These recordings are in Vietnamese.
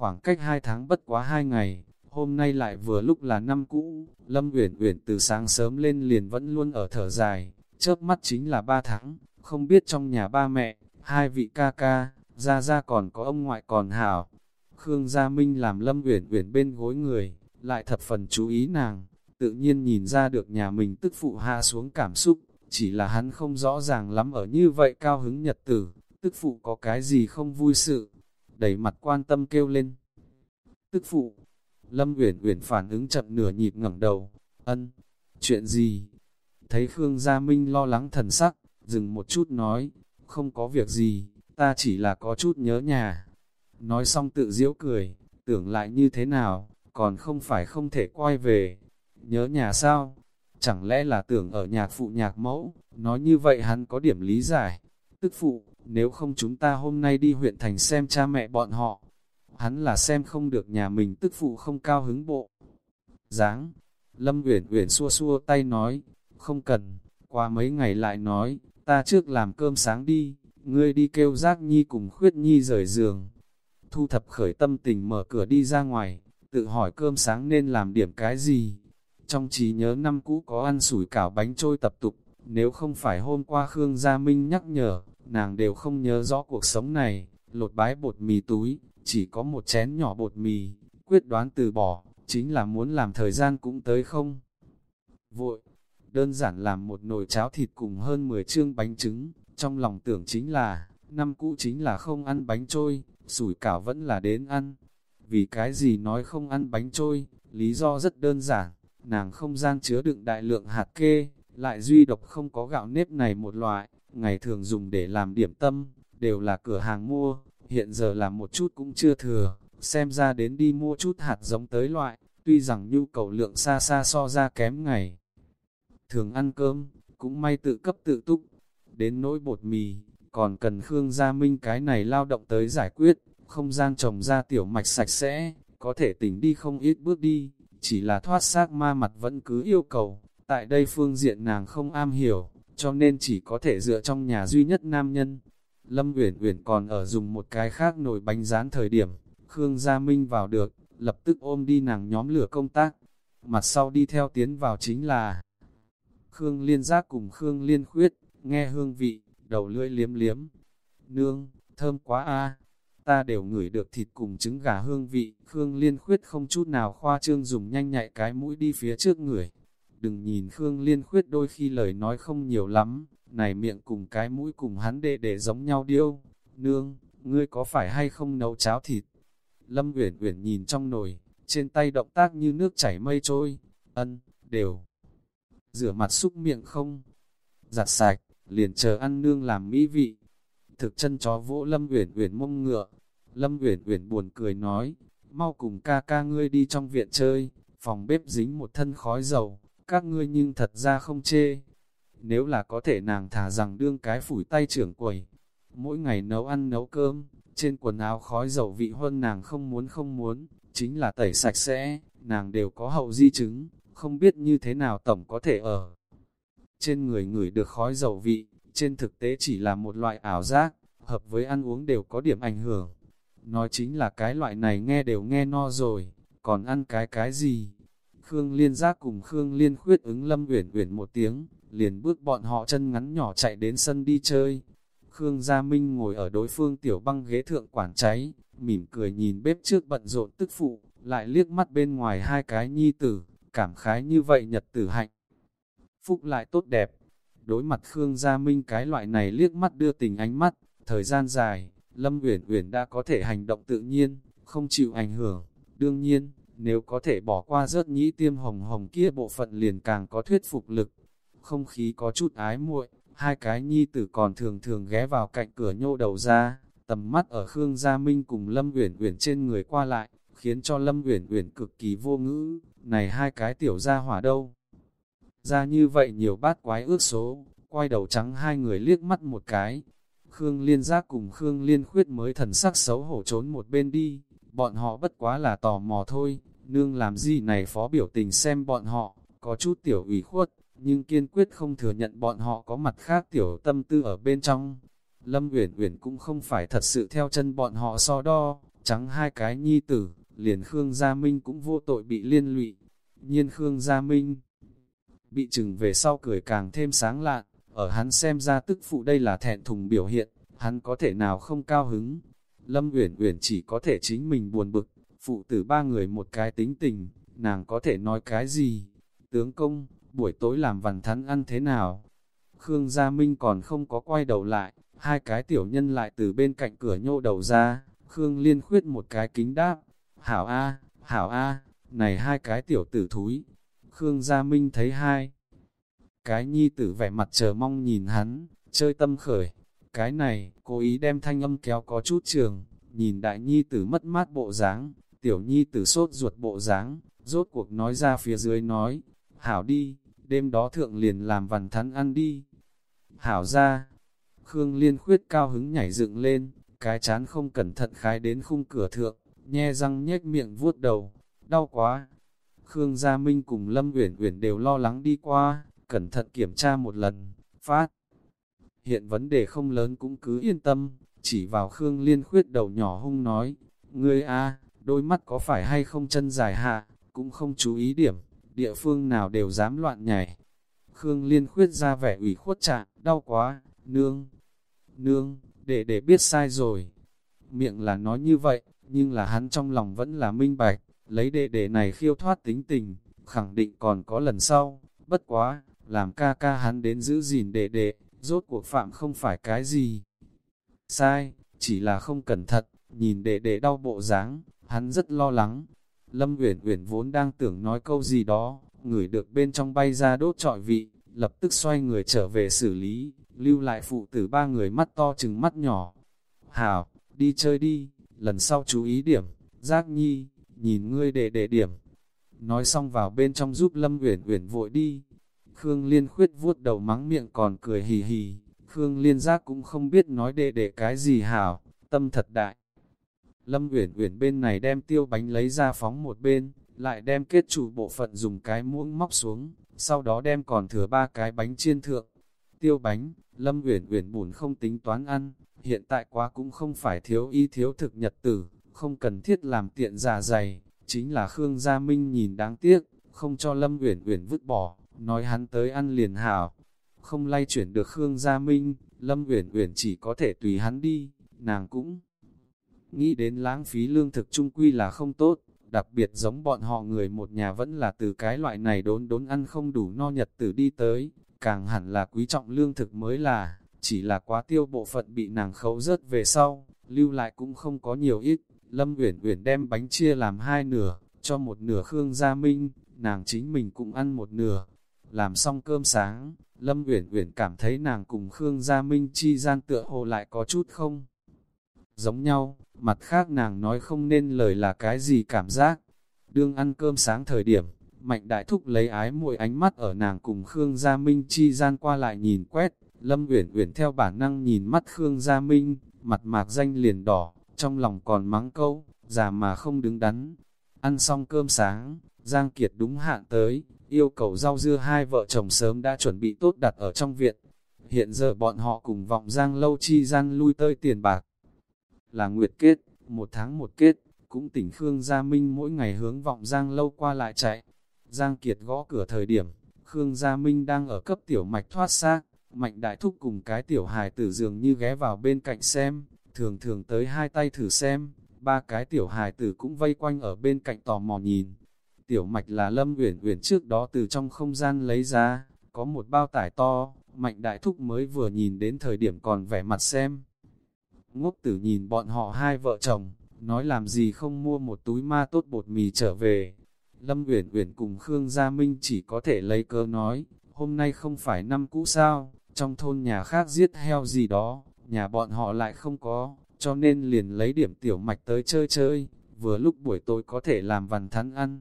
khoảng cách hai tháng bất quá hai ngày, hôm nay lại vừa lúc là năm cũ, Lâm Uyển Uyển từ sáng sớm lên liền vẫn luôn ở thở dài, chớp mắt chính là ba tháng, không biết trong nhà ba mẹ, hai vị ca ca, gia gia còn có ông ngoại còn hảo. Khương Gia Minh làm Lâm Uyển Uyển bên gối người, lại thập phần chú ý nàng, tự nhiên nhìn ra được nhà mình tức phụ hạ xuống cảm xúc, chỉ là hắn không rõ ràng lắm ở như vậy cao hứng nhật tử, tức phụ có cái gì không vui sự, đẩy mặt quan tâm kêu lên. Tức phụ, Lâm Uyển Uyển phản ứng chậm nửa nhịp ngẩng đầu, ân, chuyện gì? Thấy Khương Gia Minh lo lắng thần sắc, dừng một chút nói, không có việc gì, ta chỉ là có chút nhớ nhà. Nói xong tự diễu cười, tưởng lại như thế nào, còn không phải không thể quay về. Nhớ nhà sao? Chẳng lẽ là tưởng ở nhạc phụ nhạc mẫu, nói như vậy hắn có điểm lý giải. Tức phụ, nếu không chúng ta hôm nay đi huyện thành xem cha mẹ bọn họ. Hắn là xem không được nhà mình tức phụ không cao hứng bộ. Dáng, Lâm Uyển Uyển xua xua tay nói, không cần, qua mấy ngày lại nói, ta trước làm cơm sáng đi, ngươi đi kêu giác nhi cùng khuyết nhi rời giường. Thu thập khởi tâm tình mở cửa đi ra ngoài, tự hỏi cơm sáng nên làm điểm cái gì. Trong trí nhớ năm cũ có ăn sủi cảo bánh trôi tập tục, nếu không phải hôm qua Khương Gia Minh nhắc nhở, nàng đều không nhớ rõ cuộc sống này, lột bái bột mì túi, chỉ có một chén nhỏ bột mì, quyết đoán từ bỏ, chính là muốn làm thời gian cũng tới không. Vội, đơn giản làm một nồi cháo thịt cùng hơn 10 chương bánh trứng, trong lòng tưởng chính là, năm cũ chính là không ăn bánh trôi, sủi cảo vẫn là đến ăn. Vì cái gì nói không ăn bánh trôi, lý do rất đơn giản, nàng không gian chứa đựng đại lượng hạt kê, lại duy độc không có gạo nếp này một loại, ngày thường dùng để làm điểm tâm, đều là cửa hàng mua, hiện giờ là một chút cũng chưa thừa, xem ra đến đi mua chút hạt giống tới loại, tuy rằng nhu cầu lượng xa xa so ra kém ngày. Thường ăn cơm, cũng may tự cấp tự túc, đến nỗi bột mì, còn cần Khương Gia Minh cái này lao động tới giải quyết, không gian trồng ra tiểu mạch sạch sẽ, có thể tỉnh đi không ít bước đi, chỉ là thoát xác ma mặt vẫn cứ yêu cầu, tại đây phương diện nàng không am hiểu, cho nên chỉ có thể dựa trong nhà duy nhất nam nhân. Lâm Uyển Uyển còn ở dùng một cái khác nồi bánh rán thời điểm, Khương Gia Minh vào được, lập tức ôm đi nàng nhóm lửa công tác. Mặt sau đi theo tiến vào chính là Khương Liên Giác cùng Khương Liên Khuyết, nghe hương vị, đầu lưỡi liếm liếm. Nương, thơm quá a ta đều ngửi được thịt cùng trứng gà hương vị. Khương Liên Khuyết không chút nào khoa trương dùng nhanh nhạy cái mũi đi phía trước người. Đừng nhìn Khương Liên Khuyết đôi khi lời nói không nhiều lắm, này miệng cùng cái mũi cùng hắn đệ để giống nhau điêu. Nương, ngươi có phải hay không nấu cháo thịt? Lâm Uyển Uyển nhìn trong nồi, trên tay động tác như nước chảy mây trôi. Ân, đều. Rửa mặt xúc miệng không? Giặt sạch, liền chờ ăn nương làm mỹ vị. Thực chân chó vỗ Lâm Uyển Uyển mông ngựa. Lâm Uyển Uyển buồn cười nói, mau cùng ca ca ngươi đi trong viện chơi, phòng bếp dính một thân khói dầu, các ngươi nhưng thật ra không chê. Nếu là có thể nàng thả rằng đương cái phủi tay trưởng quầy, mỗi ngày nấu ăn nấu cơm, trên quần áo khói dầu vị hơn nàng không muốn không muốn, chính là tẩy sạch sẽ, nàng đều có hậu di chứng, không biết như thế nào tổng có thể ở. Trên người người được khói dầu vị, trên thực tế chỉ là một loại ảo giác, hợp với ăn uống đều có điểm ảnh hưởng. Nói chính là cái loại này nghe đều nghe no rồi, còn ăn cái cái gì? Khương Liên Giác cùng Khương Liên khuyết ứng Lâm Uyển Uyển một tiếng, liền bước bọn họ chân ngắn nhỏ chạy đến sân đi chơi. Khương Gia Minh ngồi ở đối phương tiểu băng ghế thượng quản cháy, mỉm cười nhìn bếp trước bận rộn tức phụ, lại liếc mắt bên ngoài hai cái nhi tử, cảm khái như vậy nhật tử hạnh. Phúc lại tốt đẹp. Đối mặt Khương Gia Minh cái loại này liếc mắt đưa tình ánh mắt, thời gian dài, Lâm Uyển Uyển đã có thể hành động tự nhiên, không chịu ảnh hưởng. Đương nhiên, nếu có thể bỏ qua rớt nhĩ tiêm hồng hồng kia bộ phận liền càng có thuyết phục lực. Không khí có chút ái muội, hai cái nhi tử còn thường thường ghé vào cạnh cửa nhô đầu ra, tầm mắt ở Khương Gia Minh cùng Lâm Uyển Uyển trên người qua lại, khiến cho Lâm Uyển Uyển cực kỳ vô ngữ, này hai cái tiểu gia hỏa đâu. Ra như vậy nhiều bát quái ước số, quay đầu trắng hai người liếc mắt một cái. Khương Liên Giác cùng Khương Liên Khuyết mới thần sắc xấu hổ trốn một bên đi, bọn họ bất quá là tò mò thôi, nương làm gì này phó biểu tình xem bọn họ, có chút tiểu ủy khuất, nhưng kiên quyết không thừa nhận bọn họ có mặt khác tiểu tâm tư ở bên trong. Lâm Uyển Uyển cũng không phải thật sự theo chân bọn họ so đo, trắng hai cái nhi tử, liền Khương Gia Minh cũng vô tội bị liên lụy. Nhiên Khương Gia Minh bị chừng về sau cười càng thêm sáng lạn, ở hắn xem ra tức phụ đây là thẹn thùng biểu hiện, hắn có thể nào không cao hứng. Lâm Uyển Uyển chỉ có thể chính mình buồn bực, phụ tử ba người một cái tính tình, nàng có thể nói cái gì? Tướng công, buổi tối làm vằn thắn ăn thế nào? Khương Gia Minh còn không có quay đầu lại, hai cái tiểu nhân lại từ bên cạnh cửa nhô đầu ra, Khương Liên khuyết một cái kính đáp, Hảo A, Hảo A, này hai cái tiểu tử thúi. Khương Gia Minh thấy hai. Cái nhi tử vẻ mặt chờ mong nhìn hắn, chơi tâm khởi. Cái này, cố ý đem thanh âm kéo có chút trường, nhìn đại nhi tử mất mát bộ dáng, tiểu nhi tử sốt ruột bộ dáng, rốt cuộc nói ra phía dưới nói, Hảo đi, đêm đó thượng liền làm vằn thắn ăn đi. Hảo ra, Khương Liên khuyết cao hứng nhảy dựng lên, cái chán không cẩn thận khái đến khung cửa thượng, nhe răng nhếch miệng vuốt đầu, đau quá. Khương Gia Minh cùng Lâm Uyển Uyển đều lo lắng đi qua, cẩn thận kiểm tra một lần, phát. Hiện vấn đề không lớn cũng cứ yên tâm, chỉ vào Khương Liên khuyết đầu nhỏ hung nói, ngươi a, đôi mắt có phải hay không chân dài hạ, cũng không chú ý điểm, địa phương nào đều dám loạn nhảy. Khương Liên khuyết ra vẻ ủy khuất trạng, đau quá, nương, nương, để để biết sai rồi. Miệng là nói như vậy, nhưng là hắn trong lòng vẫn là minh bạch, lấy đệ đệ này khiêu thoát tính tình, khẳng định còn có lần sau, bất quá, làm ca ca hắn đến giữ gìn đệ đệ, rốt cuộc phạm không phải cái gì. Sai, chỉ là không cẩn thận, nhìn đệ đệ đau bộ dáng, hắn rất lo lắng. Lâm Uyển Uyển vốn đang tưởng nói câu gì đó, người được bên trong bay ra đốt trọi vị, lập tức xoay người trở về xử lý, lưu lại phụ tử ba người mắt to chừng mắt nhỏ. Hảo, đi chơi đi, lần sau chú ý điểm, giác nhi, nhìn ngươi để để điểm. Nói xong vào bên trong giúp Lâm Uyển Uyển vội đi. Khương Liên khuyết vuốt đầu mắng miệng còn cười hì hì, Khương Liên giác cũng không biết nói đệ đệ cái gì hảo, tâm thật đại. Lâm Uyển Uyển bên này đem tiêu bánh lấy ra phóng một bên, lại đem kết chủ bộ phận dùng cái muỗng móc xuống, sau đó đem còn thừa ba cái bánh chiên thượng. Tiêu bánh, Lâm Uyển Uyển buồn không tính toán ăn, hiện tại quá cũng không phải thiếu y thiếu thực nhật tử, không cần thiết làm tiện giả dày, chính là Khương Gia Minh nhìn đáng tiếc, không cho Lâm Uyển Uyển vứt bỏ, nói hắn tới ăn liền hảo. Không lay chuyển được Khương Gia Minh, Lâm Uyển Uyển chỉ có thể tùy hắn đi, nàng cũng nghĩ đến lãng phí lương thực trung quy là không tốt, đặc biệt giống bọn họ người một nhà vẫn là từ cái loại này đốn đốn ăn không đủ no nhật tử đi tới, càng hẳn là quý trọng lương thực mới là, chỉ là quá tiêu bộ phận bị nàng khấu rớt về sau, lưu lại cũng không có nhiều ít. Lâm Uyển Uyển đem bánh chia làm hai nửa, cho một nửa Khương Gia Minh, nàng chính mình cũng ăn một nửa. Làm xong cơm sáng, Lâm Uyển Uyển cảm thấy nàng cùng Khương Gia Minh chi gian tựa hồ lại có chút không giống nhau, mặt khác nàng nói không nên lời là cái gì cảm giác. Đương ăn cơm sáng thời điểm, Mạnh Đại Thúc lấy ái muội ánh mắt ở nàng cùng Khương Gia Minh chi gian qua lại nhìn quét, Lâm Uyển Uyển theo bản năng nhìn mắt Khương Gia Minh, mặt mạc danh liền đỏ, trong lòng còn mắng câu, già mà không đứng đắn. Ăn xong cơm sáng, Giang Kiệt đúng hạn tới, yêu cầu rau dưa hai vợ chồng sớm đã chuẩn bị tốt đặt ở trong viện. Hiện giờ bọn họ cùng vọng Giang lâu chi gian lui tơi tiền bạc. Là nguyệt kết, một tháng một kết, cũng tỉnh Khương Gia Minh mỗi ngày hướng vọng Giang lâu qua lại chạy. Giang Kiệt gõ cửa thời điểm, Khương Gia Minh đang ở cấp tiểu mạch thoát xác, mạnh đại thúc cùng cái tiểu hài tử dường như ghé vào bên cạnh xem, thường thường tới hai tay thử xem, ba cái tiểu hài tử cũng vây quanh ở bên cạnh tò mò nhìn. Tiểu mạch là Lâm Uyển Uyển trước đó từ trong không gian lấy ra, có một bao tải to, mạnh đại thúc mới vừa nhìn đến thời điểm còn vẻ mặt xem. Ngốc tử nhìn bọn họ hai vợ chồng, nói làm gì không mua một túi ma tốt bột mì trở về. Lâm Uyển Uyển cùng Khương Gia Minh chỉ có thể lấy cơ nói, hôm nay không phải năm cũ sao, trong thôn nhà khác giết heo gì đó, nhà bọn họ lại không có, cho nên liền lấy điểm tiểu mạch tới chơi chơi, vừa lúc buổi tối có thể làm vằn thắn ăn.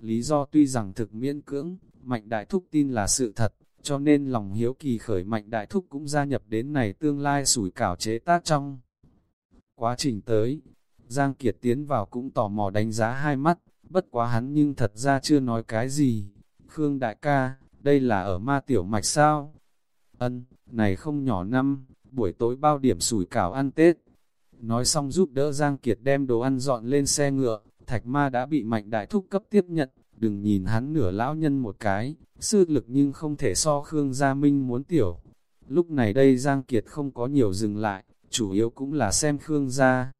Lý do tuy rằng thực miễn cưỡng, Mạnh Đại Thúc tin là sự thật, cho nên lòng hiếu kỳ khởi Mạnh Đại Thúc cũng gia nhập đến này tương lai sủi cảo chế tác trong. Quá trình tới, Giang Kiệt tiến vào cũng tò mò đánh giá hai mắt, bất quá hắn nhưng thật ra chưa nói cái gì. Khương đại ca, đây là ở ma tiểu mạch sao? Ân, này không nhỏ năm, buổi tối bao điểm sủi cảo ăn Tết. Nói xong giúp đỡ Giang Kiệt đem đồ ăn dọn lên xe ngựa, thạch ma đã bị mạnh đại thúc cấp tiếp nhận, đừng nhìn hắn nửa lão nhân một cái, sư lực nhưng không thể so Khương Gia Minh muốn tiểu. Lúc này đây Giang Kiệt không có nhiều dừng lại, chủ yếu cũng là xem Khương Gia.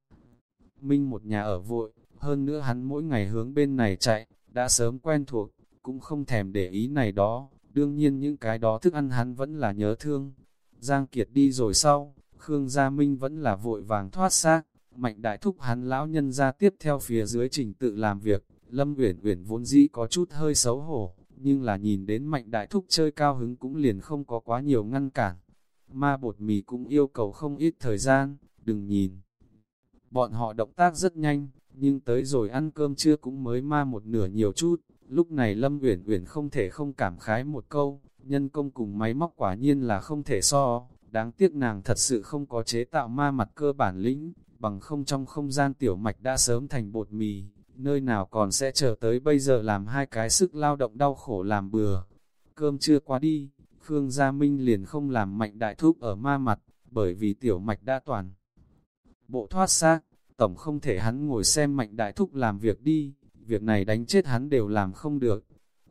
Minh một nhà ở vội, hơn nữa hắn mỗi ngày hướng bên này chạy, đã sớm quen thuộc, cũng không thèm để ý này đó, đương nhiên những cái đó thức ăn hắn vẫn là nhớ thương. Giang Kiệt đi rồi sau, Khương Gia Minh vẫn là vội vàng thoát xác, mạnh đại thúc hắn lão nhân ra tiếp theo phía dưới trình tự làm việc, Lâm Uyển Uyển vốn dĩ có chút hơi xấu hổ, nhưng là nhìn đến mạnh đại thúc chơi cao hứng cũng liền không có quá nhiều ngăn cản. Ma bột mì cũng yêu cầu không ít thời gian, đừng nhìn. Bọn họ động tác rất nhanh, nhưng tới rồi ăn cơm trưa cũng mới ma một nửa nhiều chút. Lúc này Lâm Uyển Uyển không thể không cảm khái một câu, nhân công cùng máy móc quả nhiên là không thể so, đáng tiếc nàng thật sự không có chế tạo ma mặt cơ bản lĩnh, bằng không trong không gian tiểu mạch đã sớm thành bột mì, nơi nào còn sẽ chờ tới bây giờ làm hai cái sức lao động đau khổ làm bừa. Cơm chưa qua đi, Khương Gia Minh liền không làm mạnh đại thúc ở ma mặt, bởi vì tiểu mạch đã toàn. Bộ thoát xác, tổng không thể hắn ngồi xem mạnh đại thúc làm việc đi, việc này đánh chết hắn đều làm không được.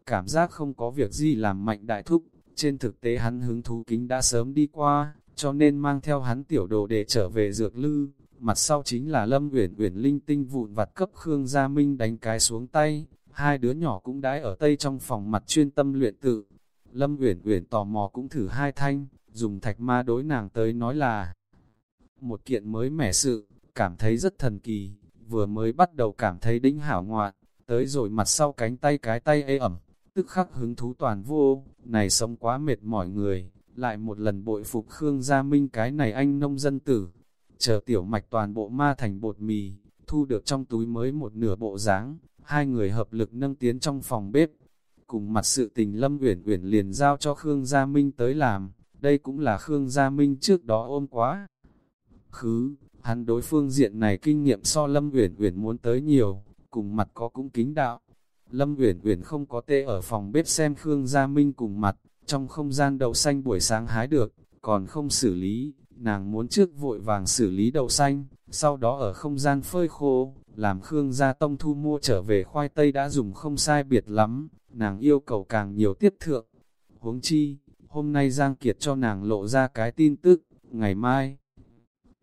Cảm giác không có việc gì làm mạnh đại thúc, trên thực tế hắn hứng thú kính đã sớm đi qua, cho nên mang theo hắn tiểu đồ để trở về dược lư. Mặt sau chính là Lâm Uyển Uyển linh tinh vụn vặt cấp Khương Gia Minh đánh cái xuống tay, hai đứa nhỏ cũng đãi ở tây trong phòng mặt chuyên tâm luyện tự. Lâm Uyển Uyển tò mò cũng thử hai thanh, dùng thạch ma đối nàng tới nói là một kiện mới mẻ sự, cảm thấy rất thần kỳ, vừa mới bắt đầu cảm thấy đĩnh hảo ngoạn, tới rồi mặt sau cánh tay cái tay ê ẩm, tức khắc hứng thú toàn vô, này sống quá mệt mỏi người, lại một lần bội phục Khương Gia Minh cái này anh nông dân tử, chờ tiểu mạch toàn bộ ma thành bột mì, thu được trong túi mới một nửa bộ dáng, hai người hợp lực nâng tiến trong phòng bếp, cùng mặt sự tình Lâm Uyển Uyển liền giao cho Khương Gia Minh tới làm, đây cũng là Khương Gia Minh trước đó ôm quá. Khứ, hắn đối phương diện này kinh nghiệm so Lâm Uyển Uyển muốn tới nhiều, cùng mặt có cũng kính đạo. Lâm Uyển Uyển không có tê ở phòng bếp xem Khương Gia Minh cùng mặt, trong không gian đậu xanh buổi sáng hái được, còn không xử lý, nàng muốn trước vội vàng xử lý đậu xanh, sau đó ở không gian phơi khô, làm Khương Gia Tông thu mua trở về khoai tây đã dùng không sai biệt lắm, nàng yêu cầu càng nhiều tiếp thượng. Huống chi, hôm nay Giang Kiệt cho nàng lộ ra cái tin tức, ngày mai,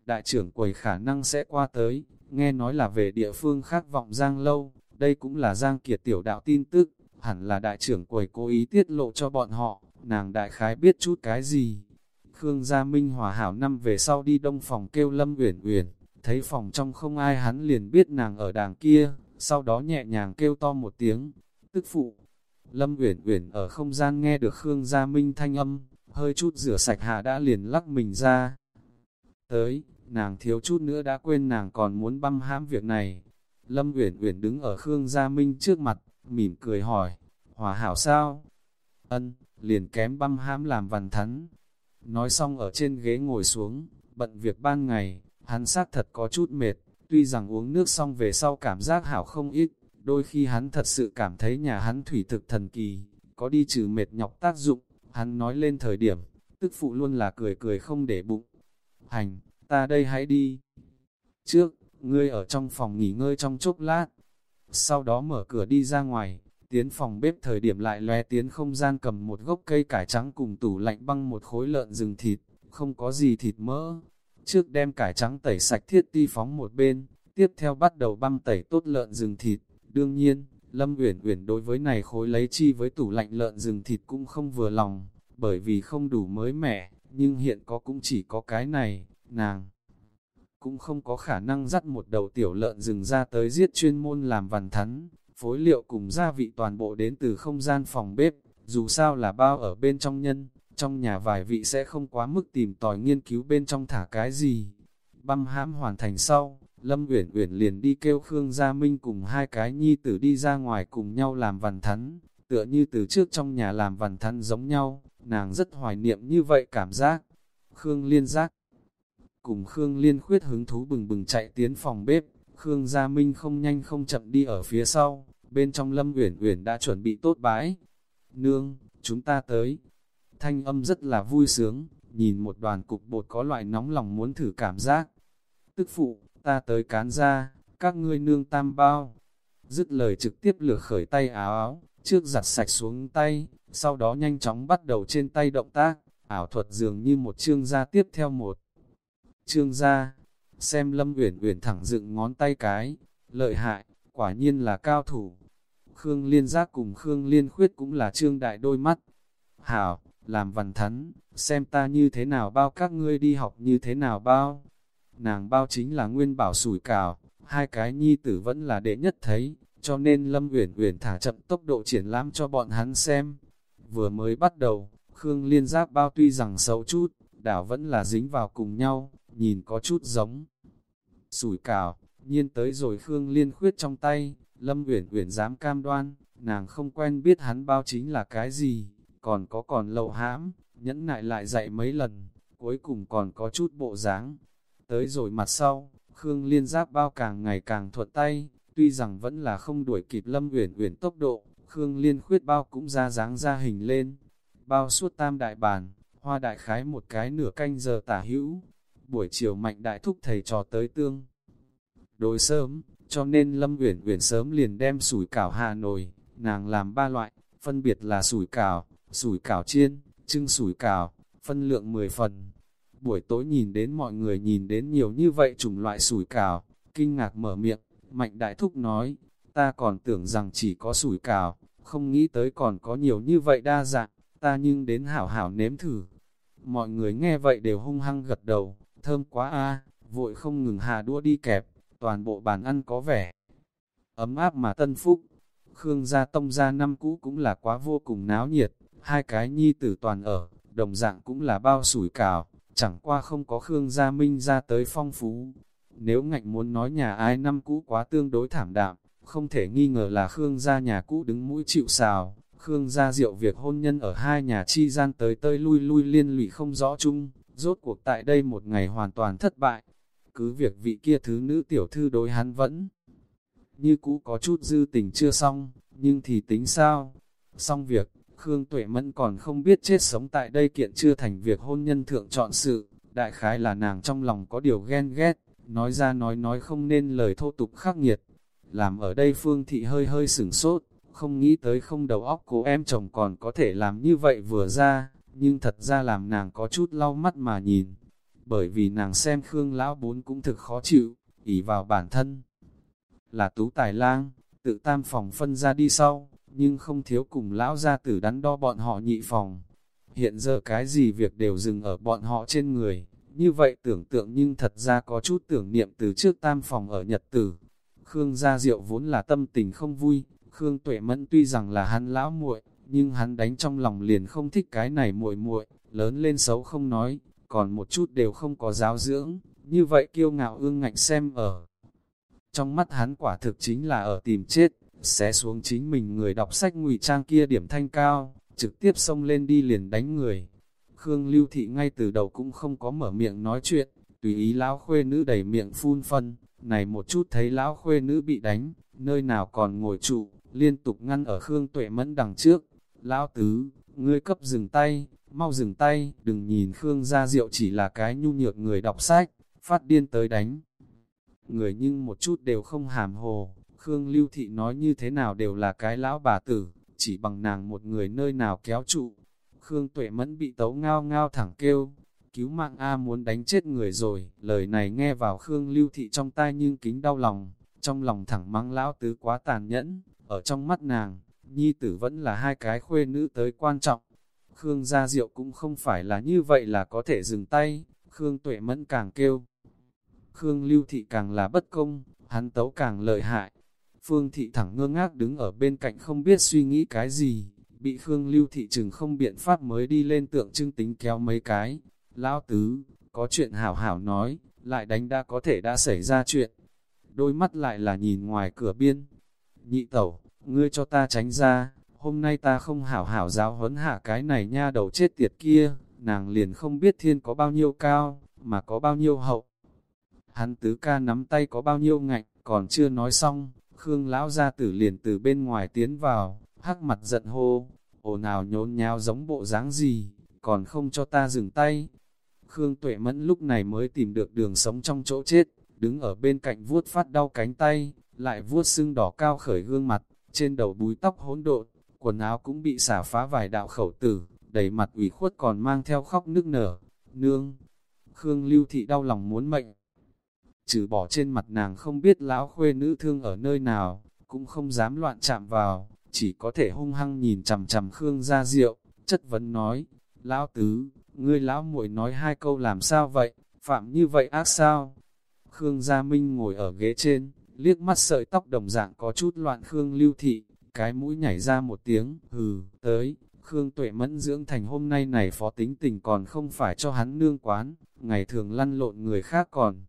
đại trưởng quầy khả năng sẽ qua tới, nghe nói là về địa phương khác vọng Giang Lâu, đây cũng là Giang Kiệt tiểu đạo tin tức, hẳn là đại trưởng quầy cố ý tiết lộ cho bọn họ, nàng đại khái biết chút cái gì. Khương Gia Minh hòa hảo năm về sau đi đông phòng kêu Lâm Uyển Uyển, thấy phòng trong không ai hắn liền biết nàng ở đàng kia, sau đó nhẹ nhàng kêu to một tiếng, tức phụ. Lâm Uyển Uyển ở không gian nghe được Khương Gia Minh thanh âm, hơi chút rửa sạch hạ đã liền lắc mình ra. Tới, nàng thiếu chút nữa đã quên nàng còn muốn băm hãm việc này. Lâm Uyển Uyển đứng ở Khương Gia Minh trước mặt, mỉm cười hỏi, hòa hảo sao? Ân, liền kém băm hãm làm vằn thắn. Nói xong ở trên ghế ngồi xuống, bận việc ban ngày, hắn xác thật có chút mệt, tuy rằng uống nước xong về sau cảm giác hảo không ít, đôi khi hắn thật sự cảm thấy nhà hắn thủy thực thần kỳ, có đi trừ mệt nhọc tác dụng, hắn nói lên thời điểm, tức phụ luôn là cười cười không để bụng. Hành, ta đây hãy đi. Trước, ngươi ở trong phòng nghỉ ngơi trong chốc lát, sau đó mở cửa đi ra ngoài, tiến phòng bếp thời điểm lại lóe tiến không gian cầm một gốc cây cải trắng cùng tủ lạnh băng một khối lợn rừng thịt, không có gì thịt mỡ. Trước đem cải trắng tẩy sạch thiết ti phóng một bên, tiếp theo bắt đầu băng tẩy tốt lợn rừng thịt. Đương nhiên, Lâm Uyển Uyển đối với này khối lấy chi với tủ lạnh lợn rừng thịt cũng không vừa lòng, bởi vì không đủ mới mẻ, nhưng hiện có cũng chỉ có cái này, nàng cũng không có khả năng dắt một đầu tiểu lợn rừng ra tới giết chuyên môn làm vằn thắn, phối liệu cùng gia vị toàn bộ đến từ không gian phòng bếp, dù sao là bao ở bên trong nhân, trong nhà vài vị sẽ không quá mức tìm tòi nghiên cứu bên trong thả cái gì. Băm hãm hoàn thành sau, Lâm Uyển Uyển liền đi kêu Khương Gia Minh cùng hai cái nhi tử đi ra ngoài cùng nhau làm vằn thắn, tựa như từ trước trong nhà làm vằn thắn giống nhau, nàng rất hoài niệm như vậy cảm giác. Khương Liên giác cùng Khương Liên khuyết hứng thú bừng bừng chạy tiến phòng bếp, Khương Gia Minh không nhanh không chậm đi ở phía sau, bên trong Lâm Uyển Uyển đã chuẩn bị tốt bãi. Nương, chúng ta tới. Thanh âm rất là vui sướng, nhìn một đoàn cục bột có loại nóng lòng muốn thử cảm giác. Tức phụ, ta tới cán ra, các ngươi nương tam bao. Dứt lời trực tiếp lửa khởi tay áo áo, trước giặt sạch xuống tay, sau đó nhanh chóng bắt đầu trên tay động tác, ảo thuật dường như một chương gia tiếp theo một. Chương gia, xem Lâm Uyển Uyển thẳng dựng ngón tay cái, lợi hại, quả nhiên là cao thủ. Khương Liên Giác cùng Khương Liên Khuyết cũng là trương đại đôi mắt. Hảo, làm văn thắn, xem ta như thế nào bao các ngươi đi học như thế nào bao. Nàng bao chính là nguyên bảo sủi cảo, hai cái nhi tử vẫn là đệ nhất thấy, cho nên Lâm Uyển Uyển thả chậm tốc độ triển lãm cho bọn hắn xem. Vừa mới bắt đầu, Khương Liên Giáp bao tuy rằng xấu chút, đảo vẫn là dính vào cùng nhau, nhìn có chút giống. Sủi cảo, nhiên tới rồi Khương Liên khuyết trong tay, Lâm Uyển Uyển dám cam đoan, nàng không quen biết hắn bao chính là cái gì, còn có còn lậu hãm, nhẫn nại lại dạy mấy lần, cuối cùng còn có chút bộ dáng. Tới rồi mặt sau, Khương Liên Giáp bao càng ngày càng thuận tay, tuy rằng vẫn là không đuổi kịp Lâm Uyển Uyển tốc độ, Khương Liên khuyết bao cũng ra dáng ra hình lên. Bao suốt tam đại bàn, hoa đại khái một cái nửa canh giờ tả hữu. Buổi chiều mạnh đại thúc thầy trò tới tương. Đối sớm, cho nên Lâm Uyển Uyển sớm liền đem sủi cảo hà Nội, nàng làm ba loại, phân biệt là sủi cảo, sủi cảo chiên, trưng sủi cảo, phân lượng 10 phần. Buổi tối nhìn đến mọi người nhìn đến nhiều như vậy chủng loại sủi cảo, kinh ngạc mở miệng, Mạnh Đại Thúc nói, ta còn tưởng rằng chỉ có sủi cảo, không nghĩ tới còn có nhiều như vậy đa dạng, ta nhưng đến hảo hảo nếm thử. Mọi người nghe vậy đều hung hăng gật đầu, thơm quá a vội không ngừng hà đua đi kẹp, toàn bộ bàn ăn có vẻ ấm áp mà tân phúc. Khương gia tông gia năm cũ cũng là quá vô cùng náo nhiệt, hai cái nhi tử toàn ở, đồng dạng cũng là bao sủi cảo, chẳng qua không có Khương gia minh ra tới phong phú. Nếu ngạnh muốn nói nhà ai năm cũ quá tương đối thảm đạm, không thể nghi ngờ là Khương gia nhà cũ đứng mũi chịu xào, Khương gia diệu việc hôn nhân ở hai nhà chi gian tới tơi lui lui liên lụy không rõ chung, rốt cuộc tại đây một ngày hoàn toàn thất bại. Cứ việc vị kia thứ nữ tiểu thư đối hắn vẫn như cũ có chút dư tình chưa xong, nhưng thì tính sao? Xong việc, Khương Tuệ Mẫn còn không biết chết sống tại đây kiện chưa thành việc hôn nhân thượng chọn sự, đại khái là nàng trong lòng có điều ghen ghét, nói ra nói nói không nên lời thô tục khắc nghiệt. Làm ở đây Phương Thị hơi hơi sửng sốt, không nghĩ tới không đầu óc của em chồng còn có thể làm như vậy vừa ra, nhưng thật ra làm nàng có chút lau mắt mà nhìn. Bởi vì nàng xem Khương Lão Bốn cũng thực khó chịu, ỉ vào bản thân. Là tú tài lang, tự tam phòng phân ra đi sau, nhưng không thiếu cùng lão gia tử đắn đo bọn họ nhị phòng. Hiện giờ cái gì việc đều dừng ở bọn họ trên người, như vậy tưởng tượng nhưng thật ra có chút tưởng niệm từ trước tam phòng ở Nhật Tử. Khương gia diệu vốn là tâm tình không vui, Khương tuệ mẫn tuy rằng là hắn lão muội, nhưng hắn đánh trong lòng liền không thích cái này muội muội, lớn lên xấu không nói, còn một chút đều không có giáo dưỡng, như vậy kiêu ngạo ương ngạnh xem ở. Trong mắt hắn quả thực chính là ở tìm chết, xé xuống chính mình người đọc sách ngụy trang kia điểm thanh cao, trực tiếp xông lên đi liền đánh người. Khương Lưu Thị ngay từ đầu cũng không có mở miệng nói chuyện, tùy ý lão khuê nữ đầy miệng phun phân, này một chút thấy lão khuê nữ bị đánh, nơi nào còn ngồi trụ, liên tục ngăn ở Khương Tuệ Mẫn đằng trước. Lão tứ, ngươi cấp dừng tay, mau dừng tay, đừng nhìn Khương gia diệu chỉ là cái nhu nhược người đọc sách, phát điên tới đánh. Người nhưng một chút đều không hàm hồ, Khương Lưu Thị nói như thế nào đều là cái lão bà tử, chỉ bằng nàng một người nơi nào kéo trụ. Khương Tuệ Mẫn bị tấu ngao ngao thẳng kêu, cứu mạng A muốn đánh chết người rồi, lời này nghe vào Khương Lưu Thị trong tai nhưng kính đau lòng, trong lòng thẳng mắng lão tứ quá tàn nhẫn, ở trong mắt nàng, nhi tử vẫn là hai cái khuê nữ tới quan trọng. Khương gia diệu cũng không phải là như vậy là có thể dừng tay, Khương Tuệ Mẫn càng kêu. Khương Lưu Thị càng là bất công, hắn tấu càng lợi hại, Phương thị thẳng ngơ ngác đứng ở bên cạnh không biết suy nghĩ cái gì, bị Khương lưu thị chừng không biện pháp mới đi lên tượng trưng tính kéo mấy cái. Lão tứ, có chuyện hảo hảo nói, lại đánh đã có thể đã xảy ra chuyện. Đôi mắt lại là nhìn ngoài cửa biên. Nhị tẩu, ngươi cho ta tránh ra, hôm nay ta không hảo hảo giáo huấn hạ cái này nha đầu chết tiệt kia, nàng liền không biết thiên có bao nhiêu cao, mà có bao nhiêu hậu. Hắn tứ ca nắm tay có bao nhiêu ngạnh, còn chưa nói xong, Khương lão gia tử liền từ bên ngoài tiến vào, hắc mặt giận hô, ồn nào nhốn nháo giống bộ dáng gì, còn không cho ta dừng tay. Khương Tuệ Mẫn lúc này mới tìm được đường sống trong chỗ chết, đứng ở bên cạnh vuốt phát đau cánh tay, lại vuốt sưng đỏ cao khởi gương mặt, trên đầu búi tóc hỗn độn, quần áo cũng bị xả phá vài đạo khẩu tử, đầy mặt ủy khuất còn mang theo khóc nức nở. Nương! Khương Lưu Thị đau lòng muốn mệnh. Trừ bỏ trên mặt nàng không biết lão khuê nữ thương ở nơi nào, cũng không dám loạn chạm vào, chỉ có thể hung hăng nhìn chằm chằm Khương gia diệu chất vấn nói, Lão Tứ, ngươi lão muội nói hai câu làm sao vậy, phạm như vậy ác sao? Khương Gia Minh ngồi ở ghế trên, liếc mắt sợi tóc đồng dạng có chút loạn Khương Lưu Thị, cái mũi nhảy ra một tiếng, hừ, tới, Khương Tuệ Mẫn dưỡng thành hôm nay này phó tính tình còn không phải cho hắn nương quán, ngày thường lăn lộn người khác còn.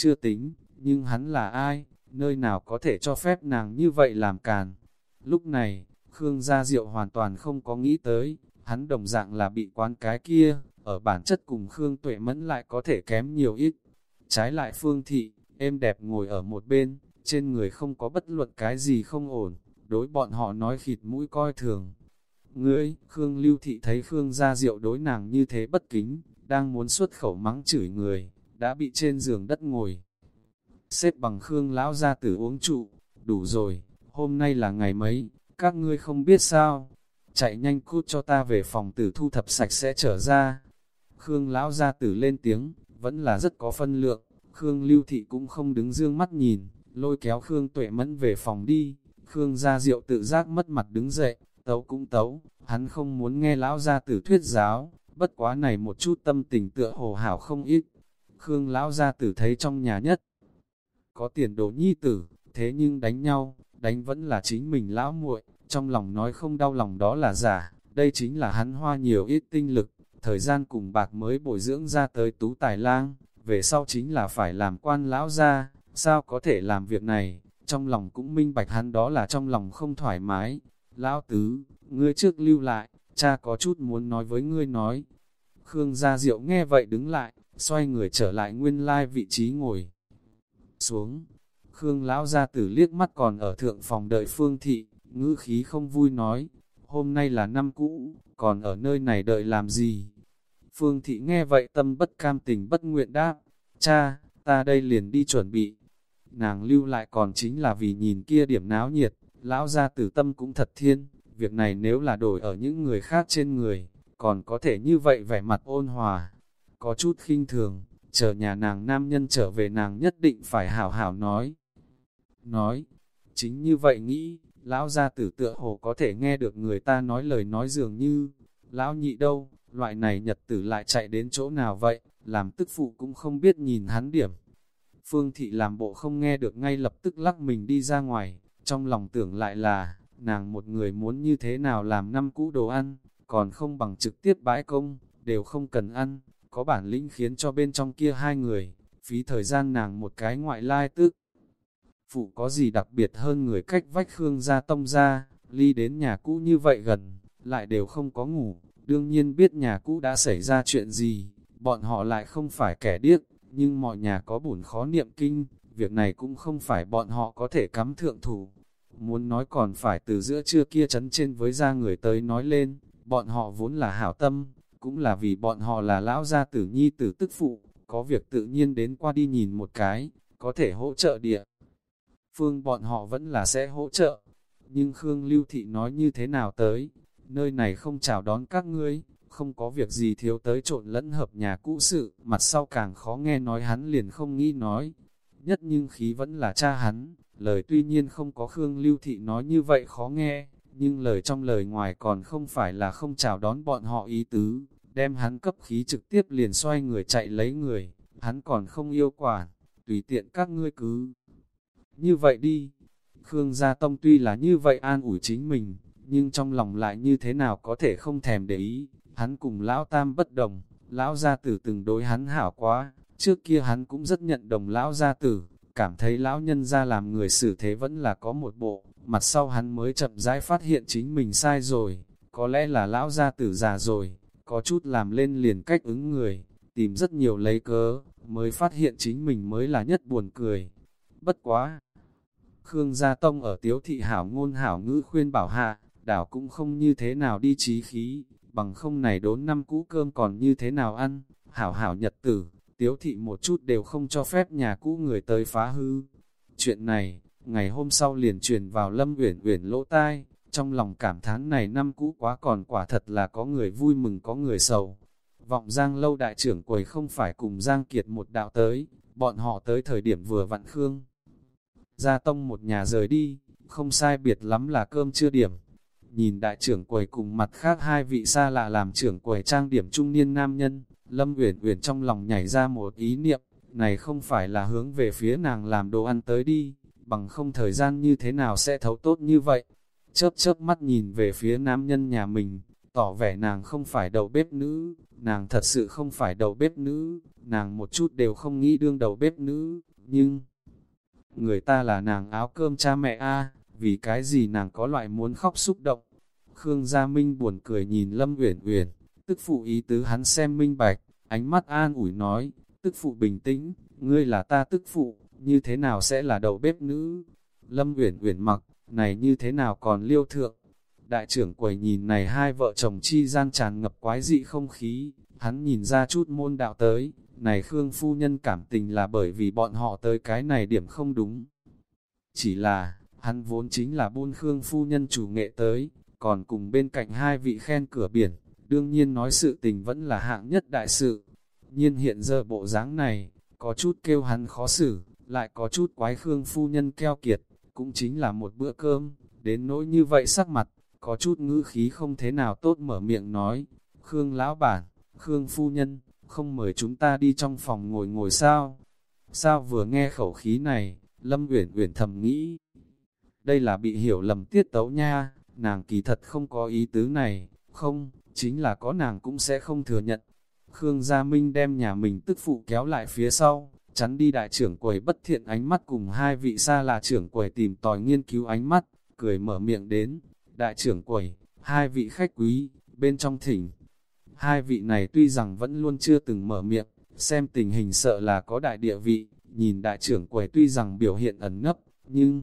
Chưa tính, nhưng hắn là ai, nơi nào có thể cho phép nàng như vậy làm càn. Lúc này, Khương Gia Diệu hoàn toàn không có nghĩ tới, hắn đồng dạng là bị quán cái kia, ở bản chất cùng Khương Tuệ Mẫn lại có thể kém nhiều ít. Trái lại Phương Thị, êm đẹp ngồi ở một bên, trên người không có bất luận cái gì không ổn, đối bọn họ nói khịt mũi coi thường. Ngươi, Khương Lưu Thị thấy Khương Gia Diệu đối nàng như thế bất kính, đang muốn xuất khẩu mắng chửi người, đã bị trên giường đất ngồi. Xếp bằng Khương Lão Gia Tử uống trụ, đủ rồi, hôm nay là ngày mấy, các ngươi không biết sao, chạy nhanh cút cho ta về phòng tử thu thập sạch sẽ trở ra. Khương Lão Gia Tử lên tiếng, vẫn là rất có phân lượng, Khương Lưu Thị cũng không đứng dương mắt nhìn, lôi kéo Khương Tuệ Mẫn về phòng đi, Khương Gia Diệu tự giác mất mặt đứng dậy, tấu cũng tấu, hắn không muốn nghe Lão Gia Tử thuyết giáo, bất quá này một chút tâm tình tựa hồ hảo không ít. Khương Lão Gia Tử thấy trong nhà nhất, có tiền đồ nhi tử, thế nhưng đánh nhau, đánh vẫn là chính mình lão muội, trong lòng nói không đau lòng đó là giả, đây chính là hắn hoa nhiều ít tinh lực, thời gian cùng bạc mới bồi dưỡng ra tới tú tài lang, về sau chính là phải làm quan lão gia, sao có thể làm việc này, trong lòng cũng minh bạch hắn đó là trong lòng không thoải mái. Lão tứ, ngươi trước lưu lại, cha có chút muốn nói với ngươi nói. Khương Gia Diệu nghe vậy đứng lại, xoay người trở lại nguyên lai vị trí ngồi. Xuống, Khương Lão Gia Tử liếc mắt còn ở thượng phòng đợi Phương Thị, ngữ khí không vui nói, hôm nay là năm cũ, còn ở nơi này đợi làm gì? Phương Thị nghe vậy tâm bất cam tình bất nguyện đáp, cha, ta đây liền đi chuẩn bị. Nàng lưu lại còn chính là vì nhìn kia điểm náo nhiệt, lão gia tử tâm cũng thật thiên, việc này nếu là đổi ở những người khác trên người, còn có thể như vậy vẻ mặt ôn hòa, có chút khinh thường, chờ nhà nàng nam nhân trở về nàng nhất định phải hảo hảo nói. Nói, chính như vậy nghĩ, lão gia tử tựa hồ có thể nghe được người ta nói lời nói dường như, lão nhị đâu, loại này nhật tử lại chạy đến chỗ nào vậy, làm tức phụ cũng không biết nhìn hắn điểm. Phương thị làm bộ không nghe được ngay lập tức lắc mình đi ra ngoài, trong lòng tưởng lại là, nàng một người muốn như thế nào làm năm cũ đồ ăn, còn không bằng trực tiếp bãi công, đều không cần ăn, có bản lĩnh khiến cho bên trong kia hai người, phí thời gian nàng một cái ngoại lai tức. Phụ có gì đặc biệt hơn người cách vách Khương gia tông ra, ly đến nhà cũ như vậy gần, lại đều không có ngủ, đương nhiên biết nhà cũ đã xảy ra chuyện gì, bọn họ lại không phải kẻ điếc, nhưng mọi nhà có bổn khó niệm kinh, việc này cũng không phải bọn họ có thể cắm thượng thủ. Muốn nói còn phải từ giữa trưa kia chấn trên với ra người tới nói lên, bọn họ vốn là hảo tâm, cũng là vì bọn họ là lão gia tử nhi tử tức phụ, có việc tự nhiên đến qua đi nhìn một cái, có thể hỗ trợ địa. Phương bọn họ vẫn là sẽ hỗ trợ, nhưng Khương Lưu Thị nói như thế nào tới, nơi này không chào đón các ngươi, không có việc gì thiếu tới trộn lẫn hợp nhà cũ sự, mặt sau càng khó nghe nói hắn liền không nghĩ nói. Nhất nhưng khí vẫn là cha hắn, lời tuy nhiên không có Khương Lưu Thị nói như vậy khó nghe, nhưng lời trong lời ngoài còn không phải là không chào đón bọn họ ý tứ, đem hắn cấp khí trực tiếp liền xoay người chạy lấy người, hắn còn không yêu quản, tùy tiện các ngươi cứ. Như vậy đi, Khương Gia Tông tuy là như vậy an ủi chính mình, nhưng trong lòng lại như thế nào có thể không thèm để ý, hắn cùng lão tam bất đồng, lão gia tử từng đối hắn hảo quá, trước kia hắn cũng rất nhận đồng lão gia tử, cảm thấy lão nhân gia làm người xử thế vẫn là có một bộ, mặt sau hắn mới chậm rãi phát hiện chính mình sai rồi, có lẽ là lão gia tử già rồi, có chút làm lên liền cách ứng người, tìm rất nhiều lấy cớ, mới phát hiện chính mình mới là nhất buồn cười. Bất quá! Khương Gia Tông ở tiếu thị hảo ngôn hảo ngữ khuyên bảo hạ, đảo cũng không như thế nào đi trí khí, bằng không này đốn năm cũ cơm còn như thế nào ăn, hảo hảo nhật tử, tiếu thị một chút đều không cho phép nhà cũ người tới phá hư. Chuyện này, ngày hôm sau liền truyền vào Lâm Uyển Uyển lỗ tai, trong lòng cảm thán này năm cũ quá còn quả thật là có người vui mừng có người sầu. Vọng Giang lâu đại trưởng quầy không phải cùng Giang Kiệt một đạo tới, bọn họ tới thời điểm vừa vặn khương. Gia tông một nhà rời đi, không sai biệt lắm là cơm chưa điểm. Nhìn đại trưởng quầy cùng mặt khác hai vị xa lạ làm trưởng quầy trang điểm trung niên nam nhân, Lâm Uyển Uyển trong lòng nhảy ra một ý niệm, này không phải là hướng về phía nàng làm đồ ăn tới đi, bằng không thời gian như thế nào sẽ thấu tốt như vậy. Chớp chớp mắt nhìn về phía nam nhân nhà mình, tỏ vẻ nàng không phải đầu bếp nữ, nàng thật sự không phải đầu bếp nữ, nàng một chút đều không nghĩ đương đầu bếp nữ, nhưng người ta là nàng áo cơm cha mẹ a vì cái gì nàng có loại muốn khóc xúc động. Khương Gia Minh buồn cười nhìn Lâm Uyển Uyển, tức phụ ý tứ hắn xem minh bạch, ánh mắt an ủi nói, tức phụ bình tĩnh, ngươi là ta tức phụ, như thế nào sẽ là đầu bếp nữ? Lâm Uyển Uyển mặc, này như thế nào còn liêu thượng? Đại trưởng quầy nhìn này hai vợ chồng chi gian tràn ngập quái dị không khí, hắn nhìn ra chút môn đạo tới, này Khương phu nhân cảm tình là bởi vì bọn họ tới cái này điểm không đúng. Chỉ là, hắn vốn chính là buôn Khương phu nhân chủ nghệ tới, còn cùng bên cạnh hai vị khen cửa biển, đương nhiên nói sự tình vẫn là hạng nhất đại sự. Nhiên hiện giờ bộ dáng này, có chút kêu hắn khó xử, lại có chút quái Khương phu nhân keo kiệt, cũng chính là một bữa cơm, đến nỗi như vậy sắc mặt, có chút ngữ khí không thế nào tốt mở miệng nói, Khương lão bản, Khương phu nhân, không mời chúng ta đi trong phòng ngồi ngồi sao? Sao vừa nghe khẩu khí này, Lâm Uyển Uyển thầm nghĩ, đây là bị hiểu lầm tiết tấu nha, nàng kỳ thật không có ý tứ này, không, chính là có nàng cũng sẽ không thừa nhận. Khương Gia Minh đem nhà mình tức phụ kéo lại phía sau, chắn đi đại trưởng quầy bất thiện ánh mắt cùng hai vị xa là trưởng quầy tìm tòi nghiên cứu ánh mắt, cười mở miệng đến, đại trưởng quầy, hai vị khách quý, bên trong thỉnh. Hai vị này tuy rằng vẫn luôn chưa từng mở miệng, xem tình hình sợ là có đại địa vị, nhìn đại trưởng quầy tuy rằng biểu hiện ẩn nấp, nhưng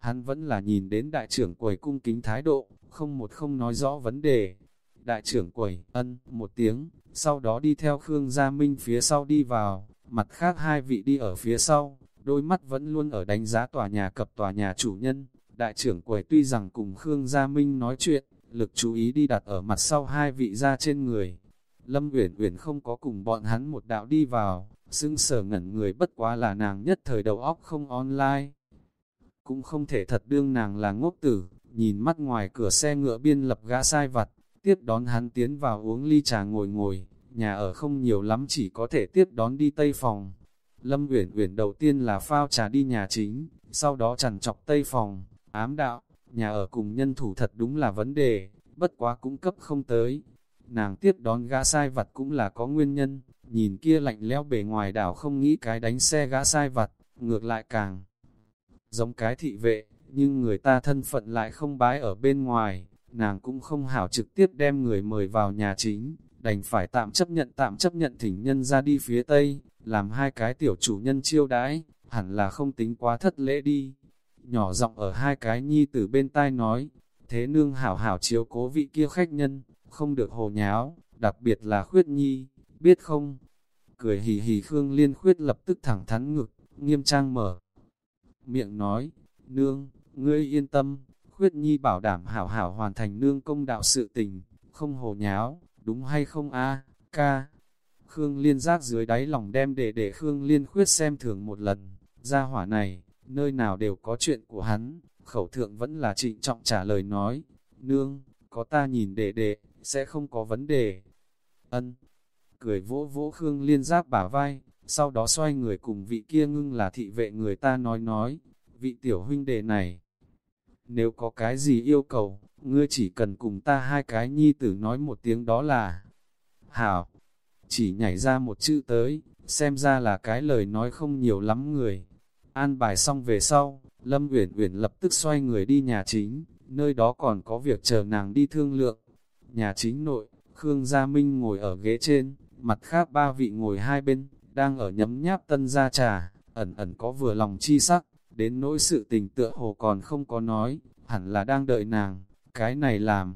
hắn vẫn là nhìn đến đại trưởng quầy cung kính thái độ, không một không nói rõ vấn đề. Đại trưởng quầy, ân, một tiếng, sau đó đi theo Khương Gia Minh phía sau đi vào, mặt khác hai vị đi ở phía sau, đôi mắt vẫn luôn ở đánh giá tòa nhà cập tòa nhà chủ nhân. Đại trưởng quầy tuy rằng cùng Khương Gia Minh nói chuyện, lực chú ý đi đặt ở mặt sau hai vị ra trên người. Lâm Uyển Uyển không có cùng bọn hắn một đạo đi vào, xưng sở ngẩn người bất quá là nàng nhất thời đầu óc không online. Cũng không thể thật đương nàng là ngốc tử, nhìn mắt ngoài cửa xe ngựa biên lập gã sai vặt, tiếp đón hắn tiến vào uống ly trà ngồi ngồi, nhà ở không nhiều lắm chỉ có thể tiếp đón đi tây phòng. Lâm Uyển Uyển đầu tiên là phao trà đi nhà chính, sau đó chằn chọc tây phòng, ám đạo, nhà ở cùng nhân thủ thật đúng là vấn đề, bất quá cũng cấp không tới. Nàng tiếp đón gã sai vặt cũng là có nguyên nhân, nhìn kia lạnh lẽo bề ngoài đảo không nghĩ cái đánh xe gã sai vặt, ngược lại càng giống cái thị vệ, nhưng người ta thân phận lại không bái ở bên ngoài, nàng cũng không hảo trực tiếp đem người mời vào nhà chính, đành phải tạm chấp nhận tạm chấp nhận thỉnh nhân ra đi phía tây, làm hai cái tiểu chủ nhân chiêu đãi, hẳn là không tính quá thất lễ đi. Nhỏ giọng ở hai cái nhi từ bên tai nói, thế nương hảo hảo chiếu cố vị kia khách nhân, không được hồ nháo, đặc biệt là khuyết nhi, biết không? Cười hì hì Khương Liên khuyết lập tức thẳng thắn ngực, nghiêm trang mở. Miệng nói, nương, ngươi yên tâm, khuyết nhi bảo đảm hảo hảo hoàn thành nương công đạo sự tình, không hồ nháo, đúng hay không a? Ca. Khương Liên giác dưới đáy lòng đem để để Khương Liên khuyết xem thường một lần, ra hỏa này, nơi nào đều có chuyện của hắn, khẩu thượng vẫn là trịnh trọng trả lời nói, nương, có ta nhìn để để, sẽ không có vấn đề. Ân, cười vỗ vỗ Khương Liên giác bả vai, sau đó xoay người cùng vị kia ngưng là thị vệ người ta nói nói, vị tiểu huynh đệ này, nếu có cái gì yêu cầu, ngươi chỉ cần cùng ta hai cái nhi tử nói một tiếng đó là Hảo, chỉ nhảy ra một chữ tới, xem ra là cái lời nói không nhiều lắm người. An bài xong về sau, Lâm Uyển Uyển lập tức xoay người đi nhà chính, nơi đó còn có việc chờ nàng đi thương lượng. Nhà chính nội, Khương Gia Minh ngồi ở ghế trên, mặt khác ba vị ngồi hai bên, đang ở nhấm nháp tân gia trà, ẩn ẩn có vừa lòng chi sắc, đến nỗi sự tình tựa hồ còn không có nói, hẳn là đang đợi nàng, cái này làm.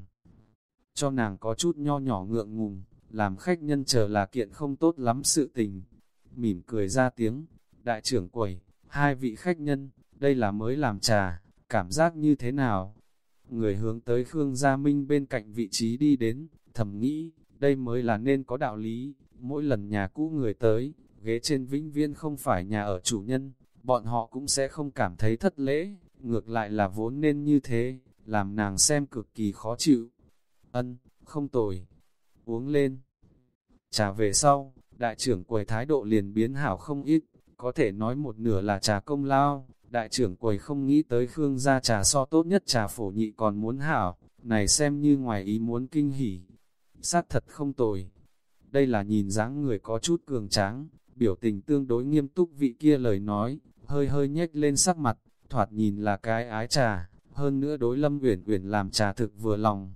Cho nàng có chút nho nhỏ ngượng ngùng, làm khách nhân chờ là kiện không tốt lắm sự tình, mỉm cười ra tiếng, đại trưởng quầy, hai vị khách nhân, đây là mới làm trà, cảm giác như thế nào? Người hướng tới Khương Gia Minh bên cạnh vị trí đi đến, thầm nghĩ, đây mới là nên có đạo lý, mỗi lần nhà cũ người tới, ghế trên vĩnh viên không phải nhà ở chủ nhân, bọn họ cũng sẽ không cảm thấy thất lễ, ngược lại là vốn nên như thế, làm nàng xem cực kỳ khó chịu. Ân, không tồi, uống lên. Trà về sau, đại trưởng quầy thái độ liền biến hảo không ít, có thể nói một nửa là trà công lao, đại trưởng quầy không nghĩ tới Khương gia trà so tốt nhất trà phổ nhị còn muốn hảo, này xem như ngoài ý muốn kinh hỉ. Sát thật không tồi. Đây là nhìn dáng người có chút cường tráng, biểu tình tương đối nghiêm túc vị kia lời nói, hơi hơi nhếch lên sắc mặt, thoạt nhìn là cái ái trà, hơn nữa đối Lâm Uyển Uyển làm trà thực vừa lòng.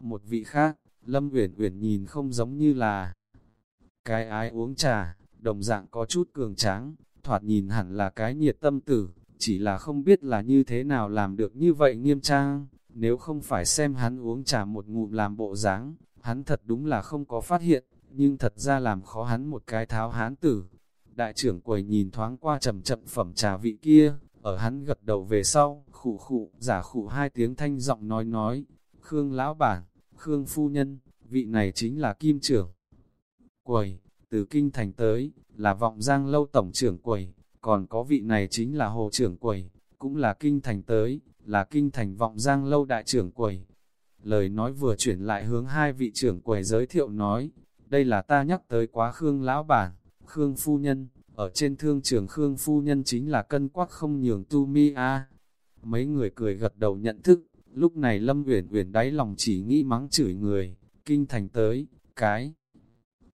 Một vị khác, Lâm Uyển Uyển nhìn không giống như là cái ái uống trà, đồng dạng có chút cường tráng, thoạt nhìn hẳn là cái nhiệt tâm tử, chỉ là không biết là như thế nào làm được như vậy nghiêm trang, nếu không phải xem hắn uống trà một ngụm làm bộ dáng, hắn thật đúng là không có phát hiện, nhưng thật ra làm khó hắn một cái tháo hán tử. Đại trưởng quầy nhìn thoáng qua trầm chậm phẩm trà vị kia, ở hắn gật đầu về sau, khụ khụ, giả khụ hai tiếng thanh giọng nói nói, Khương lão bản, Khương phu nhân, vị này chính là kim trưởng. Quầy, từ kinh thành tới, là vọng giang lâu tổng trưởng quầy, còn có vị này chính là hồ trưởng quầy, cũng là kinh thành tới, là kinh thành vọng giang lâu đại trưởng quầy. Lời nói vừa chuyển lại hướng hai vị trưởng quầy giới thiệu nói, đây là ta nhắc tới quá Khương lão bản, Khương phu nhân, ở trên thương trường Khương phu nhân chính là cân quắc không nhường tu mi a. Mấy người cười gật đầu nhận thức, lúc này Lâm Uyển Uyển đáy lòng chỉ nghĩ mắng chửi người, kinh thành tới, cái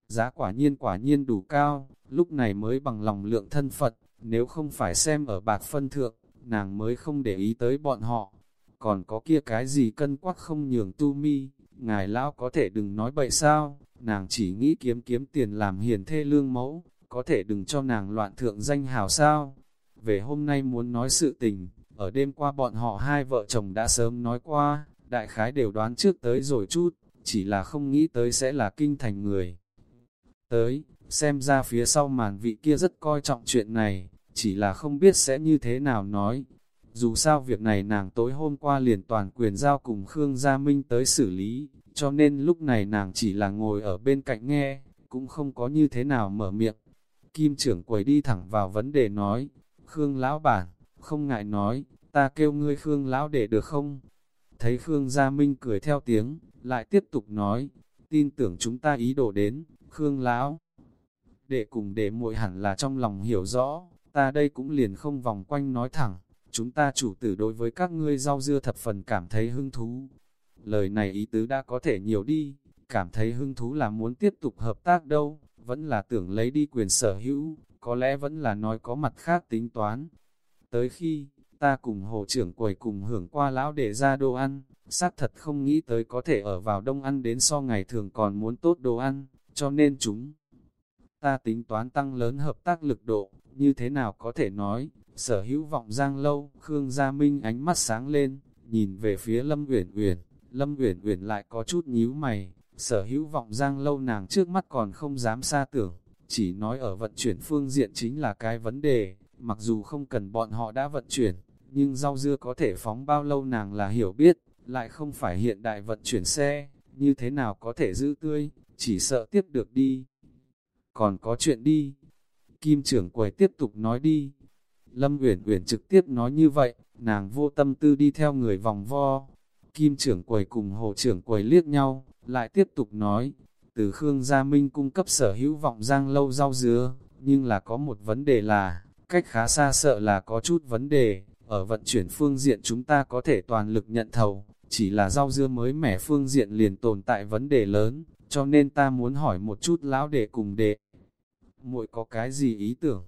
giá quả nhiên quả nhiên đủ cao, lúc này mới bằng lòng lượng thân Phật, nếu không phải xem ở bạc phân thượng, nàng mới không để ý tới bọn họ. Còn có kia cái gì cân quắc không nhường tu mi, ngài lão có thể đừng nói bậy sao, nàng chỉ nghĩ kiếm kiếm tiền làm hiền thê lương mẫu, có thể đừng cho nàng loạn thượng danh hào sao. Về hôm nay muốn nói sự tình, ở đêm qua bọn họ hai vợ chồng đã sớm nói qua, đại khái đều đoán trước tới rồi chút, chỉ là không nghĩ tới sẽ là kinh thành người. Tới, xem ra phía sau màn vị kia rất coi trọng chuyện này, chỉ là không biết sẽ như thế nào nói. Dù sao việc này nàng tối hôm qua liền toàn quyền giao cùng Khương Gia Minh tới xử lý, cho nên lúc này nàng chỉ là ngồi ở bên cạnh nghe, cũng không có như thế nào mở miệng. Kim trưởng quầy đi thẳng vào vấn đề nói, Khương lão bản, không ngại nói, ta kêu ngươi Khương lão để được không? Thấy Khương Gia Minh cười theo tiếng, lại tiếp tục nói, tin tưởng chúng ta ý đồ đến, Khương lão. Để cùng để muội hẳn là trong lòng hiểu rõ, ta đây cũng liền không vòng quanh nói thẳng, chúng ta chủ tử đối với các ngươi rau dưa thập phần cảm thấy hứng thú. Lời này ý tứ đã có thể nhiều đi, cảm thấy hứng thú là muốn tiếp tục hợp tác đâu, vẫn là tưởng lấy đi quyền sở hữu, có lẽ vẫn là nói có mặt khác tính toán. Tới khi, ta cùng hồ trưởng quầy cùng hưởng qua lão để ra đồ ăn, xác thật không nghĩ tới có thể ở vào đông ăn đến so ngày thường còn muốn tốt đồ ăn, cho nên chúng ta tính toán tăng lớn hợp tác lực độ, như thế nào có thể nói, sở hữu vọng giang lâu, Khương Gia Minh ánh mắt sáng lên, nhìn về phía Lâm Uyển Uyển, Lâm Uyển Uyển lại có chút nhíu mày, sở hữu vọng giang lâu nàng trước mắt còn không dám xa tưởng, chỉ nói ở vận chuyển phương diện chính là cái vấn đề, mặc dù không cần bọn họ đã vận chuyển, nhưng rau dưa có thể phóng bao lâu nàng là hiểu biết, lại không phải hiện đại vận chuyển xe, như thế nào có thể giữ tươi, chỉ sợ tiếp được đi. Còn có chuyện đi. Kim trưởng quầy tiếp tục nói đi. Lâm Uyển Uyển trực tiếp nói như vậy, nàng vô tâm tư đi theo người vòng vo. Kim trưởng quầy cùng hồ trưởng quầy liếc nhau, lại tiếp tục nói, từ Khương Gia Minh cung cấp sở hữu vọng giang lâu rau dứa, nhưng là có một vấn đề là, cách khá xa sợ là có chút vấn đề, ở vận chuyển phương diện chúng ta có thể toàn lực nhận thầu, chỉ là rau dưa mới mẻ phương diện liền tồn tại vấn đề lớn, cho nên ta muốn hỏi một chút lão đệ cùng đệ. muội có cái gì ý tưởng?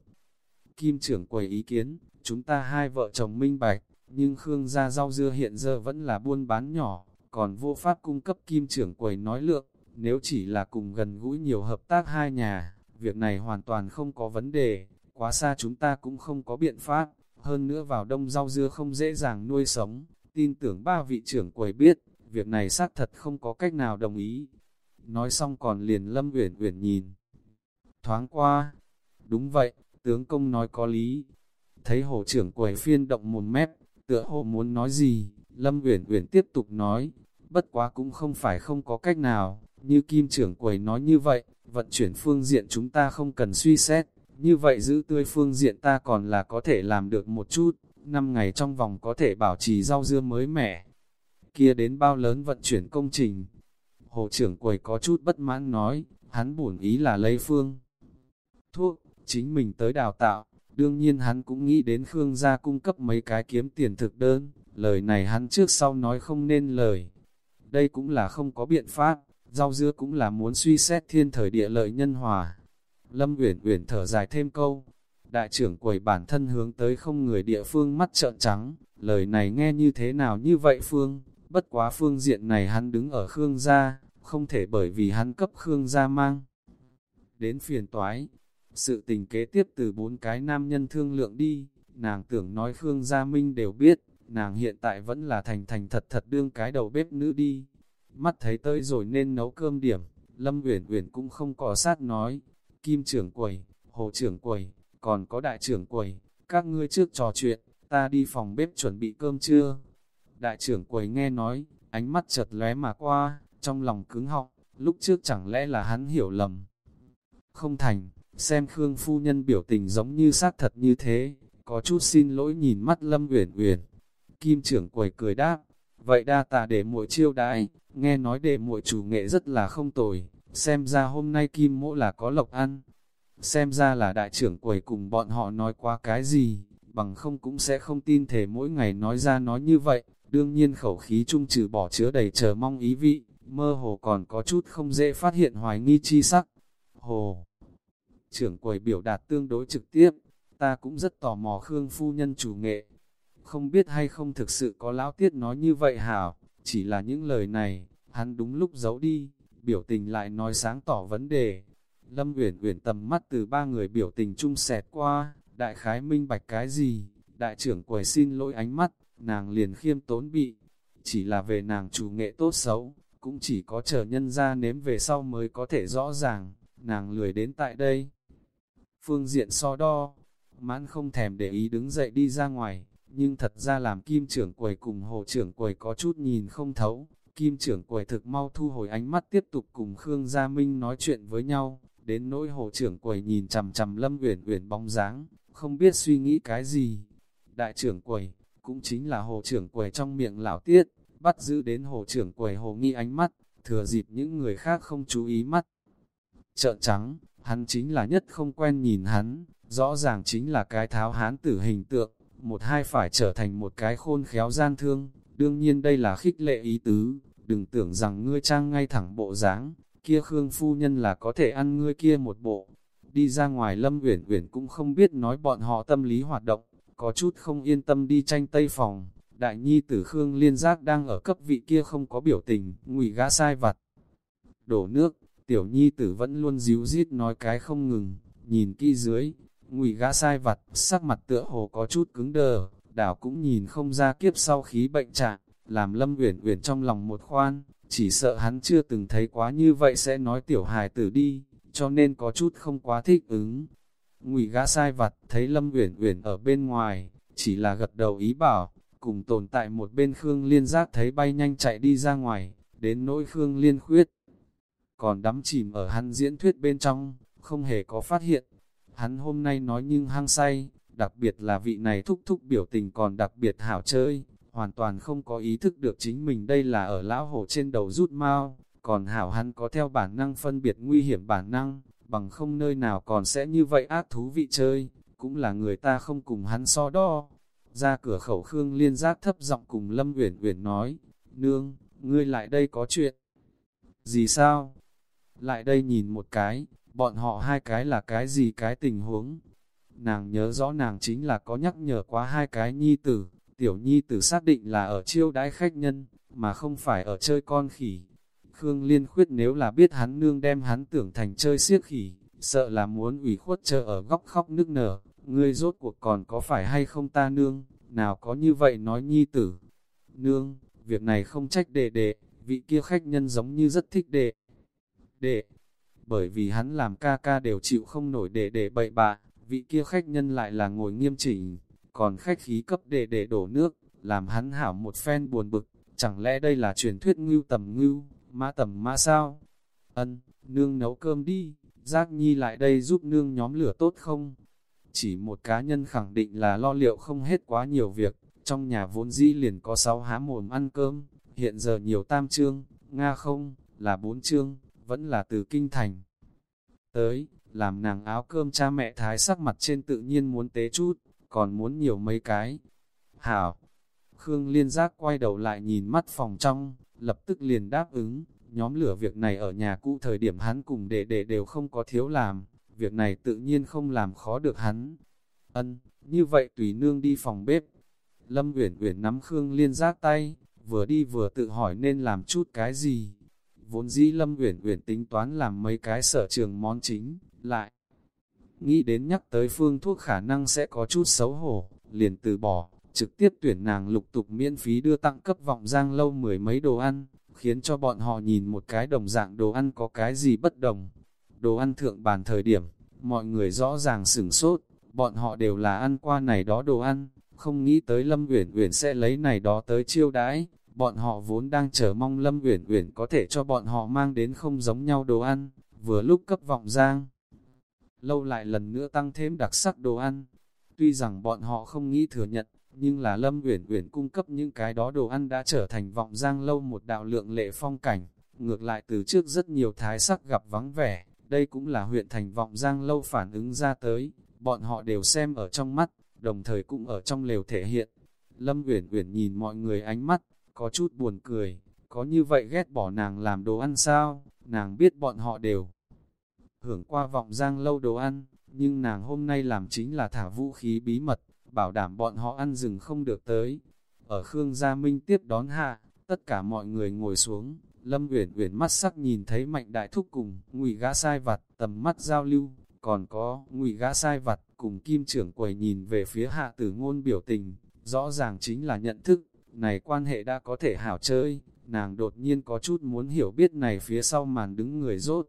Kim trưởng quầy ý kiến, chúng ta hai vợ chồng minh bạch, nhưng Khương gia rau dưa hiện giờ vẫn là buôn bán nhỏ, còn vô pháp cung cấp kim trưởng quầy nói lượng, nếu chỉ là cùng gần gũi nhiều hợp tác hai nhà, việc này hoàn toàn không có vấn đề, quá xa chúng ta cũng không có biện pháp, hơn nữa vào đông rau dưa không dễ dàng nuôi sống, tin tưởng ba vị trưởng quầy biết, việc này xác thật không có cách nào đồng ý. Nói xong còn liền Lâm Uyển Uyển nhìn. Thoáng qua, Đúng vậy, tướng công nói có lý. Thấy hồ trưởng quầy phiên động một mép, tựa hồ muốn nói gì, Lâm Uyển Uyển tiếp tục nói, bất quá cũng không phải không có cách nào, như kim trưởng quầy nói như vậy, vận chuyển phương diện chúng ta không cần suy xét, như vậy giữ tươi phương diện ta còn là có thể làm được một chút, năm ngày trong vòng có thể bảo trì rau dưa mới mẻ. Kia đến bao lớn vận chuyển công trình. Hồ trưởng quầy có chút bất mãn nói, hắn bổn ý là lấy phương. Thuốc, chính mình tới đào tạo, đương nhiên hắn cũng nghĩ đến Khương gia cung cấp mấy cái kiếm tiền thực đơn, lời này hắn trước sau nói không nên lời. Đây cũng là không có biện pháp, rau dưa cũng là muốn suy xét thiên thời địa lợi nhân hòa. Lâm Uyển Uyển thở dài thêm câu, đại trưởng quầy bản thân hướng tới không người địa phương mắt trợn trắng, lời này nghe như thế nào như vậy Phương, bất quá phương diện này hắn đứng ở Khương gia, không thể bởi vì hắn cấp Khương gia mang. Đến phiền toái, sự tình kế tiếp từ bốn cái nam nhân thương lượng đi, nàng tưởng nói Khương Gia Minh đều biết, nàng hiện tại vẫn là thành thành thật thật đương cái đầu bếp nữ đi. Mắt thấy tới rồi nên nấu cơm điểm, Lâm Uyển Uyển cũng không cỏ sát nói, Kim trưởng quầy, Hồ trưởng quầy, còn có đại trưởng quầy, các ngươi trước trò chuyện, ta đi phòng bếp chuẩn bị cơm trưa. Đại trưởng quầy nghe nói, ánh mắt chợt lóe mà qua, trong lòng cứng họng, lúc trước chẳng lẽ là hắn hiểu lầm. Không thành, xem Khương phu nhân biểu tình giống như xác thật như thế, có chút xin lỗi nhìn mắt Lâm Uyển Uyển. Kim trưởng quầy cười đáp, vậy đa tạ để muội chiêu đãi, nghe nói để muội chủ nghệ rất là không tồi, xem ra hôm nay Kim mỗ là có lộc ăn. Xem ra là đại trưởng quầy cùng bọn họ nói qua cái gì, bằng không cũng sẽ không tin thể mỗi ngày nói ra nói như vậy, đương nhiên khẩu khí trung trừ bỏ chứa đầy chờ mong ý vị, mơ hồ còn có chút không dễ phát hiện hoài nghi chi sắc. Hồ trưởng quầy biểu đạt tương đối trực tiếp, ta cũng rất tò mò Khương phu nhân chủ nghệ. Không biết hay không thực sự có lão tiết nói như vậy hảo, chỉ là những lời này, hắn đúng lúc giấu đi, biểu tình lại nói sáng tỏ vấn đề. Lâm Uyển Uyển tầm mắt từ ba người biểu tình chung xẹt qua, đại khái minh bạch cái gì, đại trưởng quầy xin lỗi ánh mắt, nàng liền khiêm tốn bị, chỉ là về nàng chủ nghệ tốt xấu, cũng chỉ có chờ nhân ra nếm về sau mới có thể rõ ràng, nàng lười đến tại đây phương diện so đo. Mãn không thèm để ý đứng dậy đi ra ngoài, nhưng thật ra làm kim trưởng quầy cùng hồ trưởng quầy có chút nhìn không thấu. Kim trưởng quầy thực mau thu hồi ánh mắt tiếp tục cùng Khương Gia Minh nói chuyện với nhau, đến nỗi hồ trưởng quầy nhìn chằm chằm Lâm Uyển Uyển bóng dáng, không biết suy nghĩ cái gì. Đại trưởng quầy, cũng chính là hồ trưởng quầy trong miệng lão tiết, bắt giữ đến hồ trưởng quầy hồ nghi ánh mắt, thừa dịp những người khác không chú ý mắt. Trợn trắng, Hắn chính là nhất không quen nhìn hắn, rõ ràng chính là cái tháo hán tử hình tượng, một hai phải trở thành một cái khôn khéo gian thương, đương nhiên đây là khích lệ ý tứ, đừng tưởng rằng ngươi trang ngay thẳng bộ dáng, kia Khương phu nhân là có thể ăn ngươi kia một bộ. Đi ra ngoài Lâm Uyển Uyển cũng không biết nói bọn họ tâm lý hoạt động, có chút không yên tâm đi tranh tây phòng. Đại nhi tử Khương Liên Giác đang ở cấp vị kia không có biểu tình, ngụy gã sai vặt. Đổ nước, Tiểu nhi tử vẫn luôn díu dít nói cái không ngừng, nhìn kỹ dưới, ngụy gã sai vặt, sắc mặt tựa hồ có chút cứng đờ, đảo cũng nhìn không ra kiếp sau khí bệnh trạng, làm lâm uyển uyển trong lòng một khoan, chỉ sợ hắn chưa từng thấy quá như vậy sẽ nói tiểu hài tử đi, cho nên có chút không quá thích ứng. Ngụy gã sai vặt, thấy lâm uyển uyển ở bên ngoài, chỉ là gật đầu ý bảo, cùng tồn tại một bên Khương Liên giác thấy bay nhanh chạy đi ra ngoài, đến nỗi Khương Liên khuyết còn đắm chìm ở hắn diễn thuyết bên trong, không hề có phát hiện. Hắn hôm nay nói nhưng hăng say, đặc biệt là vị này thúc thúc biểu tình còn đặc biệt hảo chơi, hoàn toàn không có ý thức được chính mình đây là ở lão hổ trên đầu rút mau, còn hảo hắn có theo bản năng phân biệt nguy hiểm bản năng, bằng không nơi nào còn sẽ như vậy ác thú vị chơi, cũng là người ta không cùng hắn so đo. Ra cửa khẩu Khương liên giác thấp giọng cùng Lâm Uyển Uyển nói, Nương, ngươi lại đây có chuyện. Gì sao? lại đây nhìn một cái, bọn họ hai cái là cái gì cái tình huống. Nàng nhớ rõ nàng chính là có nhắc nhở quá hai cái nhi tử, tiểu nhi tử xác định là ở chiêu đãi khách nhân, mà không phải ở chơi con khỉ. Khương Liên khuyết nếu là biết hắn nương đem hắn tưởng thành chơi siếc khỉ, sợ là muốn ủy khuất chờ ở góc khóc nức nở, ngươi rốt cuộc còn có phải hay không ta nương, nào có như vậy nói nhi tử. Nương, việc này không trách đệ đệ, vị kia khách nhân giống như rất thích đệ đệ bởi vì hắn làm ca ca đều chịu không nổi để để bậy bạ, vị kia khách nhân lại là ngồi nghiêm chỉnh, còn khách khí cấp để để đổ nước, làm hắn hảo một phen buồn bực, chẳng lẽ đây là truyền thuyết ngưu tầm ngưu, ma tầm ma sao? Ân, nương nấu cơm đi, giác nhi lại đây giúp nương nhóm lửa tốt không? Chỉ một cá nhân khẳng định là lo liệu không hết quá nhiều việc, trong nhà vốn dĩ liền có sáu há mồm ăn cơm, hiện giờ nhiều tam trương, Nga không, là bốn trương, vẫn là từ kinh thành. Tới, làm nàng áo cơm cha mẹ thái sắc mặt trên tự nhiên muốn tế chút, còn muốn nhiều mấy cái. Hảo! Khương Liên Giác quay đầu lại nhìn mắt phòng trong, lập tức liền đáp ứng, nhóm lửa việc này ở nhà cũ thời điểm hắn cùng đệ đệ đều không có thiếu làm, việc này tự nhiên không làm khó được hắn. Ân, như vậy tùy nương đi phòng bếp. Lâm Uyển Uyển nắm Khương Liên Giác tay, vừa đi vừa tự hỏi nên làm chút cái gì. Vốn dĩ Lâm Uyển Uyển tính toán làm mấy cái sở trường món chính, lại nghĩ đến nhắc tới phương thuốc khả năng sẽ có chút xấu hổ, liền từ bỏ, trực tiếp tuyển nàng lục tục miễn phí đưa tặng cấp vọng giang lâu mười mấy đồ ăn, khiến cho bọn họ nhìn một cái đồng dạng đồ ăn có cái gì bất đồng. Đồ ăn thượng bàn thời điểm, mọi người rõ ràng sửng sốt, bọn họ đều là ăn qua này đó đồ ăn, không nghĩ tới Lâm Uyển Uyển sẽ lấy này đó tới chiêu đãi, bọn họ vốn đang chờ mong Lâm Uyển Uyển có thể cho bọn họ mang đến không giống nhau đồ ăn, vừa lúc cấp vọng giang. Lâu lại lần nữa tăng thêm đặc sắc đồ ăn, tuy rằng bọn họ không nghĩ thừa nhận, nhưng là Lâm Uyển Uyển cung cấp những cái đó đồ ăn đã trở thành vọng giang lâu một đạo lượng lệ phong cảnh, ngược lại từ trước rất nhiều thái sắc gặp vắng vẻ, đây cũng là huyện thành vọng giang lâu phản ứng ra tới, bọn họ đều xem ở trong mắt, đồng thời cũng ở trong lều thể hiện. Lâm Uyển Uyển nhìn mọi người ánh mắt, có chút buồn cười, có như vậy ghét bỏ nàng làm đồ ăn sao, nàng biết bọn họ đều hưởng qua vọng giang lâu đồ ăn, nhưng nàng hôm nay làm chính là thả vũ khí bí mật, bảo đảm bọn họ ăn rừng không được tới. Ở Khương Gia Minh tiếp đón hạ, tất cả mọi người ngồi xuống, Lâm Uyển Uyển mắt sắc nhìn thấy Mạnh Đại Thúc cùng Ngụy Gã Sai Vặt, tầm mắt giao lưu, còn có Ngụy Gã Sai Vặt cùng Kim trưởng quầy nhìn về phía Hạ Tử Ngôn biểu tình, rõ ràng chính là nhận thức, này quan hệ đã có thể hảo chơi, nàng đột nhiên có chút muốn hiểu biết này phía sau màn đứng người rốt.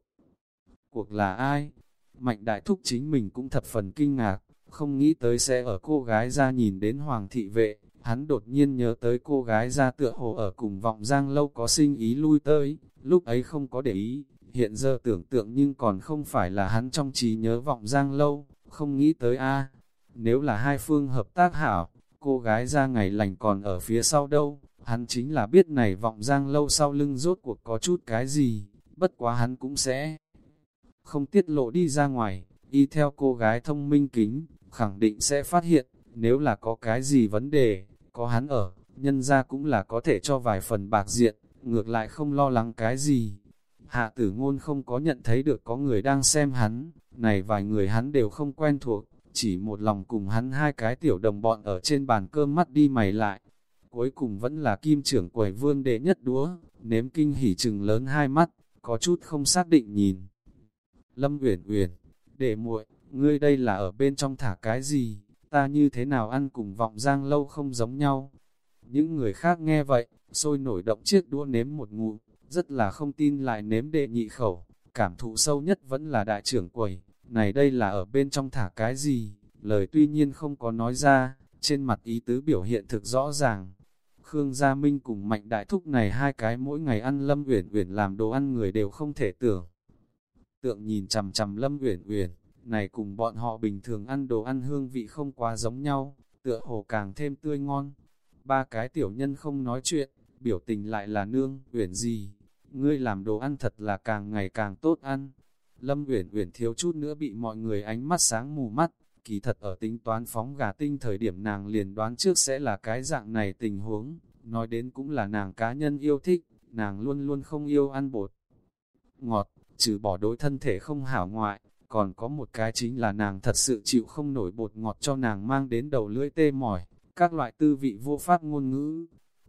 Cuộc là ai? Mạnh Đại Thúc chính mình cũng thập phần kinh ngạc, không nghĩ tới sẽ ở cô gái ra nhìn đến Hoàng thị vệ, hắn đột nhiên nhớ tới cô gái ra tựa hồ ở cùng vọng giang lâu có sinh ý lui tới, lúc ấy không có để ý, hiện giờ tưởng tượng nhưng còn không phải là hắn trong trí nhớ vọng giang lâu, không nghĩ tới a Nếu là hai phương hợp tác hảo, cô gái ra ngày lành còn ở phía sau đâu, hắn chính là biết này vọng giang lâu sau lưng rốt cuộc có chút cái gì, bất quá hắn cũng sẽ không tiết lộ đi ra ngoài, y theo cô gái thông minh kính, khẳng định sẽ phát hiện, nếu là có cái gì vấn đề, có hắn ở, nhân ra cũng là có thể cho vài phần bạc diện, ngược lại không lo lắng cái gì. Hạ tử ngôn không có nhận thấy được có người đang xem hắn, này vài người hắn đều không quen thuộc, chỉ một lòng cùng hắn hai cái tiểu đồng bọn ở trên bàn cơm mắt đi mày lại. Cuối cùng vẫn là kim trưởng quầy vương đệ nhất đúa, nếm kinh hỉ trừng lớn hai mắt, có chút không xác định nhìn. Lâm Uyển Uyển, đệ muội, ngươi đây là ở bên trong thả cái gì, ta như thế nào ăn cùng vọng giang lâu không giống nhau. Những người khác nghe vậy, sôi nổi động chiếc đũa nếm một ngụm, rất là không tin lại nếm đệ nhị khẩu, cảm thụ sâu nhất vẫn là đại trưởng quầy, này đây là ở bên trong thả cái gì, lời tuy nhiên không có nói ra, trên mặt ý tứ biểu hiện thực rõ ràng. Khương Gia Minh cùng Mạnh Đại Thúc này hai cái mỗi ngày ăn Lâm Uyển Uyển làm đồ ăn người đều không thể tưởng. Tượng nhìn chằm chằm Lâm Uyển Uyển, này cùng bọn họ bình thường ăn đồ ăn hương vị không quá giống nhau, tựa hồ càng thêm tươi ngon. Ba cái tiểu nhân không nói chuyện, biểu tình lại là nương, uyển gì, ngươi làm đồ ăn thật là càng ngày càng tốt ăn. Lâm Uyển Uyển thiếu chút nữa bị mọi người ánh mắt sáng mù mắt, kỳ thật ở tính toán phóng gà tinh thời điểm nàng liền đoán trước sẽ là cái dạng này tình huống, nói đến cũng là nàng cá nhân yêu thích, nàng luôn luôn không yêu ăn bột. Ngọt, trừ bỏ đối thân thể không hảo ngoại, còn có một cái chính là nàng thật sự chịu không nổi bột ngọt cho nàng mang đến đầu lưỡi tê mỏi, các loại tư vị vô pháp ngôn ngữ.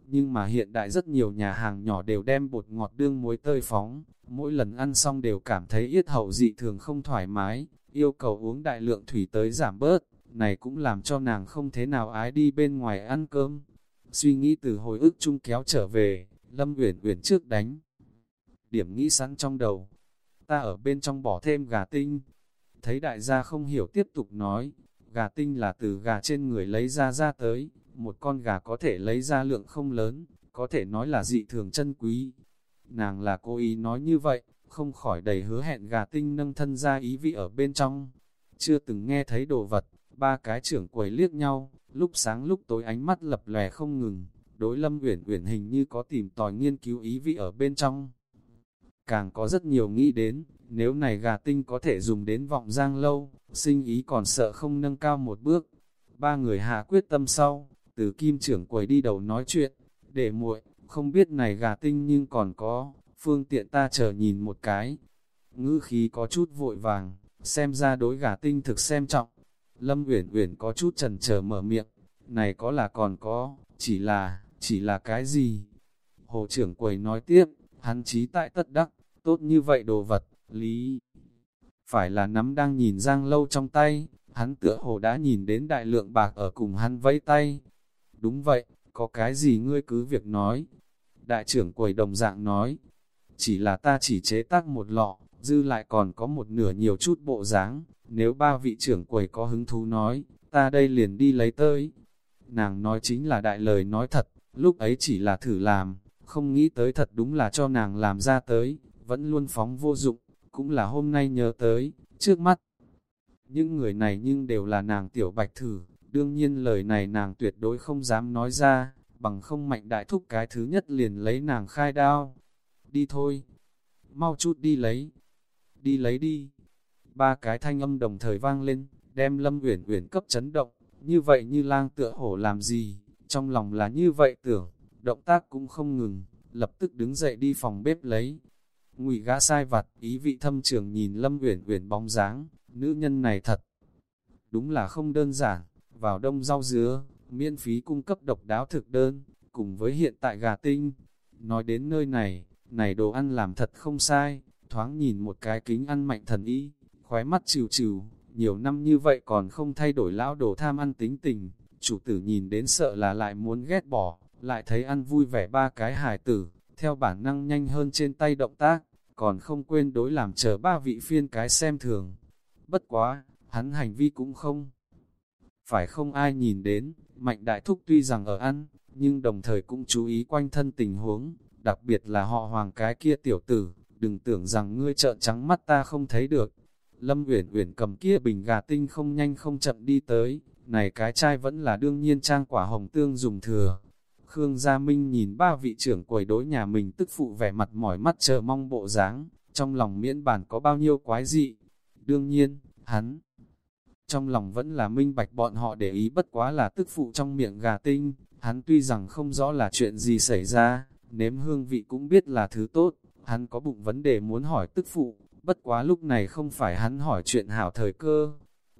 Nhưng mà hiện đại rất nhiều nhà hàng nhỏ đều đem bột ngọt đương muối tơi phóng, mỗi lần ăn xong đều cảm thấy yết hậu dị thường không thoải mái, yêu cầu uống đại lượng thủy tới giảm bớt, này cũng làm cho nàng không thế nào ái đi bên ngoài ăn cơm. Suy nghĩ từ hồi ức chung kéo trở về, Lâm Uyển Uyển trước đánh. Điểm nghĩ sẵn trong đầu, ta ở bên trong bỏ thêm gà tinh. Thấy đại gia không hiểu tiếp tục nói, gà tinh là từ gà trên người lấy ra ra tới, một con gà có thể lấy ra lượng không lớn, có thể nói là dị thường chân quý. Nàng là cố ý nói như vậy, không khỏi đầy hứa hẹn gà tinh nâng thân ra ý vị ở bên trong. Chưa từng nghe thấy đồ vật, ba cái trưởng quầy liếc nhau, lúc sáng lúc tối ánh mắt lập lè không ngừng, đối lâm uyển uyển hình như có tìm tòi nghiên cứu ý vị ở bên trong. Càng có rất nhiều nghĩ đến, nếu này gà tinh có thể dùng đến vọng giang lâu, sinh ý còn sợ không nâng cao một bước. Ba người hạ quyết tâm sau, từ kim trưởng quầy đi đầu nói chuyện, để muội, không biết này gà tinh nhưng còn có, phương tiện ta chờ nhìn một cái. Ngữ khí có chút vội vàng, xem ra đối gà tinh thực xem trọng. Lâm Uyển Uyển có chút trần chờ mở miệng, này có là còn có, chỉ là, chỉ là cái gì? Hồ trưởng quầy nói tiếp, hắn trí tại tất đắc, tốt như vậy đồ vật, lý. Phải là nắm đang nhìn giang lâu trong tay, hắn tựa hồ đã nhìn đến đại lượng bạc ở cùng hắn vẫy tay. Đúng vậy, có cái gì ngươi cứ việc nói. Đại trưởng quầy đồng dạng nói, chỉ là ta chỉ chế tác một lọ, dư lại còn có một nửa nhiều chút bộ dáng. nếu ba vị trưởng quầy có hứng thú nói, ta đây liền đi lấy tới. Nàng nói chính là đại lời nói thật, lúc ấy chỉ là thử làm, không nghĩ tới thật đúng là cho nàng làm ra tới, vẫn luôn phóng vô dụng, cũng là hôm nay nhớ tới, trước mắt. Những người này nhưng đều là nàng tiểu bạch thử, đương nhiên lời này nàng tuyệt đối không dám nói ra, bằng không mạnh đại thúc cái thứ nhất liền lấy nàng khai đao. Đi thôi, mau chút đi lấy, đi lấy đi. Ba cái thanh âm đồng thời vang lên, đem Lâm Uyển Uyển cấp chấn động, như vậy như lang tựa hổ làm gì, trong lòng là như vậy tưởng, động tác cũng không ngừng, lập tức đứng dậy đi phòng bếp lấy. Ngụy gã sai vặt, ý vị thâm trường nhìn Lâm Uyển Uyển bóng dáng, nữ nhân này thật đúng là không đơn giản, vào đông rau dứa, miễn phí cung cấp độc đáo thực đơn, cùng với hiện tại gà tinh. Nói đến nơi này, này đồ ăn làm thật không sai, thoáng nhìn một cái kính ăn mạnh thần ý, khóe mắt trừ trừ, nhiều năm như vậy còn không thay đổi lão đồ tham ăn tính tình, chủ tử nhìn đến sợ là lại muốn ghét bỏ, lại thấy ăn vui vẻ ba cái hài tử, theo bản năng nhanh hơn trên tay động tác, còn không quên đối làm chờ ba vị phiên cái xem thường. Bất quá, hắn hành vi cũng không. Phải không ai nhìn đến, mạnh đại thúc tuy rằng ở ăn, nhưng đồng thời cũng chú ý quanh thân tình huống, đặc biệt là họ hoàng cái kia tiểu tử, đừng tưởng rằng ngươi trợn trắng mắt ta không thấy được. Lâm Uyển Uyển cầm kia bình gà tinh không nhanh không chậm đi tới, này cái chai vẫn là đương nhiên trang quả hồng tương dùng thừa. Khương Gia Minh nhìn ba vị trưởng quầy đối nhà mình tức phụ vẻ mặt mỏi mắt chờ mong bộ dáng, trong lòng miễn bản có bao nhiêu quái dị. Đương nhiên, hắn trong lòng vẫn là minh bạch bọn họ để ý bất quá là tức phụ trong miệng gà tinh, hắn tuy rằng không rõ là chuyện gì xảy ra, nếm hương vị cũng biết là thứ tốt, hắn có bụng vấn đề muốn hỏi tức phụ, bất quá lúc này không phải hắn hỏi chuyện hảo thời cơ.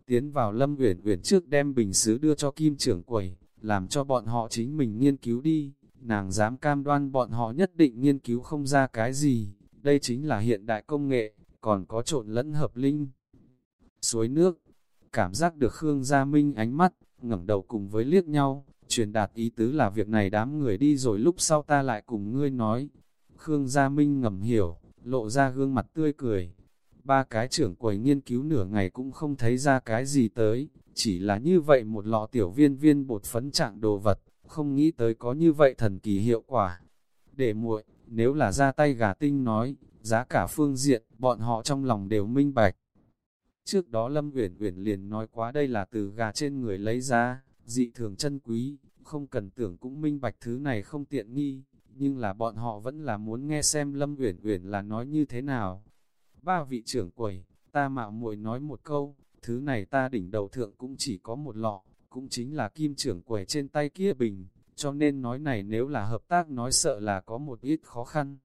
Tiến vào lâm uyển uyển trước đem bình sứ đưa cho kim trưởng quầy, làm cho bọn họ chính mình nghiên cứu đi, nàng dám cam đoan bọn họ nhất định nghiên cứu không ra cái gì, đây chính là hiện đại công nghệ, còn có trộn lẫn hợp linh. Suối nước, cảm giác được Khương Gia Minh ánh mắt, ngẩng đầu cùng với liếc nhau, truyền đạt ý tứ là việc này đám người đi rồi lúc sau ta lại cùng ngươi nói. Khương Gia Minh ngầm hiểu, lộ ra gương mặt tươi cười. Ba cái trưởng quầy nghiên cứu nửa ngày cũng không thấy ra cái gì tới, chỉ là như vậy một lọ tiểu viên viên bột phấn trạng đồ vật, không nghĩ tới có như vậy thần kỳ hiệu quả. Để muội, nếu là ra tay gà tinh nói, giá cả phương diện, bọn họ trong lòng đều minh bạch. Trước đó Lâm Uyển Uyển liền nói quá đây là từ gà trên người lấy ra, dị thường chân quý, không cần tưởng cũng minh bạch thứ này không tiện nghi, nhưng là bọn họ vẫn là muốn nghe xem Lâm Uyển Uyển là nói như thế nào. Ba vị trưởng quầy, ta mạo muội nói một câu, thứ này ta đỉnh đầu thượng cũng chỉ có một lọ, cũng chính là kim trưởng quầy trên tay kia bình, cho nên nói này nếu là hợp tác nói sợ là có một ít khó khăn.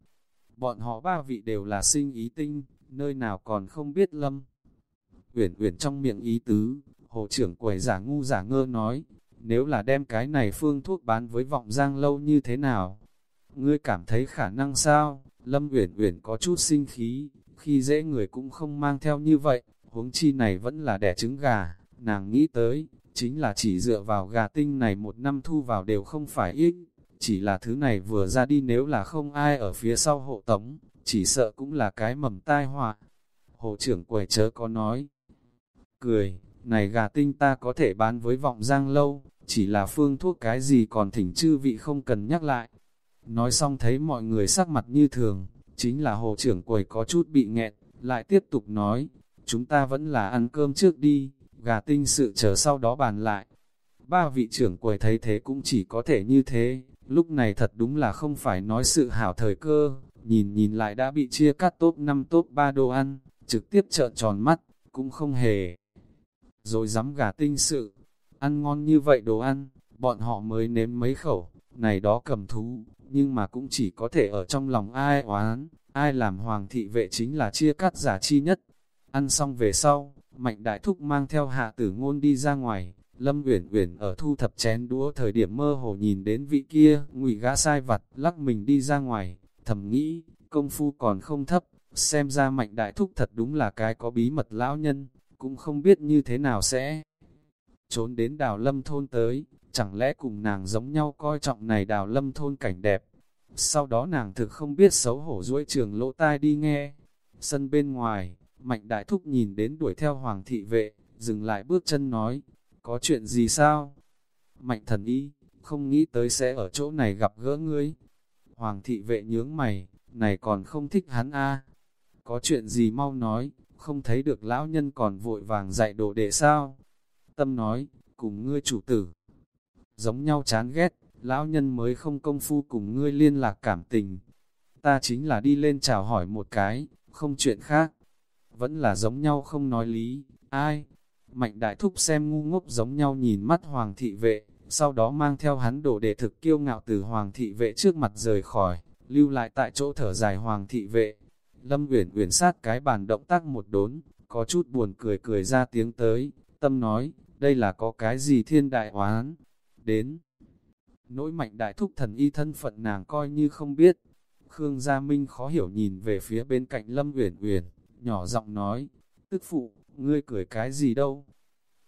Bọn họ ba vị đều là sinh ý tinh, nơi nào còn không biết Lâm. Uyển Uyển trong miệng ý tứ, hộ trưởng quầy giả ngu giả ngơ nói, nếu là đem cái này phương thuốc bán với vọng giang lâu như thế nào? Ngươi cảm thấy khả năng sao? Lâm Uyển Uyển có chút sinh khí, khi dễ người cũng không mang theo như vậy, huống chi này vẫn là đẻ trứng gà, nàng nghĩ tới, chính là chỉ dựa vào gà tinh này một năm thu vào đều không phải ít, chỉ là thứ này vừa ra đi nếu là không ai ở phía sau hộ tống, chỉ sợ cũng là cái mầm tai họa. Hộ trưởng quầy chớ có nói. Cười, này gà tinh ta có thể bán với vọng giang lâu, chỉ là phương thuốc cái gì còn thỉnh chư vị không cần nhắc lại. Nói xong thấy mọi người sắc mặt như thường, chính là hồ trưởng quầy có chút bị nghẹn, lại tiếp tục nói, chúng ta vẫn là ăn cơm trước đi, gà tinh sự chờ sau đó bàn lại. Ba vị trưởng quầy thấy thế cũng chỉ có thể như thế, lúc này thật đúng là không phải nói sự hảo thời cơ, nhìn nhìn lại đã bị chia cắt top 5 top 3 đồ ăn, trực tiếp trợn tròn mắt, cũng không hề. Rồi dám gà tinh sự, ăn ngon như vậy đồ ăn, bọn họ mới nếm mấy khẩu, này đó cầm thú, nhưng mà cũng chỉ có thể ở trong lòng ai oán, ai làm hoàng thị vệ chính là chia cắt giả chi nhất. Ăn xong về sau, Mạnh Đại Thúc mang theo hạ tử ngôn đi ra ngoài, Lâm Uyển Uyển ở thu thập chén đũa thời điểm mơ hồ nhìn đến vị kia, ngụy gã sai vặt, lắc mình đi ra ngoài, thầm nghĩ, công phu còn không thấp, xem ra Mạnh Đại Thúc thật đúng là cái có bí mật lão nhân, cũng không biết như thế nào sẽ trốn đến đào lâm thôn tới, chẳng lẽ cùng nàng giống nhau coi trọng này đào lâm thôn cảnh đẹp. Sau đó nàng thực không biết xấu hổ duỗi trường lỗ tai đi nghe. Sân bên ngoài, Mạnh Đại Thúc nhìn đến đuổi theo Hoàng thị vệ, dừng lại bước chân nói, có chuyện gì sao? Mạnh thần y, không nghĩ tới sẽ ở chỗ này gặp gỡ ngươi. Hoàng thị vệ nhướng mày, này còn không thích hắn a Có chuyện gì mau nói, không thấy được lão nhân còn vội vàng dạy đồ đệ sao? Tâm nói, cùng ngươi chủ tử. Giống nhau chán ghét, lão nhân mới không công phu cùng ngươi liên lạc cảm tình. Ta chính là đi lên chào hỏi một cái, không chuyện khác. Vẫn là giống nhau không nói lý, ai? Mạnh đại thúc xem ngu ngốc giống nhau nhìn mắt hoàng thị vệ, sau đó mang theo hắn đổ để thực kiêu ngạo từ hoàng thị vệ trước mặt rời khỏi, lưu lại tại chỗ thở dài hoàng thị vệ. Lâm uyển uyển sát cái bàn động tác một đốn, có chút buồn cười cười ra tiếng tới, tâm nói, đây là có cái gì thiên đại oán, đến. Nỗi mạnh đại thúc thần y thân phận nàng coi như không biết. Khương Gia Minh khó hiểu nhìn về phía bên cạnh Lâm Uyển Uyển, nhỏ giọng nói, tức phụ, ngươi cười cái gì đâu?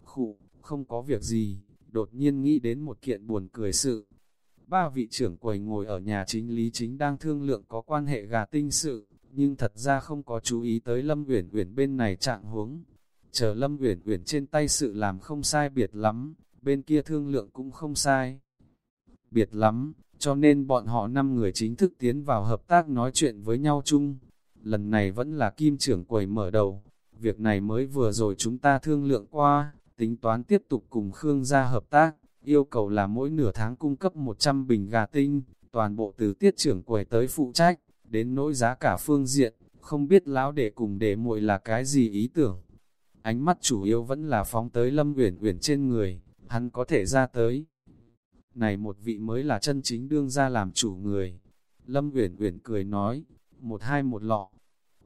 Khụ, không có việc gì, đột nhiên nghĩ đến một kiện buồn cười sự. Ba vị trưởng quầy ngồi ở nhà chính lý chính đang thương lượng có quan hệ gà tinh sự, nhưng thật ra không có chú ý tới Lâm Uyển Uyển bên này trạng huống. Chờ Lâm Uyển Uyển trên tay sự làm không sai biệt lắm, bên kia thương lượng cũng không sai. Biệt lắm, cho nên bọn họ năm người chính thức tiến vào hợp tác nói chuyện với nhau chung. Lần này vẫn là kim trưởng quầy mở đầu, việc này mới vừa rồi chúng ta thương lượng qua, tính toán tiếp tục cùng Khương gia hợp tác, yêu cầu là mỗi nửa tháng cung cấp 100 bình gà tinh, toàn bộ từ tiết trưởng quầy tới phụ trách, đến nỗi giá cả phương diện, không biết lão đệ cùng đệ muội là cái gì ý tưởng. Ánh mắt chủ yếu vẫn là phóng tới Lâm Uyển Uyển trên người, hắn có thể ra tới. Này một vị mới là chân chính đương ra làm chủ người. Lâm Uyển Uyển cười nói, một hai một lọ.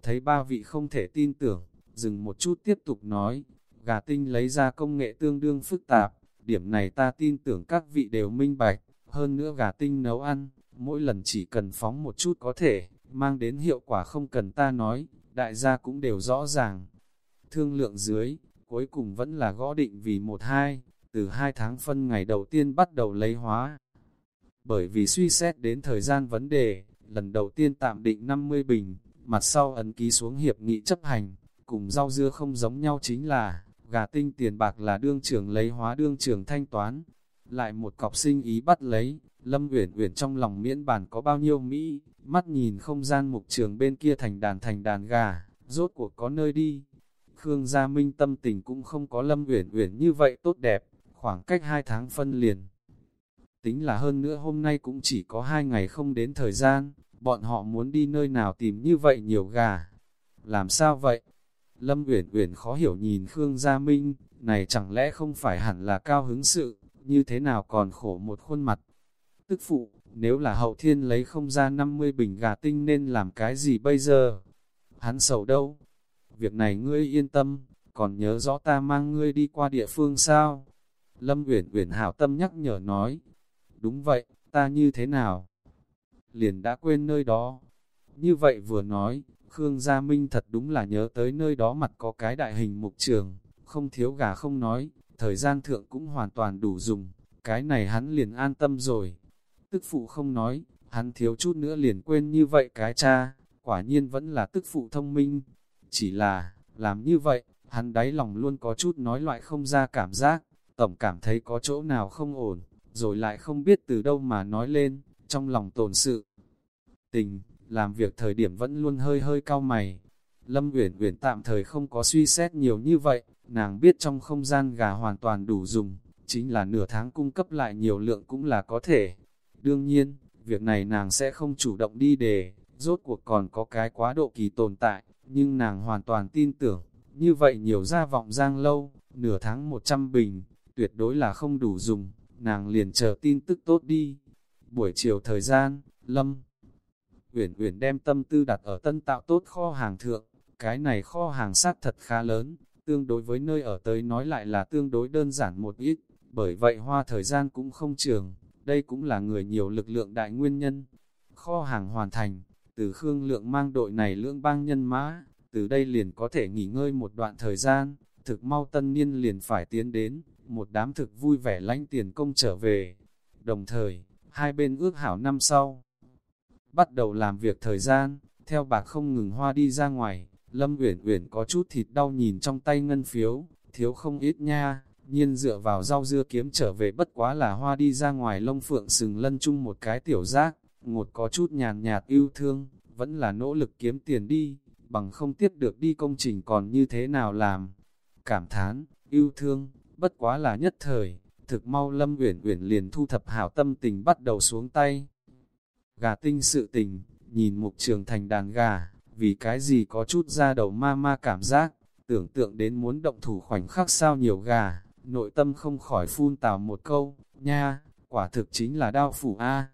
Thấy ba vị không thể tin tưởng, dừng một chút tiếp tục nói, gà tinh lấy ra công nghệ tương đương phức tạp, điểm này ta tin tưởng các vị đều minh bạch, hơn nữa gà tinh nấu ăn, mỗi lần chỉ cần phóng một chút có thể, mang đến hiệu quả không cần ta nói, đại gia cũng đều rõ ràng. Thương lượng dưới, cuối cùng vẫn là gõ định vì một hai, từ hai tháng phân ngày đầu tiên bắt đầu lấy hóa. Bởi vì suy xét đến thời gian vấn đề, lần đầu tiên tạm định 50 bình, mặt sau ấn ký xuống hiệp nghị chấp hành, cùng rau dưa không giống nhau chính là, gà tinh tiền bạc là đương trưởng lấy hóa đương trưởng thanh toán. Lại một cọc sinh ý bắt lấy, Lâm Uyển Uyển trong lòng miễn bản có bao nhiêu Mỹ, mắt nhìn không gian mục trường bên kia thành đàn thành đàn gà, rốt cuộc có nơi đi. Khương Gia Minh tâm tình cũng không có Lâm Uyển Uyển như vậy tốt đẹp, khoảng cách hai tháng phân liền. Tính là hơn nữa hôm nay cũng chỉ có hai ngày không đến thời gian, bọn họ muốn đi nơi nào tìm như vậy nhiều gà. Làm sao vậy? Lâm Uyển Uyển khó hiểu nhìn Khương Gia Minh, này chẳng lẽ không phải hẳn là cao hứng sự, như thế nào còn khổ một khuôn mặt. Tức phụ, nếu là hậu thiên lấy không ra 50 bình gà tinh nên làm cái gì bây giờ? Hắn sầu đâu? Việc này ngươi yên tâm, còn nhớ rõ ta mang ngươi đi qua địa phương sao? Lâm Uyển Uyển hảo tâm nhắc nhở nói, đúng vậy, ta như thế nào? Liền đã quên nơi đó. Như vậy vừa nói, Khương Gia Minh thật đúng là nhớ tới nơi đó mặt có cái đại hình mục trường, không thiếu gà không nói, thời gian thượng cũng hoàn toàn đủ dùng, cái này hắn liền an tâm rồi. Tức phụ không nói, hắn thiếu chút nữa liền quên như vậy cái cha, quả nhiên vẫn là tức phụ thông minh. Chỉ là, Làm như vậy, hắn đáy lòng luôn có chút nói loại không ra cảm giác, tổng cảm thấy có chỗ nào không ổn, rồi lại không biết từ đâu mà nói lên, trong lòng tồn sự. Tình, làm việc thời điểm vẫn luôn hơi hơi cao mày. Lâm Uyển Uyển tạm thời không có suy xét nhiều như vậy, nàng biết trong không gian gà hoàn toàn đủ dùng, chính là nửa tháng cung cấp lại nhiều lượng cũng là có thể. Đương nhiên, việc này nàng sẽ không chủ động đi đề, rốt cuộc còn có cái quá độ kỳ tồn tại, nhưng nàng hoàn toàn tin tưởng, như vậy nhiều gia vọng giang lâu, nửa tháng 100 bình, tuyệt đối là không đủ dùng, nàng liền chờ tin tức tốt đi. Buổi chiều thời gian, Lâm Uyển Uyển đem tâm tư đặt ở tân tạo tốt kho hàng thượng, cái này kho hàng sát thật khá lớn, tương đối với nơi ở tới nói lại là tương đối đơn giản một ít, bởi vậy hoa thời gian cũng không trường, đây cũng là người nhiều lực lượng đại nguyên nhân. Kho hàng hoàn thành, từ Khương Lượng mang đội này lưỡng bang nhân mã, từ đây liền có thể nghỉ ngơi một đoạn thời gian, thực mau tân niên liền phải tiến đến, một đám thực vui vẻ lãnh tiền công trở về. Đồng thời, hai bên ước hảo năm sau, bắt đầu làm việc thời gian, theo bạc không ngừng hoa đi ra ngoài, Lâm Uyển Uyển có chút thịt đau nhìn trong tay ngân phiếu, thiếu không ít nha, nhiên dựa vào rau dưa kiếm trở về bất quá là hoa đi ra ngoài lông phượng sừng lân chung một cái tiểu giác, ngột có chút nhàn nhạt yêu thương, vẫn là nỗ lực kiếm tiền đi, bằng không tiếp được đi công trình còn như thế nào làm. Cảm thán, yêu thương, bất quá là nhất thời, thực mau Lâm Uyển Uyển liền thu thập hảo tâm tình bắt đầu xuống tay. Gà tinh sự tình, nhìn mục trường thành đàn gà, vì cái gì có chút ra đầu ma ma cảm giác, tưởng tượng đến muốn động thủ khoảnh khắc sao nhiều gà, nội tâm không khỏi phun tào một câu, nha, quả thực chính là đao phủ A.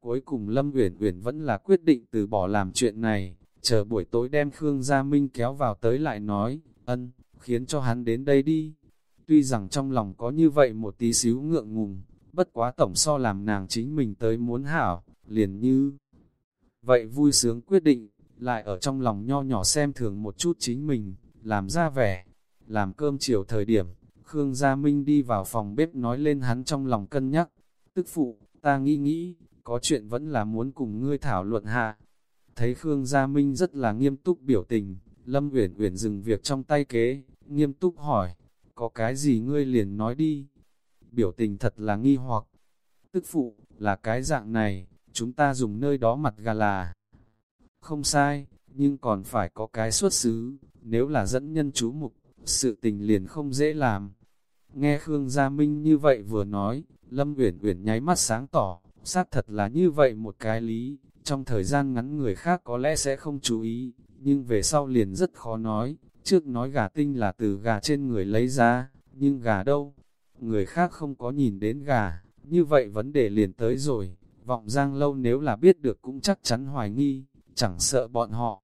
Cuối cùng Lâm Uyển Uyển vẫn là quyết định từ bỏ làm chuyện này, chờ buổi tối đem Khương Gia Minh kéo vào tới lại nói, ân, khiến cho hắn đến đây đi. Tuy rằng trong lòng có như vậy một tí xíu ngượng ngùng, bất quá tổng so làm nàng chính mình tới muốn hảo, liền như. Vậy vui sướng quyết định, lại ở trong lòng nho nhỏ xem thường một chút chính mình, làm ra vẻ, làm cơm chiều thời điểm, Khương Gia Minh đi vào phòng bếp nói lên hắn trong lòng cân nhắc, tức phụ, ta nghĩ nghĩ, có chuyện vẫn là muốn cùng ngươi thảo luận hạ. Thấy Khương Gia Minh rất là nghiêm túc biểu tình, Lâm Uyển Uyển dừng việc trong tay kế, nghiêm túc hỏi, có cái gì ngươi liền nói đi. Biểu tình thật là nghi hoặc, tức phụ, là cái dạng này, chúng ta dùng nơi đó mặt gà là không sai, nhưng còn phải có cái xuất xứ, nếu là dẫn nhân chú mục, sự tình liền không dễ làm. Nghe Khương Gia Minh như vậy vừa nói, Lâm Uyển Uyển nháy mắt sáng tỏ, xác thật là như vậy một cái lý, trong thời gian ngắn người khác có lẽ sẽ không chú ý, nhưng về sau liền rất khó nói, trước nói gà tinh là từ gà trên người lấy ra, nhưng gà đâu? Người khác không có nhìn đến gà, như vậy vấn đề liền tới rồi, vọng giang lâu nếu là biết được cũng chắc chắn hoài nghi, chẳng sợ bọn họ.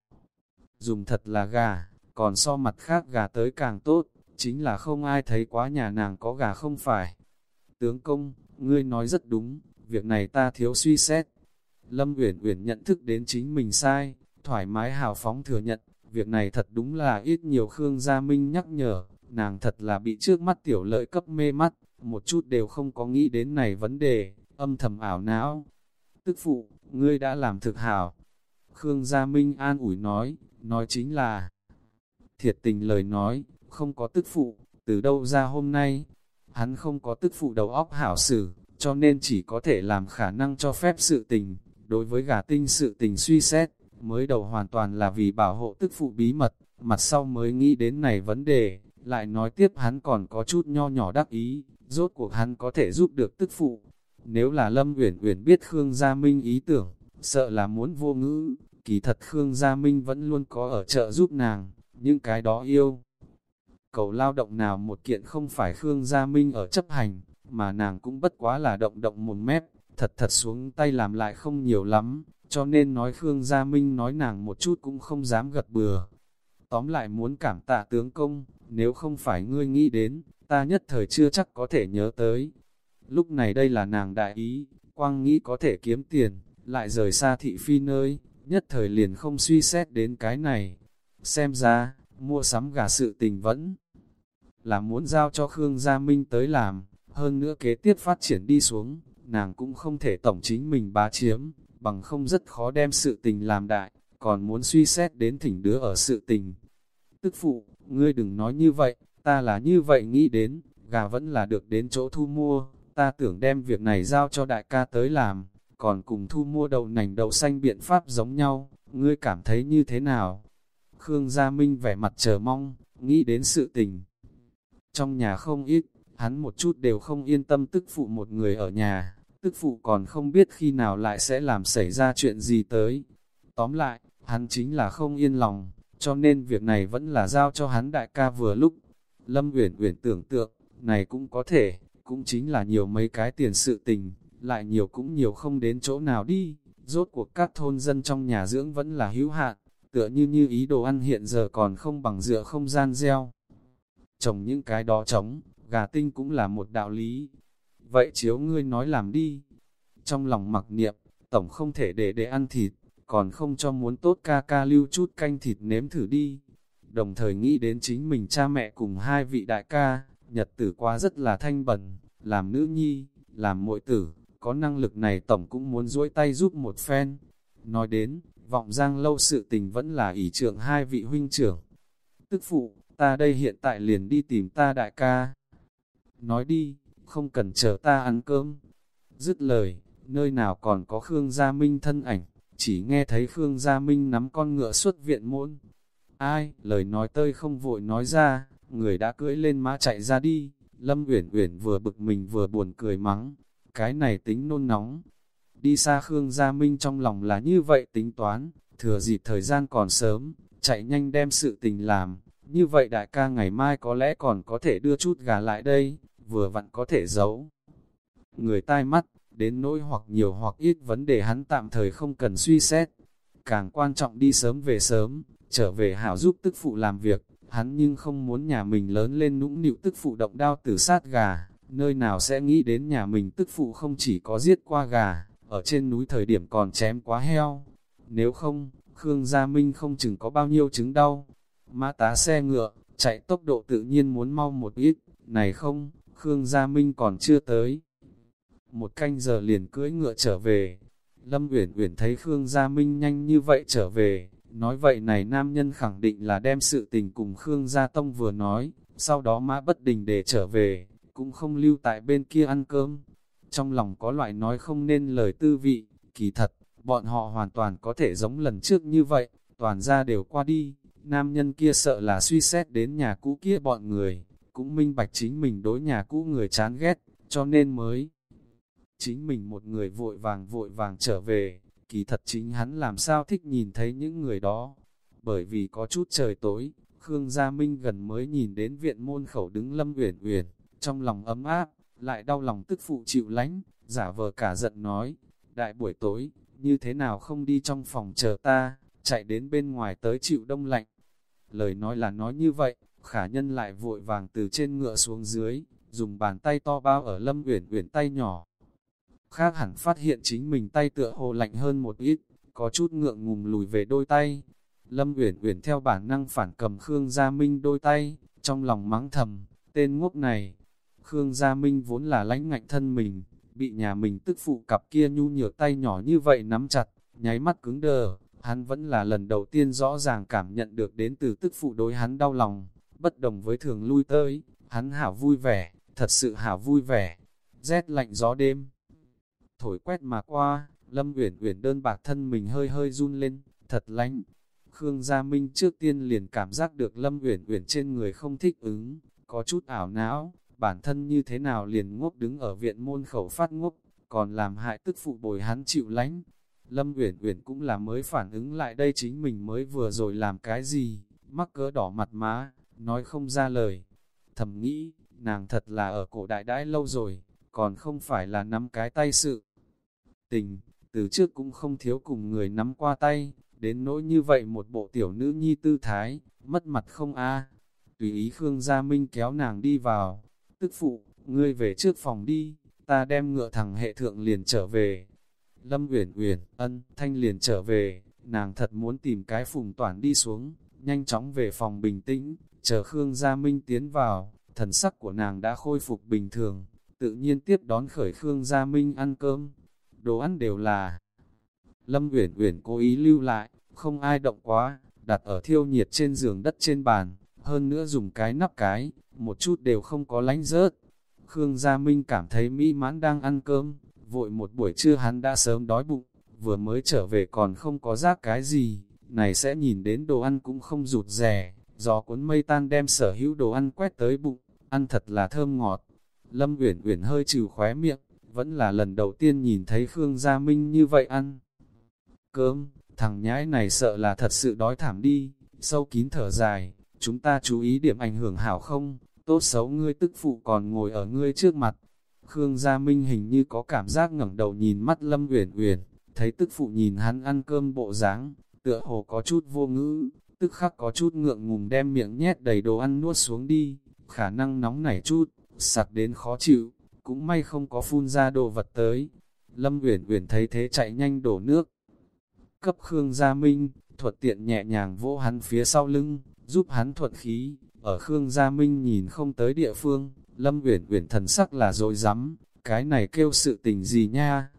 Dùng thật là gà, còn so mặt khác gà tới càng tốt, chính là không ai thấy quá nhà nàng có gà không phải. Tướng công, ngươi nói rất đúng, việc này ta thiếu suy xét. Lâm Uyển Uyển nhận thức đến chính mình sai, thoải mái hào phóng thừa nhận, việc này thật đúng là ít nhiều Khương Gia Minh nhắc nhở, nàng thật là bị trước mắt tiểu lợi cấp mê mắt, một chút đều không có nghĩ đến này vấn đề, âm thầm ảo não. Tức phụ, ngươi đã làm thực hảo. Khương Gia Minh an ủi nói, nói chính là thiệt tình lời nói, không có tức phụ, từ đâu ra hôm nay. Hắn không có tức phụ đầu óc hảo xử, cho nên chỉ có thể làm khả năng cho phép sự tình. Đối với gà tinh sự tình suy xét, mới đầu hoàn toàn là vì bảo hộ tức phụ bí mật, mặt sau mới nghĩ đến này vấn đề, lại nói tiếp hắn còn có chút nho nhỏ đắc ý, rốt cuộc hắn có thể giúp được tức phụ. Nếu là Lâm Uyển Uyển biết Khương Gia Minh ý tưởng, sợ là muốn vô ngữ, kỳ thật Khương Gia Minh vẫn luôn có ở chợ giúp nàng, những cái đó yêu. Cầu lao động nào một kiện không phải Khương Gia Minh ở chấp hành, mà nàng cũng bất quá là động động một mép, thật thật xuống tay làm lại không nhiều lắm, cho nên nói Khương Gia Minh nói nàng một chút cũng không dám gật bừa. Tóm lại muốn cảm tạ tướng công, nếu không phải ngươi nghĩ đến, ta nhất thời chưa chắc có thể nhớ tới. Lúc này đây là nàng đại ý, quang nghĩ có thể kiếm tiền, lại rời xa thị phi nơi, nhất thời liền không suy xét đến cái này. Xem ra, mua sắm gà sự tình vẫn là muốn giao cho Khương Gia Minh tới làm, hơn nữa kế tiếp phát triển đi xuống, nàng cũng không thể tổng chính mình bá chiếm, bằng không rất khó đem sự tình làm đại, còn muốn suy xét đến thỉnh đứa ở sự tình. Tức phụ, ngươi đừng nói như vậy, ta là như vậy nghĩ đến, gà vẫn là được đến chỗ thu mua, ta tưởng đem việc này giao cho đại ca tới làm, còn cùng thu mua đậu nành đậu xanh biện pháp giống nhau, ngươi cảm thấy như thế nào? Khương Gia Minh vẻ mặt chờ mong, nghĩ đến sự tình. Trong nhà không ít, hắn một chút đều không yên tâm tức phụ một người ở nhà, tức phụ còn không biết khi nào lại sẽ làm xảy ra chuyện gì tới. Tóm lại, hắn chính là không yên lòng, cho nên việc này vẫn là giao cho hắn đại ca vừa lúc. Lâm Uyển Uyển tưởng tượng, này cũng có thể, cũng chính là nhiều mấy cái tiền sự tình, lại nhiều cũng nhiều không đến chỗ nào đi. Rốt cuộc các thôn dân trong nhà dưỡng vẫn là hữu hạn, tựa như như ý đồ ăn hiện giờ còn không bằng dựa không gian gieo. Trồng những cái đó trống, gà tinh cũng là một đạo lý. Vậy chiếu ngươi nói làm đi. Trong lòng mặc niệm, tổng không thể để để ăn thịt, còn không cho muốn tốt ca ca lưu chút canh thịt nếm thử đi. Đồng thời nghĩ đến chính mình cha mẹ cùng hai vị đại ca, nhật tử qua rất là thanh bẩn, làm nữ nhi, làm muội tử, có năng lực này tổng cũng muốn duỗi tay giúp một phen. Nói đến, vọng giang lâu sự tình vẫn là ỷ trưởng hai vị huynh trưởng. Tức phụ, ta đây hiện tại liền đi tìm ta đại ca. Nói đi, không cần chờ ta ăn cơm. Dứt lời, nơi nào còn có Khương Gia Minh thân ảnh, chỉ nghe thấy Khương Gia Minh nắm con ngựa xuất viện môn. Ai, lời nói tơi không vội nói ra, người đã cưỡi lên mã chạy ra đi. Lâm Uyển Uyển vừa bực mình vừa buồn cười mắng, cái này tính nôn nóng. Đi xa Khương Gia Minh trong lòng là như vậy tính toán, thừa dịp thời gian còn sớm, chạy nhanh đem sự tình làm, như vậy đại ca ngày mai có lẽ còn có thể đưa chút gà lại đây, vừa vặn có thể giấu. Người tai mắt, đến nỗi hoặc nhiều hoặc ít vấn đề hắn tạm thời không cần suy xét. Càng quan trọng đi sớm về sớm, trở về hảo giúp tức phụ làm việc, hắn nhưng không muốn nhà mình lớn lên nũng nịu tức phụ động đao tử sát gà, nơi nào sẽ nghĩ đến nhà mình tức phụ không chỉ có giết qua gà, ở trên núi thời điểm còn chém quá heo. Nếu không, Khương Gia Minh không chừng có bao nhiêu chứng đau. Mã tá xe ngựa, chạy tốc độ tự nhiên muốn mau một ít, này không, Khương Gia Minh còn chưa tới. Một canh giờ liền cưỡi ngựa trở về. Lâm Uyển Uyển thấy Khương Gia Minh nhanh như vậy trở về, nói vậy này nam nhân khẳng định là đem sự tình cùng Khương Gia Tông vừa nói, sau đó mã bất đình để trở về, cũng không lưu tại bên kia ăn cơm. Trong lòng có loại nói không nên lời tư vị, kỳ thật, bọn họ hoàn toàn có thể giống lần trước như vậy, toàn ra đều qua đi, nam nhân kia sợ là suy xét đến nhà cũ kia bọn người, cũng minh bạch chính mình đối nhà cũ người chán ghét, cho nên mới chính mình một người vội vàng vội vàng trở về, kỳ thật chính hắn làm sao thích nhìn thấy những người đó, bởi vì có chút trời tối, Khương Gia Minh gần mới nhìn đến viện môn khẩu đứng Lâm Uyển Uyển, trong lòng ấm áp, lại đau lòng tức phụ chịu lánh, giả vờ cả giận nói, đại buổi tối, như thế nào không đi trong phòng chờ ta, chạy đến bên ngoài tới chịu đông lạnh. Lời nói là nói như vậy, khả nhân lại vội vàng từ trên ngựa xuống dưới, dùng bàn tay to bao ở lâm uyển uyển tay nhỏ. Khác hẳn phát hiện chính mình tay tựa hồ lạnh hơn một ít, có chút ngượng ngùng lùi về đôi tay. Lâm uyển uyển theo bản năng phản cầm Khương Gia Minh đôi tay, trong lòng mắng thầm, tên ngốc này. Khương Gia Minh vốn là lãnh ngạnh thân mình, bị nhà mình tức phụ cặp kia nhu nhược tay nhỏ như vậy nắm chặt, nháy mắt cứng đờ, hắn vẫn là lần đầu tiên rõ ràng cảm nhận được đến từ tức phụ đối hắn đau lòng, bất đồng với thường lui tới, hắn hảo vui vẻ, thật sự hảo vui vẻ, rét lạnh gió đêm. Thổi quét mà qua, Lâm Uyển Uyển đơn bạc thân mình hơi hơi run lên, thật lạnh. Khương Gia Minh trước tiên liền cảm giác được Lâm Uyển Uyển trên người không thích ứng, có chút ảo não, bản thân như thế nào liền ngốc đứng ở viện môn khẩu phát ngốc, còn làm hại tức phụ bồi hắn chịu lánh. Lâm Uyển Uyển cũng là mới phản ứng lại đây chính mình mới vừa rồi làm cái gì, mắc cỡ đỏ mặt má, nói không ra lời. Thầm nghĩ, nàng thật là ở cổ đại đãi lâu rồi, còn không phải là nắm cái tay sự. Tình, từ trước cũng không thiếu cùng người nắm qua tay, đến nỗi như vậy một bộ tiểu nữ nhi tư thái, mất mặt không a Tùy ý Khương Gia Minh kéo nàng đi vào, tức phụ, ngươi về trước phòng đi, ta đem ngựa thẳng hệ thượng liền trở về. Lâm Uyển Uyển, ân, thanh liền trở về, nàng thật muốn tìm cái phùng toàn đi xuống, nhanh chóng về phòng bình tĩnh, chờ Khương Gia Minh tiến vào, thần sắc của nàng đã khôi phục bình thường, tự nhiên tiếp đón khởi Khương Gia Minh ăn cơm. Đồ ăn đều là Lâm Uyển Uyển cố ý lưu lại, không ai động quá, đặt ở thiêu nhiệt trên giường đất trên bàn, hơn nữa dùng cái nắp cái, một chút đều không có lánh rớt. Khương Gia Minh cảm thấy mỹ mãn đang ăn cơm, vội một buổi trưa hắn đã sớm đói bụng, vừa mới trở về còn không có rác cái gì, này sẽ nhìn đến đồ ăn cũng không rụt rè, gió cuốn mây tan đem sở hữu đồ ăn quét tới bụng, ăn thật là thơm ngọt. Lâm Uyển Uyển hơi trừ khóe miệng, vẫn là lần đầu tiên nhìn thấy Khương Gia Minh như vậy ăn. Cơm, thằng nhãi này sợ là thật sự đói thảm đi, sâu kín thở dài, chúng ta chú ý điểm ảnh hưởng hảo không, tốt xấu ngươi tức phụ còn ngồi ở ngươi trước mặt. Khương Gia Minh hình như có cảm giác ngẩng đầu nhìn mắt Lâm Uyển Uyển, thấy tức phụ nhìn hắn ăn cơm bộ dáng, tựa hồ có chút vô ngữ, tức khắc có chút ngượng ngùng đem miệng nhét đầy đồ ăn nuốt xuống đi, khả năng nóng nảy chút, sặc đến khó chịu, cũng may không có phun ra đồ vật tới. Lâm Uyển Uyển thấy thế chạy nhanh đổ nước, cấp Khương Gia Minh, thuật tiện nhẹ nhàng vỗ hắn phía sau lưng, giúp hắn thuận khí, ở Khương Gia Minh nhìn không tới địa phương, Lâm Uyển Uyển thần sắc là dối rắm. Cái này kêu sự tình gì nha,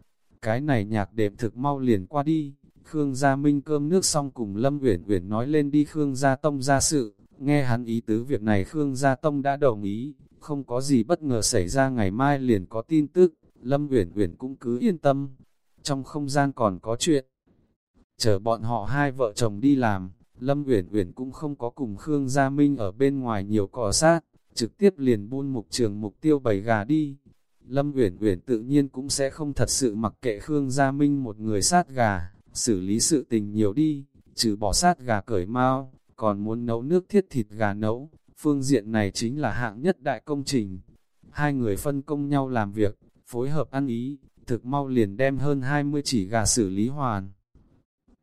cái này nhạc đệm thực mau liền qua đi, Khương Gia Minh cơm nước xong cùng Lâm Uyển Uyển nói lên đi Khương Gia Tông ra sự, nghe hắn ý tứ việc này Khương Gia Tông đã đồng ý, không có gì bất ngờ xảy ra ngày mai liền có tin tức, Lâm Uyển Uyển cũng cứ yên tâm. Trong không gian còn có chuyện. Chờ bọn họ hai vợ chồng đi làm, Lâm Uyển Uyển cũng không có cùng Khương Gia Minh ở bên ngoài nhiều cỏ sát, trực tiếp liền buôn mục trường mục tiêu bầy gà đi. Lâm Uyển Uyển tự nhiên cũng sẽ không thật sự mặc kệ Khương Gia Minh một người sát gà, xử lý sự tình nhiều đi, trừ bỏ sát gà cởi mau, còn muốn nấu nước thiết thịt gà nấu, phương diện này chính là hạng nhất đại công trình. Hai người phân công nhau làm việc, phối hợp ăn ý, thực mau liền đem hơn 20 chỉ gà xử lý hoàn.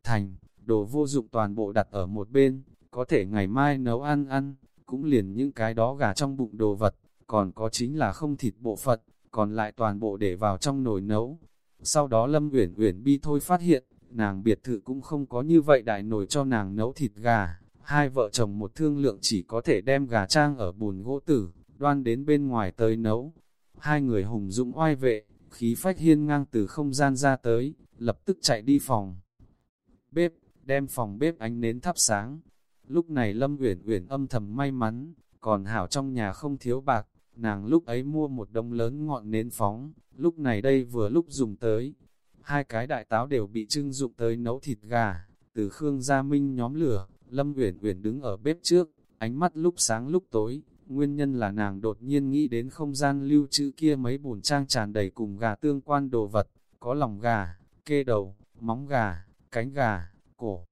Thành, đồ vô dụng toàn bộ đặt ở một bên, có thể ngày mai nấu ăn ăn, cũng liền những cái đó gà trong bụng đồ vật, còn có chính là không thịt bộ phật, còn lại toàn bộ để vào trong nồi nấu. Sau đó Lâm Uyển Uyển bi thôi phát hiện, nàng biệt thự cũng không có như vậy đại nồi cho nàng nấu thịt gà. Hai vợ chồng một thương lượng chỉ có thể đem gà trang ở bùn gỗ tử, đoan đến bên ngoài tới nấu. Hai người hùng dũng oai vệ, khí phách hiên ngang từ không gian ra tới, lập tức chạy đi phòng. Bếp, đem phòng bếp ánh nến thắp sáng. Lúc này Lâm Uyển Uyển âm thầm may mắn, còn hảo trong nhà không thiếu bạc, nàng lúc ấy mua một đống lớn ngọn nến phóng, lúc này đây vừa lúc dùng tới. Hai cái đại táo đều bị trưng dụng tới nấu thịt gà, từ Khương Gia Minh nhóm lửa, Lâm Uyển Uyển đứng ở bếp trước, ánh mắt lúc sáng lúc tối, nguyên nhân là nàng đột nhiên nghĩ đến không gian lưu trữ kia mấy bùn trang tràn đầy cùng gà tương quan đồ vật, có lòng gà, kê đầu, móng gà, cánh gà, cổ.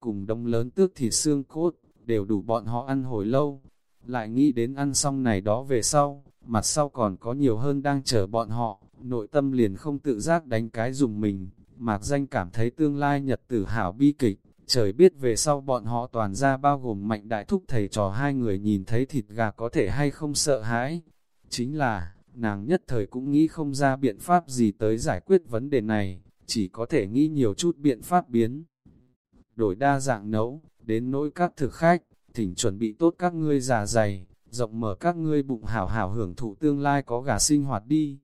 Cùng đông lớn tước thịt xương cốt, đều đủ bọn họ ăn hồi lâu. Lại nghĩ đến ăn xong này đó về sau, mặt sau còn có nhiều hơn đang chờ bọn họ, nội tâm liền không tự giác đánh cái dùng mình, mạc danh cảm thấy tương lai nhật tử hảo bi kịch, trời biết về sau bọn họ toàn ra bao gồm mạnh đại thúc thầy trò hai người nhìn thấy thịt gà có thể hay không sợ hãi. Chính là, nàng nhất thời cũng nghĩ không ra biện pháp gì tới giải quyết vấn đề này, chỉ có thể nghĩ nhiều chút biện pháp biến. Đổi đa dạng nấu, đến nỗi các thực khách, thỉnh chuẩn bị tốt các ngươi già dày, rộng mở các ngươi bụng hảo hảo hưởng thụ tương lai có gà sinh hoạt đi.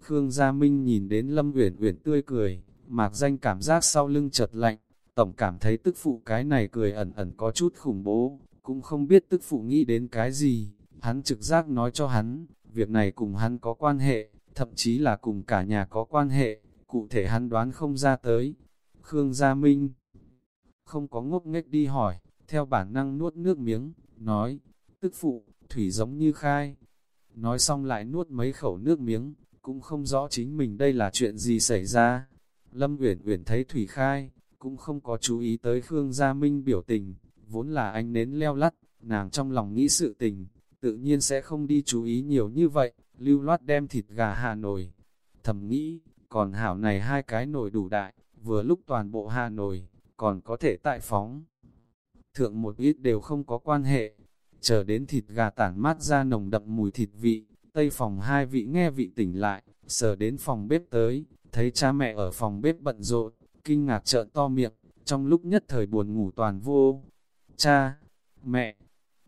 Khương Gia Minh nhìn đến Lâm Uyển Uyển tươi cười, mạc danh cảm giác sau lưng chợt lạnh, tổng cảm thấy tức phụ cái này cười ẩn ẩn có chút khủng bố, cũng không biết tức phụ nghĩ đến cái gì, hắn trực giác nói cho hắn, việc này cùng hắn có quan hệ, thậm chí là cùng cả nhà có quan hệ, cụ thể hắn đoán không ra tới. Khương Gia Minh không có ngốc nghếch đi hỏi, theo bản năng nuốt nước miếng, nói, tức phụ, thủy giống như khai. Nói xong lại nuốt mấy khẩu nước miếng, cũng không rõ chính mình đây là chuyện gì xảy ra. Lâm Uyển Uyển thấy thủy khai, cũng không có chú ý tới Khương Gia Minh biểu tình, vốn là anh nến leo lắt, nàng trong lòng nghĩ sự tình, tự nhiên sẽ không đi chú ý nhiều như vậy, lưu loát đem thịt gà hà Nội. Thầm nghĩ, còn hảo này hai cái nồi đủ đại, vừa lúc toàn bộ hà Nội, còn có thể tại phóng. Thượng một ít đều không có quan hệ, chờ đến thịt gà tản mát ra nồng đậm mùi thịt vị, tây phòng hai vị nghe vị tỉnh lại, sờ đến phòng bếp tới, thấy cha mẹ ở phòng bếp bận rộn, kinh ngạc trợn to miệng, trong lúc nhất thời buồn ngủ toàn vô. Cha, mẹ,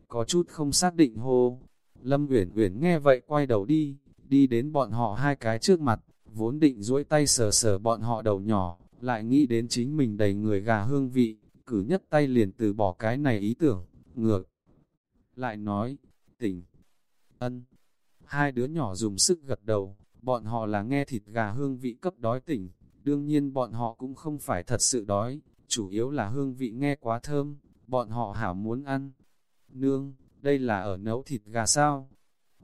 có chút không xác định hô. Lâm Uyển Uyển nghe vậy quay đầu đi, đi đến bọn họ hai cái trước mặt, vốn định duỗi tay sờ sờ bọn họ đầu nhỏ, lại nghĩ đến chính mình đầy người gà hương vị, cử nhất tay liền từ bỏ cái này ý tưởng, ngược. lại nói, tỉnh, ân. Hai đứa nhỏ dùng sức gật đầu, bọn họ là nghe thịt gà hương vị cấp đói tỉnh, đương nhiên bọn họ cũng không phải thật sự đói, chủ yếu là hương vị nghe quá thơm, bọn họ hảo muốn ăn. Nương, đây là ở nấu thịt gà sao?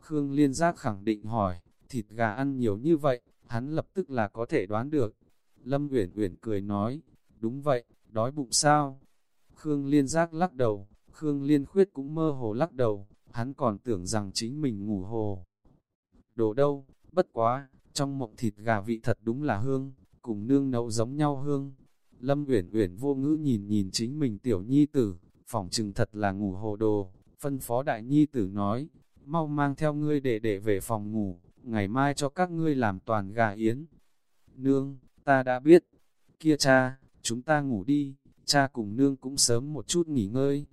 Khương Liên Giác khẳng định hỏi, thịt gà ăn nhiều như vậy, hắn lập tức là có thể đoán được. Lâm Uyển Uyển cười nói, đúng vậy, đói bụng sao? Khương Liên Giác lắc đầu, Khương Liên Khuyết cũng mơ hồ lắc đầu, hắn còn tưởng rằng chính mình ngủ hồ. Đồ đâu, bất quá, trong mộng thịt gà vị thật đúng là hương, cùng nương nấu giống nhau hương. Lâm Uyển Uyển vô ngữ nhìn nhìn chính mình tiểu nhi tử, phỏng chừng thật là ngủ hồ đồ, phân phó đại nhi tử nói, mau mang theo ngươi để để về phòng ngủ, ngày mai cho các ngươi làm toàn gà yến. Nương, ta đã biết, kia cha, chúng ta ngủ đi, cha cùng nương cũng sớm một chút nghỉ ngơi.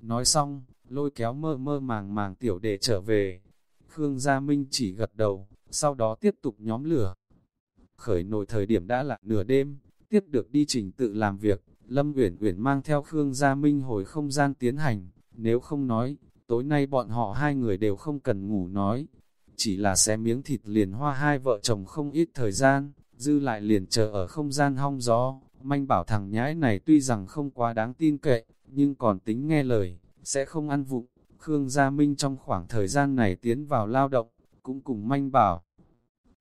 Nói xong, lôi kéo mơ mơ màng màng tiểu để trở về. Khương Gia Minh chỉ gật đầu, sau đó tiếp tục nhóm lửa. Khởi nổi thời điểm đã là nửa đêm, tiếp được đi trình tự làm việc, Lâm Uyển Uyển mang theo Khương Gia Minh hồi không gian tiến hành, nếu không nói, tối nay bọn họ hai người đều không cần ngủ nói, chỉ là xé miếng thịt liền hoa hai vợ chồng không ít thời gian, dư lại liền chờ ở không gian hong gió, manh bảo thằng nhãi này tuy rằng không quá đáng tin cậy, nhưng còn tính nghe lời, sẽ không ăn vụng. Khương Gia Minh trong khoảng thời gian này tiến vào lao động, cũng cùng manh bảo.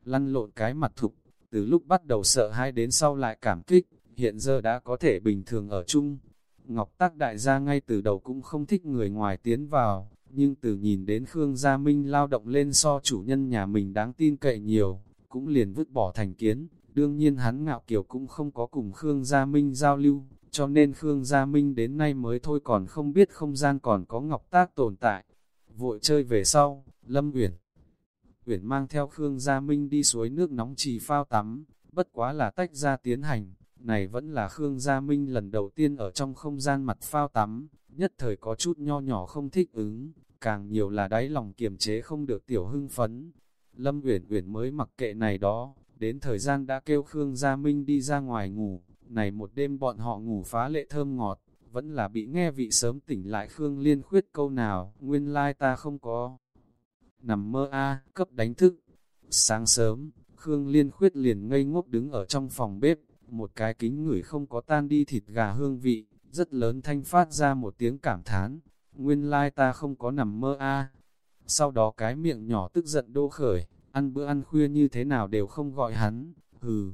Lăn lộn cái mặt thục, từ lúc bắt đầu sợ hai đến sau lại cảm kích, hiện giờ đã có thể bình thường ở chung. Ngọc Tác đại gia ngay từ đầu cũng không thích người ngoài tiến vào, nhưng từ nhìn đến Khương Gia Minh lao động lên so chủ nhân nhà mình đáng tin cậy nhiều, cũng liền vứt bỏ thành kiến. Đương nhiên hắn ngạo kiều cũng không có cùng Khương Gia Minh giao lưu, cho nên Khương Gia Minh đến nay mới thôi còn không biết không gian còn có ngọc tác tồn tại. Vội chơi về sau, Lâm Uyển Uyển mang theo Khương Gia Minh đi suối nước nóng trì phao tắm, bất quá là tách ra tiến hành, này vẫn là Khương Gia Minh lần đầu tiên ở trong không gian mặt phao tắm, nhất thời có chút nho nhỏ không thích ứng, càng nhiều là đáy lòng kiềm chế không được tiểu hưng phấn. Lâm Uyển Uyển mới mặc kệ này đó, đến thời gian đã kêu Khương Gia Minh đi ra ngoài ngủ, này một đêm bọn họ ngủ phá lệ thơm ngọt, vẫn là bị nghe vị sớm tỉnh lại Khương Liên khuyết câu nào, nguyên lai ta không có. Nằm mơ a cấp đánh thức. Sáng sớm, Khương Liên khuyết liền ngây ngốc đứng ở trong phòng bếp, một cái kính ngửi không có tan đi thịt gà hương vị, rất lớn thanh phát ra một tiếng cảm thán, nguyên lai ta không có nằm mơ a sau đó cái miệng nhỏ tức giận đô khởi, ăn bữa ăn khuya như thế nào đều không gọi hắn, hừ.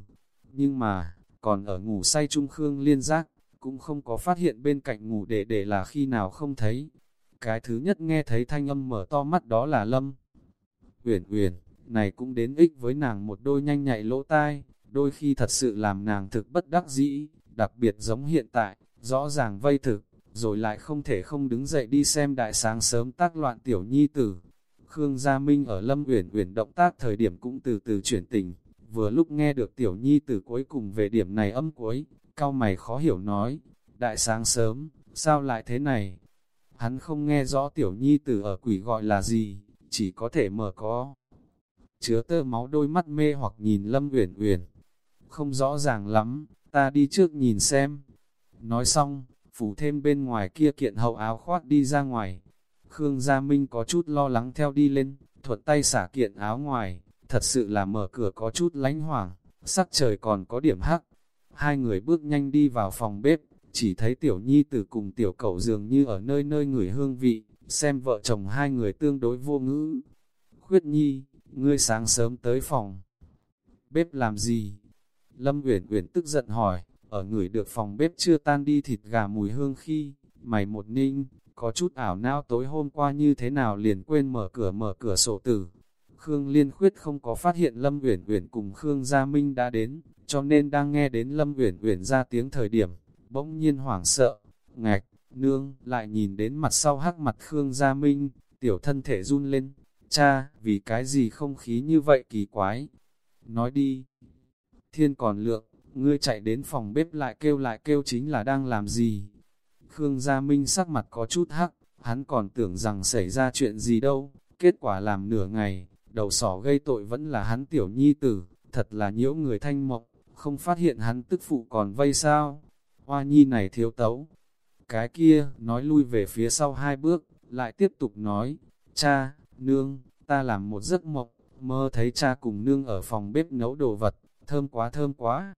Nhưng mà, còn ở ngủ say trung khương liên giác, cũng không có phát hiện bên cạnh ngủ để để là khi nào không thấy. Cái thứ nhất nghe thấy thanh âm mở to mắt đó là Lâm. Uyển Uyển, này cũng đến ích với nàng một đôi nhanh nhạy lỗ tai, đôi khi thật sự làm nàng thực bất đắc dĩ, đặc biệt giống hiện tại, rõ ràng vây thực, rồi lại không thể không đứng dậy đi xem đại sáng sớm tác loạn tiểu nhi tử. Khương Gia Minh ở Lâm Uyển Uyển động tác thời điểm cũng từ từ chuyển tình, vừa lúc nghe được tiểu nhi tử cuối cùng về điểm này âm cuối, cao mày khó hiểu nói, đại sáng sớm, sao lại thế này? Hắn không nghe rõ tiểu nhi tử ở quỷ gọi là gì, chỉ có thể mở có. Chứa tơ máu đôi mắt mê hoặc nhìn Lâm Uyển Uyển. Không rõ ràng lắm, ta đi trước nhìn xem. Nói xong, phủ thêm bên ngoài kia kiện hậu áo khoác đi ra ngoài. Khương Gia Minh có chút lo lắng theo đi lên, thuật tay xả kiện áo ngoài, thật sự là mở cửa có chút lánh hoảng, sắc trời còn có điểm hắc. Hai người bước nhanh đi vào phòng bếp, chỉ thấy tiểu nhi tử cùng tiểu cậu dường như ở nơi nơi người hương vị, xem vợ chồng hai người tương đối vô ngữ. Khuyết nhi, ngươi sáng sớm tới phòng. Bếp làm gì? Lâm Uyển Uyển tức giận hỏi, ở người được phòng bếp chưa tan đi thịt gà mùi hương khi, mày một ninh, có chút ảo não tối hôm qua như thế nào liền quên mở cửa mở cửa sổ tử. Khương Liên Khuyết không có phát hiện Lâm Uyển Uyển cùng Khương Gia Minh đã đến, cho nên đang nghe đến Lâm Uyển Uyển ra tiếng thời điểm, bỗng nhiên hoảng sợ, ngạch, nương, lại nhìn đến mặt sau hắc mặt Khương Gia Minh, tiểu thân thể run lên, cha, vì cái gì không khí như vậy kỳ quái. Nói đi, thiên còn lượng, ngươi chạy đến phòng bếp lại kêu lại kêu chính là đang làm gì. Khương Gia Minh sắc mặt có chút hắc, hắn còn tưởng rằng xảy ra chuyện gì đâu, kết quả làm nửa ngày, đầu sỏ gây tội vẫn là hắn tiểu nhi tử, thật là nhiễu người thanh mộng, không phát hiện hắn tức phụ còn vây sao. Hoa nhi này thiếu tấu. Cái kia, nói lui về phía sau hai bước, lại tiếp tục nói, cha, nương, ta làm một giấc mộng, mơ thấy cha cùng nương ở phòng bếp nấu đồ vật, thơm quá thơm quá.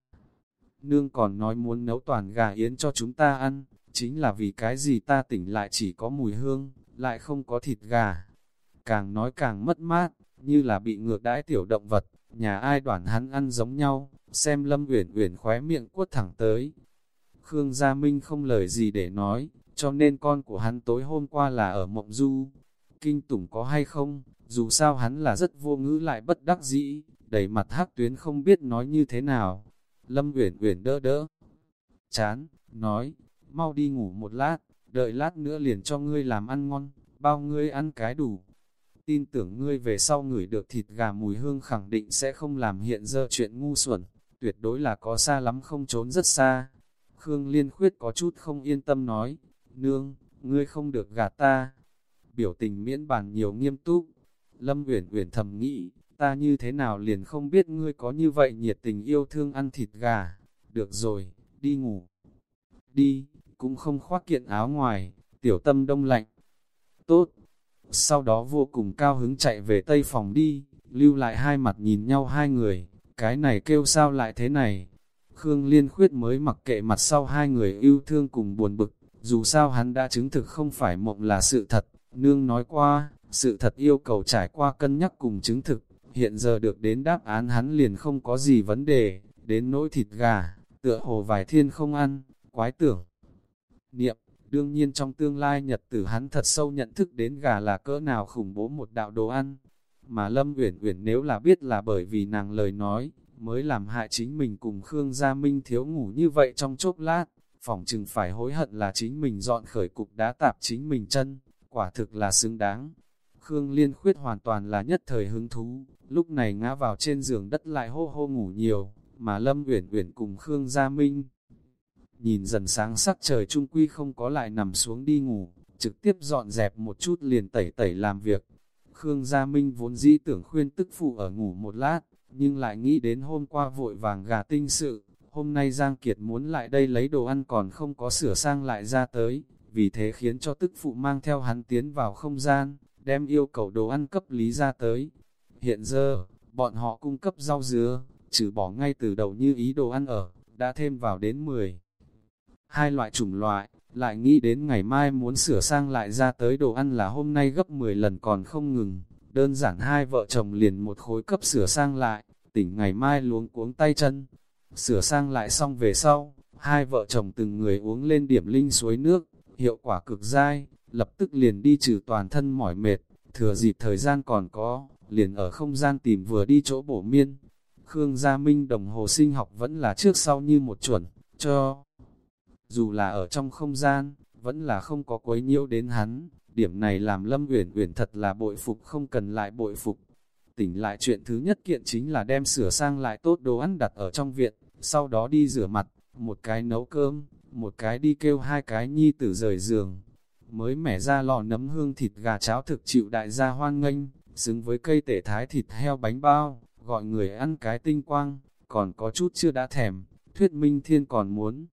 Nương còn nói muốn nấu toàn gà yến cho chúng ta ăn, chính là vì cái gì ta tỉnh lại chỉ có mùi hương, lại không có thịt gà. Càng nói càng mất mát, như là bị ngược đãi tiểu động vật, nhà ai đoản hắn ăn giống nhau, xem Lâm Uyển Uyển khóe miệng quất thẳng tới. Khương Gia Minh không lời gì để nói, cho nên con của hắn tối hôm qua là ở Mộng Du. Kinh tủng có hay không, dù sao hắn là rất vô ngữ lại bất đắc dĩ, đầy mặt hắc tuyến không biết nói như thế nào. Lâm Uyển Uyển đỡ đỡ. Chán, nói, mau đi ngủ một lát, đợi lát nữa liền cho ngươi làm ăn ngon, bao ngươi ăn cái đủ. Tin tưởng ngươi về sau ngửi được thịt gà mùi hương khẳng định sẽ không làm hiện giờ chuyện ngu xuẩn, tuyệt đối là có xa lắm không trốn rất xa. Khương Liên Khuyết có chút không yên tâm nói, nương, ngươi không được gạt ta. Biểu tình miễn bàn nhiều nghiêm túc. Lâm Uyển Uyển thầm nghĩ, ta như thế nào liền không biết ngươi có như vậy nhiệt tình yêu thương ăn thịt gà. Được rồi, đi ngủ. Đi, cũng không khoác kiện áo ngoài, tiểu tâm đông lạnh. Tốt. Sau đó vô cùng cao hứng chạy về tây phòng đi, lưu lại hai mặt nhìn nhau hai người, cái này kêu sao lại thế này. Khương Liên Khuyết mới mặc kệ mặt sau hai người yêu thương cùng buồn bực, dù sao hắn đã chứng thực không phải mộng là sự thật, nương nói qua, sự thật yêu cầu trải qua cân nhắc cùng chứng thực, hiện giờ được đến đáp án hắn liền không có gì vấn đề, đến nỗi thịt gà, tựa hồ vài thiên không ăn, quái tưởng. Niệm, đương nhiên trong tương lai nhật tử hắn thật sâu nhận thức đến gà là cỡ nào khủng bố một đạo đồ ăn, mà Lâm Uyển Uyển nếu là biết là bởi vì nàng lời nói, mới làm hại chính mình cùng Khương Gia Minh thiếu ngủ như vậy trong chốc lát, phỏng chừng phải hối hận là chính mình dọn khởi cục đá tạp chính mình chân, quả thực là xứng đáng. Khương Liên Khuyết hoàn toàn là nhất thời hứng thú, lúc này ngã vào trên giường đất lại hô hô ngủ nhiều, mà Lâm Uyển Uyển cùng Khương Gia Minh nhìn dần sáng sắc trời trung quy không có lại nằm xuống đi ngủ, trực tiếp dọn dẹp một chút liền tẩy tẩy làm việc. Khương Gia Minh vốn dĩ tưởng khuyên tức phụ ở ngủ một lát, nhưng lại nghĩ đến hôm qua vội vàng gà tinh sự, hôm nay Giang Kiệt muốn lại đây lấy đồ ăn còn không có sửa sang lại ra tới, vì thế khiến cho tức phụ mang theo hắn tiến vào không gian, đem yêu cầu đồ ăn cấp lý ra tới. Hiện giờ, bọn họ cung cấp rau dứa, trừ bỏ ngay từ đầu như ý đồ ăn ở, đã thêm vào đến 10. Hai loại chủng loại, lại nghĩ đến ngày mai muốn sửa sang lại ra tới đồ ăn là hôm nay gấp 10 lần còn không ngừng, đơn giản hai vợ chồng liền một khối cấp sửa sang lại, tỉnh ngày mai luống cuống tay chân, Sửa sang lại xong về sau, hai vợ chồng từng người uống lên điểm linh suối nước, hiệu quả cực dai, lập tức liền đi trừ toàn thân mỏi mệt, thừa dịp thời gian còn có, liền ở không gian tìm vừa đi chỗ bổ miên. Khương Gia Minh đồng hồ sinh học vẫn là trước sau như một chuẩn, cho dù là ở trong không gian, vẫn là không có quấy nhiễu đến hắn, điểm này làm Lâm Uyển Uyển thật là bội phục không cần lại bội phục. Tỉnh lại chuyện thứ nhất kiện chính là đem sửa sang lại tốt đồ ăn đặt ở trong viện, sau đó đi rửa mặt, một cái nấu cơm, một cái đi kêu hai cái nhi tử rời giường. Mới mẻ ra lò nấm hương thịt gà cháo thực chịu đại gia hoan nghênh, xứng với cây tể thái thịt heo bánh bao, gọi người ăn cái tinh quang, còn có chút chưa đã thèm, thuyết minh thiên còn muốn.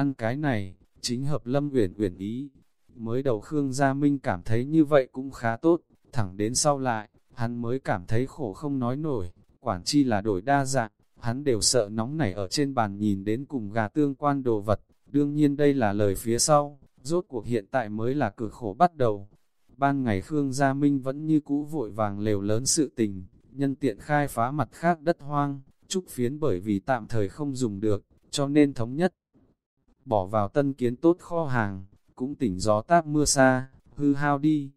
Ăn cái này, chính hợp lâm uyển uyển ý. Mới đầu Khương Gia Minh cảm thấy như vậy cũng khá tốt, thẳng đến sau lại, hắn mới cảm thấy khổ không nói nổi, quản chi là đổi đa dạng, hắn đều sợ nóng nảy ở trên bàn nhìn đến cùng gà tương quan đồ vật, đương nhiên đây là lời phía sau, rốt cuộc hiện tại mới là cực khổ bắt đầu. Ban ngày Khương Gia Minh vẫn như cũ vội vàng lều lớn sự tình, nhân tiện khai phá mặt khác đất hoang, trúc phiến bởi vì tạm thời không dùng được, cho nên thống nhất. Bỏ vào tân kiến tốt kho hàng, cũng tỉnh gió táp mưa xa, hư hao đi.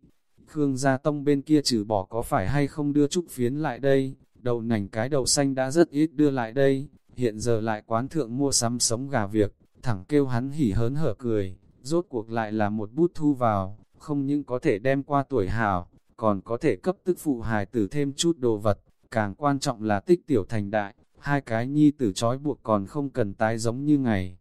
Khương Gia Tông bên kia trừ bỏ có phải hay không đưa trúc phiến lại đây, đầu nành cái đầu xanh đã rất ít đưa lại đây, hiện giờ lại quán thượng mua sắm sống gà việc, thẳng kêu hắn hỉ hớn hở cười, rốt cuộc lại là một bút thu vào, không những có thể đem qua tuổi hào, còn có thể cấp tức phụ hài tử thêm chút đồ vật, càng quan trọng là tích tiểu thành đại, hai cái nhi tử trói buộc còn không cần tái giống như ngày.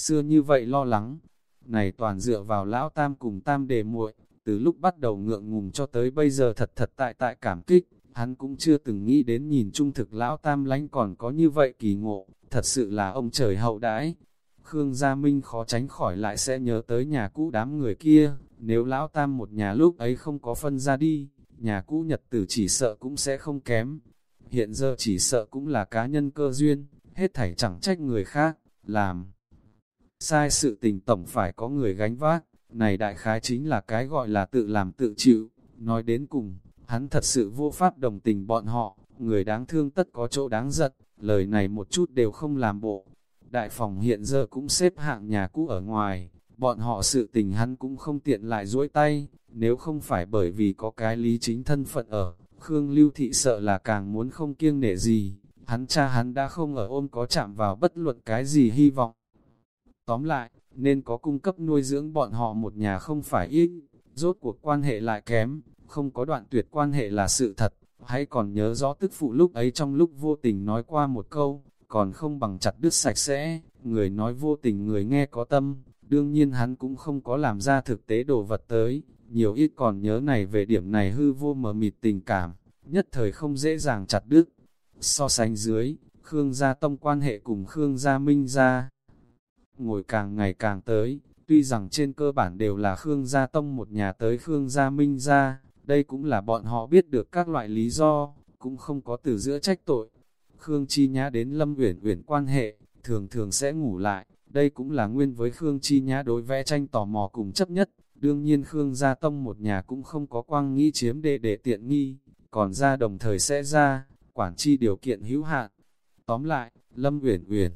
Xưa như vậy lo lắng, này toàn dựa vào lão tam cùng tam đề muội, từ lúc bắt đầu ngượng ngùng cho tới bây giờ thật thật tại tại cảm kích, Hắn cũng chưa từng nghĩ đến nhìn trung thực lão tam lánh còn có như vậy kỳ ngộ, thật sự là ông trời hậu đãi. Khương Gia Minh khó tránh khỏi lại sẽ nhớ tới nhà cũ đám người kia, nếu lão tam một nhà lúc ấy không có phân ra đi, nhà cũ nhật tử chỉ sợ cũng sẽ không kém. Hiện giờ chỉ sợ cũng là cá nhân cơ duyên, hết thảy chẳng trách người khác, làm. Sai sự tình tổng phải có người gánh vác, này đại khái chính là cái gọi là tự làm tự chịu, nói đến cùng, hắn thật sự vô pháp đồng tình bọn họ, người đáng thương tất có chỗ đáng giận, lời này một chút đều không làm bộ. Đại phòng hiện giờ cũng xếp hạng nhà cũ ở ngoài, bọn họ sự tình hắn cũng không tiện lại duỗi tay, nếu không phải bởi vì có cái lý chính thân phận ở, Khương Lưu Thị sợ là càng muốn không kiêng nể gì, hắn cha hắn đã không ở ôm có chạm vào bất luận cái gì hy vọng. Tóm lại, nên có cung cấp nuôi dưỡng bọn họ một nhà không phải ít, rốt cuộc quan hệ lại kém, không có đoạn tuyệt quan hệ là sự thật, hãy còn nhớ rõ tức phụ lúc ấy trong lúc vô tình nói qua một câu, còn không bằng chặt đứt sạch sẽ, người nói vô tình người nghe có tâm, đương nhiên hắn cũng không có làm ra thực tế đồ vật tới, nhiều ít còn nhớ này về điểm này hư vô mờ mịt tình cảm, nhất thời không dễ dàng chặt đứt. So sánh dưới, Khương Gia Tông quan hệ cùng Khương Gia Minh Gia ngồi càng ngày càng tới, tuy rằng trên cơ bản đều là Khương Gia Tông một nhà tới Khương Gia Minh Gia, đây cũng là bọn họ biết được các loại lý do, cũng không có từ giữa trách tội. Khương Chi Nhã đến Lâm Uyển Uyển quan hệ, thường thường sẽ ngủ lại, đây cũng là nguyên với Khương Chi Nhã đối vẽ tranh tò mò cùng chấp nhất. Đương nhiên Khương Gia Tông một nhà cũng không có quang nghĩ chiếm đệ để tiện nghi, còn ra đồng thời sẽ ra, quản chi điều kiện hữu hạn. Tóm lại, Lâm Uyển Uyển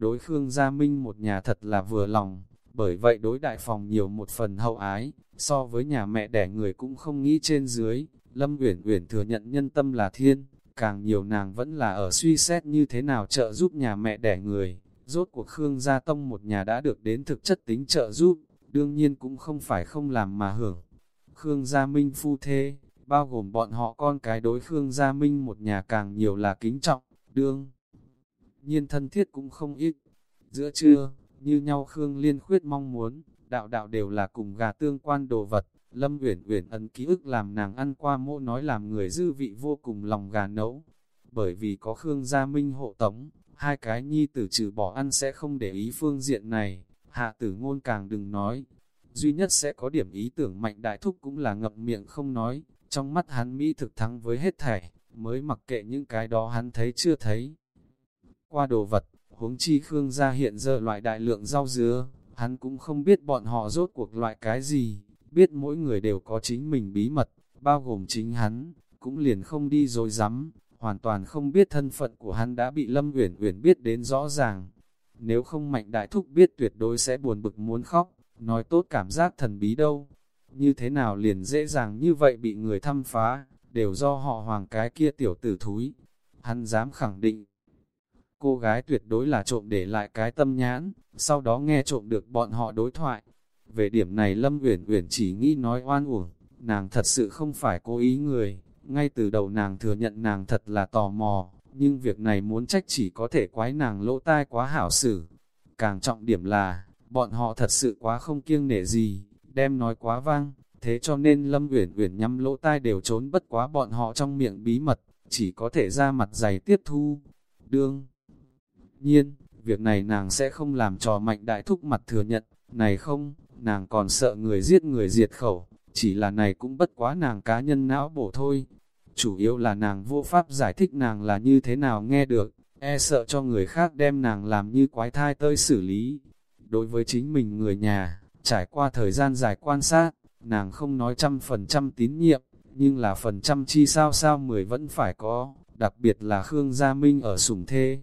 đối Khương Gia Minh một nhà thật là vừa lòng, bởi vậy đối đại phòng nhiều một phần hậu ái, so với nhà mẹ đẻ người cũng không nghĩ trên dưới, Lâm Uyển Uyển thừa nhận nhân tâm là thiên, càng nhiều nàng vẫn là ở suy xét như thế nào trợ giúp nhà mẹ đẻ người, rốt cuộc Khương Gia Tông một nhà đã được đến thực chất tính trợ giúp, đương nhiên cũng không phải không làm mà hưởng. Khương Gia Minh phu thế bao gồm bọn họ con cái đối Khương Gia Minh một nhà càng nhiều là kính trọng, đương. Nhiên thân thiết cũng không ít. Giữa trưa, như nhau Khương Liên khuyết mong muốn, đạo đạo đều là cùng gà tương quan đồ vật. Lâm Uyển Uyển ấn ký ức làm nàng ăn qua mô nói làm người dư vị vô cùng lòng gà nấu. Bởi vì có Khương Gia Minh hộ tống, hai cái nhi tử trừ bỏ ăn sẽ không để ý phương diện này, hạ tử ngôn càng đừng nói. Duy nhất sẽ có điểm ý tưởng mạnh đại thúc cũng là ngậm miệng không nói, trong mắt hắn Mỹ thực thắng với hết thảy, mới mặc kệ những cái đó hắn thấy chưa thấy. Qua đồ vật, huống chi Khương gia hiện giờ loại đại lượng rau dứa, hắn cũng không biết bọn họ rốt cuộc loại cái gì, biết mỗi người đều có chính mình bí mật, bao gồm chính hắn, cũng liền không đi rồi dám, hoàn toàn không biết thân phận của hắn đã bị Lâm Uyển Uyển biết đến rõ ràng. Nếu không mạnh đại thúc biết tuyệt đối sẽ buồn bực muốn khóc, nói tốt cảm giác thần bí đâu. Như thế nào liền dễ dàng như vậy bị người thăm phá, đều do họ hoàng cái kia tiểu tử thúi. Hắn dám khẳng định, cô gái tuyệt đối là trộm để lại cái tâm nhãn, sau đó nghe trộm được bọn họ đối thoại. Về điểm này Lâm Uyển Uyển chỉ nghĩ nói oan uổng, nàng thật sự không phải cố ý người, ngay từ đầu nàng thừa nhận nàng thật là tò mò, nhưng việc này muốn trách chỉ có thể quái nàng lỗ tai quá hảo xử. Càng trọng điểm là, bọn họ thật sự quá không kiêng nể gì, đem nói quá vang, thế cho nên Lâm Uyển Uyển nhắm lỗ tai đều trốn bất quá bọn họ trong miệng bí mật, chỉ có thể ra mặt dày tiếp thu. Đương nhiên, việc này nàng sẽ không làm trò mạnh đại thúc mặt thừa nhận, này không, nàng còn sợ người giết người diệt khẩu, chỉ là này cũng bất quá nàng cá nhân não bổ thôi. Chủ yếu là nàng vô pháp giải thích nàng là như thế nào nghe được, e sợ cho người khác đem nàng làm như quái thai tơi xử lý. Đối với chính mình người nhà, trải qua thời gian dài quan sát, nàng không nói trăm phần trăm tín nhiệm, nhưng là phần trăm chi sao sao mười vẫn phải có, đặc biệt là Khương Gia Minh ở sủng thê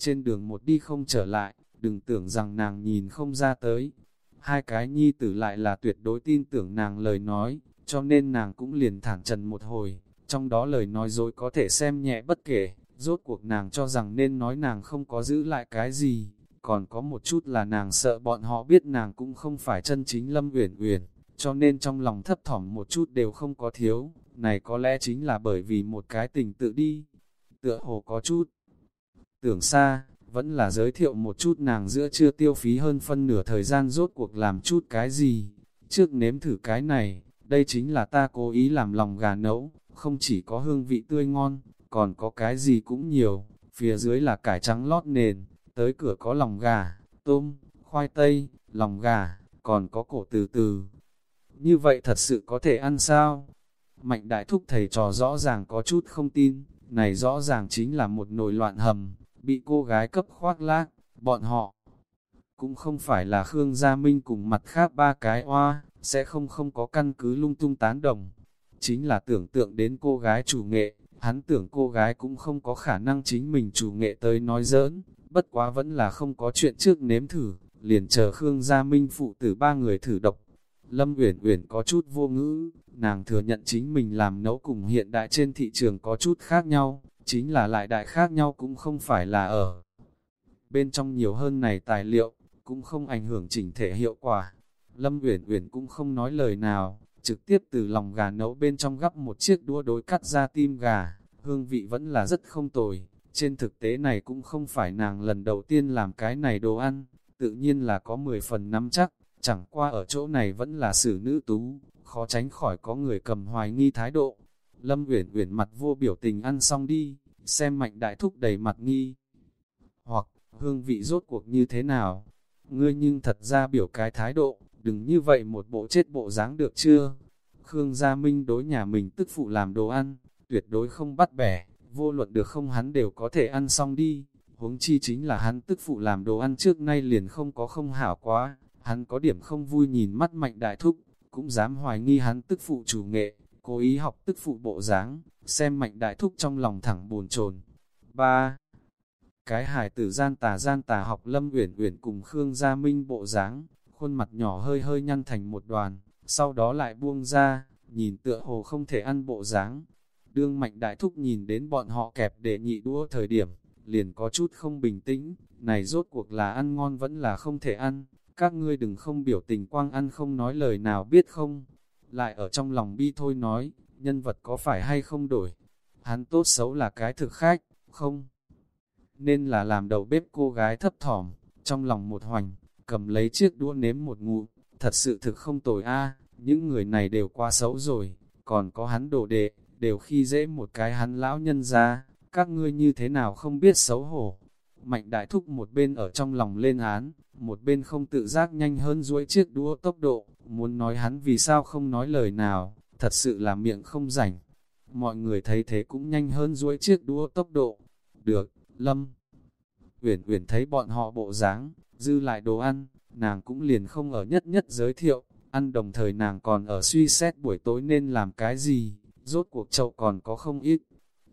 trên đường một đi không trở lại, đừng tưởng rằng nàng nhìn không ra tới. Hai cái nhi tử lại là tuyệt đối tin tưởng nàng lời nói, cho nên nàng cũng liền thẳng trần một hồi, trong đó lời nói dối có thể xem nhẹ bất kể, rốt cuộc nàng cho rằng nên nói nàng không có giữ lại cái gì, còn có một chút là nàng sợ bọn họ biết nàng cũng không phải chân chính Lâm Uyển Uyển, cho nên trong lòng thấp thỏm một chút đều không có thiếu, này có lẽ chính là bởi vì một cái tình tự đi, tựa hồ có chút Tưởng xa, vẫn là giới thiệu một chút nàng giữa chưa tiêu phí hơn phân nửa thời gian rốt cuộc làm chút cái gì. Trước nếm thử cái này, đây chính là ta cố ý làm lòng gà nấu, không chỉ có hương vị tươi ngon, còn có cái gì cũng nhiều. Phía dưới là cải trắng lót nền, tới cửa có lòng gà, tôm, khoai tây, lòng gà, còn có cổ từ từ. Như vậy thật sự có thể ăn sao? Mạnh đại thúc thầy trò rõ ràng có chút không tin, này rõ ràng chính là một nồi loạn hầm, bị cô gái cấp khoác lác, bọn họ. Cũng không phải là Khương Gia Minh cùng mặt khác ba cái oa, sẽ không không có căn cứ lung tung tán đồng. Chính là tưởng tượng đến cô gái chủ nghệ, hắn tưởng cô gái cũng không có khả năng chính mình chủ nghệ tới nói giỡn, bất quá vẫn là không có chuyện trước nếm thử, liền chờ Khương Gia Minh phụ tử ba người thử độc. Lâm Uyển Uyển có chút vô ngữ, nàng thừa nhận chính mình làm nấu cùng hiện đại trên thị trường có chút khác nhau, chính là lại đại khác nhau cũng không phải là ở. Bên trong nhiều hơn này tài liệu, cũng không ảnh hưởng chỉnh thể hiệu quả. Lâm Uyển Uyển cũng không nói lời nào, trực tiếp từ lòng gà nấu bên trong gắp một chiếc đũa đối cắt ra tim gà, hương vị vẫn là rất không tồi. Trên thực tế này cũng không phải nàng lần đầu tiên làm cái này đồ ăn, tự nhiên là có 10 phần năm chắc, chẳng qua ở chỗ này vẫn là xử nữ tú, khó tránh khỏi có người cầm hoài nghi thái độ. Lâm Uyển Uyển mặt vô biểu tình ăn xong đi, xem mạnh đại thúc đầy mặt nghi. Hoặc, hương vị rốt cuộc như thế nào? Ngươi nhưng thật ra biểu cái thái độ, đừng như vậy một bộ chết bộ dáng được chưa? Khương Gia Minh đối nhà mình tức phụ làm đồ ăn, tuyệt đối không bắt bẻ, vô luận được không hắn đều có thể ăn xong đi. Huống chi chính là hắn tức phụ làm đồ ăn trước nay liền không có không hảo quá, hắn có điểm không vui nhìn mắt mạnh đại thúc, cũng dám hoài nghi hắn tức phụ chủ nghệ, cố ý học tức phụ bộ dáng, xem mạnh đại thúc trong lòng thẳng buồn chồn. ba Cái hài tử gian tà gian tà học Lâm Uyển Uyển cùng Khương Gia Minh bộ dáng, khuôn mặt nhỏ hơi hơi nhăn thành một đoàn, sau đó lại buông ra, nhìn tựa hồ không thể ăn bộ dáng. Đương mạnh đại thúc nhìn đến bọn họ kẹp để nhị đũa thời điểm, liền có chút không bình tĩnh, này rốt cuộc là ăn ngon vẫn là không thể ăn, các ngươi đừng không biểu tình quang ăn không nói lời nào biết không. Lại ở trong lòng bi thôi nói, nhân vật có phải hay không đổi. Hắn tốt xấu là cái thực khách, không? Nên là làm đầu bếp cô gái thấp thỏm, trong lòng một hoành, cầm lấy chiếc đũa nếm một ngụ, thật sự thực không tồi a những người này đều quá xấu rồi, còn có hắn đồ đệ, đều khi dễ một cái hắn lão nhân ra, các ngươi như thế nào không biết xấu hổ. Mạnh đại thúc một bên ở trong lòng lên án, một bên không tự giác nhanh hơn duỗi chiếc đũa tốc độ, muốn nói hắn vì sao không nói lời nào, thật sự là miệng không rảnh. Mọi người thấy thế cũng nhanh hơn duỗi chiếc đũa tốc độ. Được, Lâm. Uyển Uyển thấy bọn họ bộ dáng, dư lại đồ ăn, nàng cũng liền không ở nhất nhất giới thiệu, ăn đồng thời nàng còn ở suy xét buổi tối nên làm cái gì, rốt cuộc chậu còn có không ít.